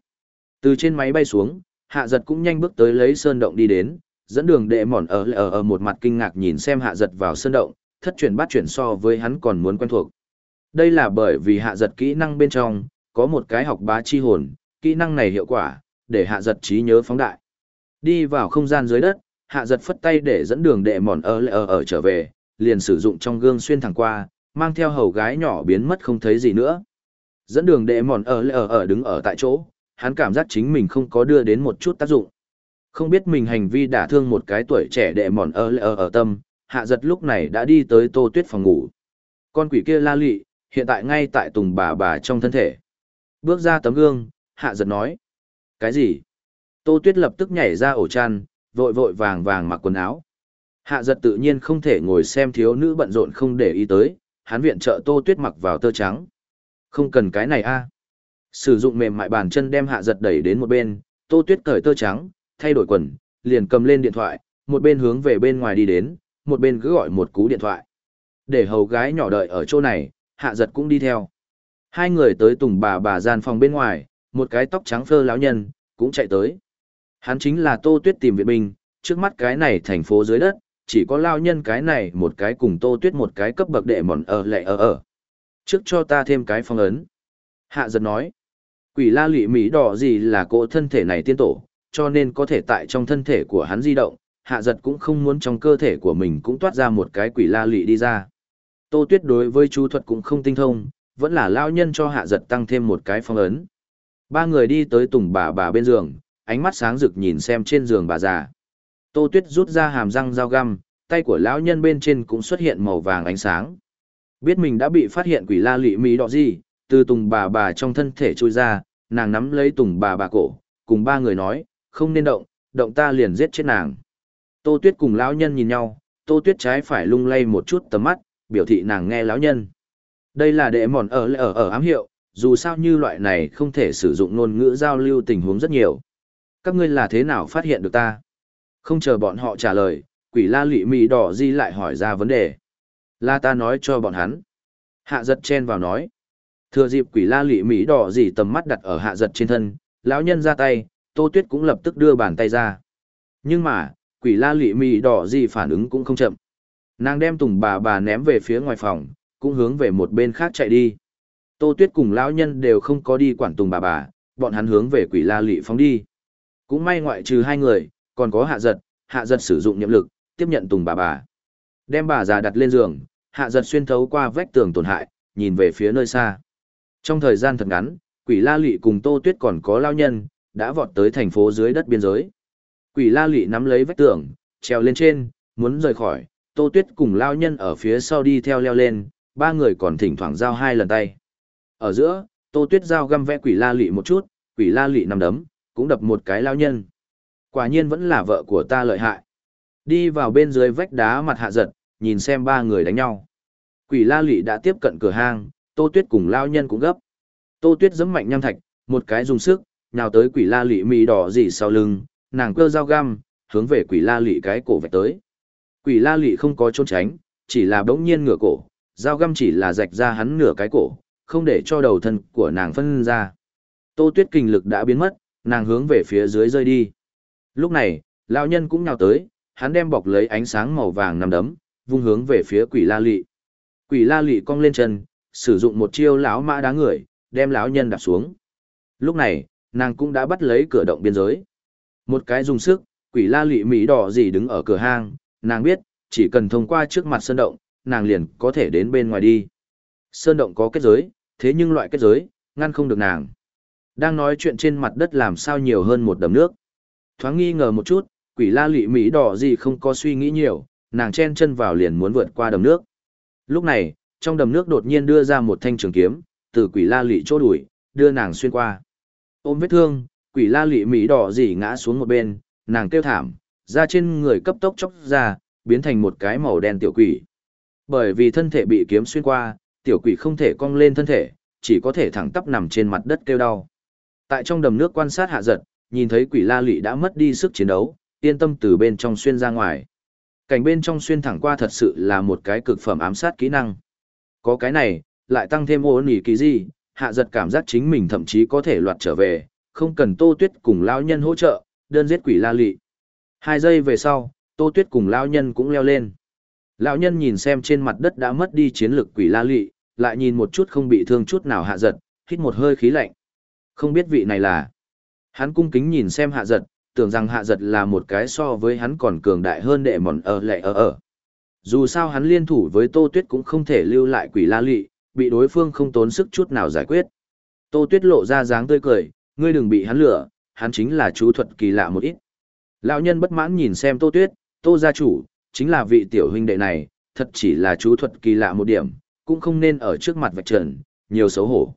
Từ trên máy bay xuống, hạ giật cũng nhanh bước tới lấy sơn động đi đến, dẫn đường đệ mòn ở ở ở một mặt kinh ngạc nhìn xem hạ giật vào sơn động, thất chuyển bắt chuyển so với hắn còn muốn quen thuộc. Đây là bởi vì hạ giật kỹ năng bên trong, có một cái học bá chi hồn, kỹ năng này hiệu quả, để hạ giật trí nhớ phóng đại. Đi vào không gian dưới đất, hạ giật phất tay để dẫn đường đệ mòn ở ở ở trở về, liền sử dụng trong gương xuyên thẳng qua, mang theo hầu gái nhỏ biến mất không thấy gì nữa. Dẫn đường đệ mòn ở lờ ở đứng ở tại chỗ, hắn cảm giác chính mình không có đưa đến một chút tác dụng. Không biết mình hành vi đả thương một cái tuổi trẻ đệ mòn ở lờ ở tâm, hạ giật lúc này đã đi tới tô tuyết phòng ngủ. Con quỷ kia la lị, hiện tại ngay tại tùng bà bà trong thân thể. Bước ra tấm gương, hạ giật nói. Cái gì? Tô tuyết lập tức nhảy ra ổ chăn, vội vội vàng vàng mặc quần áo. Hạ giật tự nhiên không thể ngồi xem thiếu nữ bận rộn không để ý tới, hắn viện trợ tô tuyết mặc vào tơ trắng. Không cần cái này a Sử dụng mềm mại bàn chân đem hạ giật đẩy đến một bên, tô tuyết cởi tơ trắng, thay đổi quần, liền cầm lên điện thoại, một bên hướng về bên ngoài đi đến, một bên cứ gọi một cú điện thoại. Để hầu gái nhỏ đợi ở chỗ này, hạ giật cũng đi theo. Hai người tới tùng bà bà gian phòng bên ngoài, một cái tóc trắng phơ lão nhân, cũng chạy tới. Hắn chính là Tô Tuyết tìm viện binh, trước mắt cái này thành phố dưới đất, chỉ có lao nhân cái này một cái cùng Tô Tuyết một cái cấp bậc đệ mòn ở lệ ở ở. Trước cho ta thêm cái phong ấn. Hạ giật nói, quỷ la lụy mỹ đỏ gì là cỗ thân thể này tiên tổ, cho nên có thể tại trong thân thể của hắn di động, hạ giật cũng không muốn trong cơ thể của mình cũng toát ra một cái quỷ la lụy đi ra. Tô Tuyết đối với chú thuật cũng không tinh thông, vẫn là lao nhân cho hạ giật tăng thêm một cái phong ấn. Ba người đi tới tùng bà bà bên giường, ánh mắt sáng rực nhìn xem trên giường bà già. Tô Tuyết rút ra hàm răng dao găm, tay của lão nhân bên trên cũng xuất hiện màu vàng ánh sáng. Biết mình đã bị phát hiện quỷ la lị mỹ đỏ gì, từ tùng bà bà trong thân thể trôi ra, nàng nắm lấy tùng bà bà cổ, cùng ba người nói, không nên động, động ta liền giết chết nàng. Tô Tuyết cùng lão nhân nhìn nhau, Tô Tuyết trái phải lung lay một chút tầm mắt, biểu thị nàng nghe lão nhân. Đây là đệ mòn ở ở ở ám hiệu, dù sao như loại này không thể sử dụng ngôn ngữ giao lưu tình huống rất nhiều. Các ngươi là thế nào phát hiện được ta? Không chờ bọn họ trả lời, quỷ la lị mì đỏ di lại hỏi ra vấn đề. La ta nói cho bọn hắn. Hạ giật chen vào nói. Thừa dịp quỷ la lị mỹ đỏ gì tầm mắt đặt ở hạ giật trên thân, lão nhân ra tay, tô tuyết cũng lập tức đưa bàn tay ra. Nhưng mà, quỷ la lị mỹ đỏ gì phản ứng cũng không chậm. Nàng đem tùng bà bà ném về phía ngoài phòng, cũng hướng về một bên khác chạy đi. Tô tuyết cùng lão nhân đều không có đi quản tùng bà bà, bọn hắn hướng về quỷ la lị phóng đi. Cũng may ngoại trừ hai người, còn có hạ giật, hạ giật sử dụng nhiệm lực, tiếp nhận tùng bà bà. Đem bà già đặt lên giường, hạ giật xuyên thấu qua vách tường tổn hại, nhìn về phía nơi xa. Trong thời gian thật ngắn, quỷ la lị cùng tô tuyết còn có lao nhân, đã vọt tới thành phố dưới đất biên giới. Quỷ la lị nắm lấy vách tường, treo lên trên, muốn rời khỏi, tô tuyết cùng lao nhân ở phía sau đi theo leo lên, ba người còn thỉnh thoảng giao hai lần tay. Ở giữa, tô tuyết giao găm vẽ quỷ la lị một chút, quỷ la lị nằm đấm, cũng đập một cái lao nhân. Quả nhiên vẫn là vợ của ta lợi hại. Đi vào bên dưới vách đá mặt hạ giật, nhìn xem ba người đánh nhau. Quỷ la lị đã tiếp cận cửa hang, tô tuyết cùng lao nhân cũng gấp. Tô tuyết giẫm mạnh nham thạch, một cái dùng sức, nhào tới quỷ la lị mì đỏ gì sau lưng, nàng cơ dao găm, hướng về quỷ la lị cái cổ vạch tới. Quỷ la lị không có trốn tránh, chỉ là bỗng nhiên ngửa cổ, dao găm chỉ là rạch ra hắn nửa cái cổ, không để cho đầu thân của nàng phân ra. Tô tuyết kinh lực đã biến mất, nàng hướng về phía dưới rơi đi. Lúc này, lão nhân cũng nhào tới, hắn đem bọc lấy ánh sáng màu vàng nằm đấm, vung hướng về phía quỷ la lị. Quỷ la lị cong lên chân, sử dụng một chiêu lão mã đá người, đem lão nhân đạp xuống. Lúc này, nàng cũng đã bắt lấy cửa động biên giới. Một cái dùng sức, quỷ la lị mỹ đỏ gì đứng ở cửa hang, nàng biết, chỉ cần thông qua trước mặt sơn động, nàng liền có thể đến bên ngoài đi. Sơn động có kết giới, thế nhưng loại kết giới, ngăn không được nàng. Đang nói chuyện trên mặt đất làm sao nhiều hơn một đầm nước. Thoáng nghi ngờ một chút, quỷ la lị mỹ đỏ gì không có suy nghĩ nhiều, nàng chen chân vào liền muốn vượt qua đầm nước. Lúc này, trong đầm nước đột nhiên đưa ra một thanh trường kiếm, từ quỷ la lị chỗ đuổi, đưa nàng xuyên qua. Ôm vết thương, quỷ la lị mỹ đỏ gì ngã xuống một bên, nàng kêu thảm, da trên người cấp tốc chóc ra, biến thành một cái màu đen tiểu quỷ. Bởi vì thân thể bị kiếm xuyên qua, tiểu quỷ không thể cong lên thân thể, chỉ có thể thẳng tắp nằm trên mặt đất kêu đau. Tại trong đầm nước quan sát hạ giật, nhìn thấy quỷ la lị đã mất đi sức chiến đấu, yên tâm từ bên trong xuyên ra ngoài. Cảnh bên trong xuyên thẳng qua thật sự là một cái cực phẩm ám sát kỹ năng. Có cái này, lại tăng thêm ô nỉ kỳ gì, hạ giật cảm giác chính mình thậm chí có thể loạt trở về, không cần tô tuyết cùng lao nhân hỗ trợ, đơn giết quỷ la lị. Hai giây về sau, tô tuyết cùng lao nhân cũng leo lên. Lão nhân nhìn xem trên mặt đất đã mất đi chiến lực quỷ la lị, lại nhìn một chút không bị thương chút nào hạ giật, hít một hơi khí lạnh. Không biết vị này là. Hắn cung kính nhìn xem hạ giật, tưởng rằng hạ giật là một cái so với hắn còn cường đại hơn đệ mòn ở lệ ở ở. Dù sao hắn liên thủ với Tô Tuyết cũng không thể lưu lại quỷ la lị, bị đối phương không tốn sức chút nào giải quyết. Tô Tuyết lộ ra dáng tươi cười, ngươi đừng bị hắn lừa, hắn chính là chú thuật kỳ lạ một ít. Lão nhân bất mãn nhìn xem Tô Tuyết, Tô gia chủ, chính là vị tiểu huynh đệ này, thật chỉ là chú thuật kỳ lạ một điểm, cũng không nên ở trước mặt vạch trần, nhiều xấu hổ.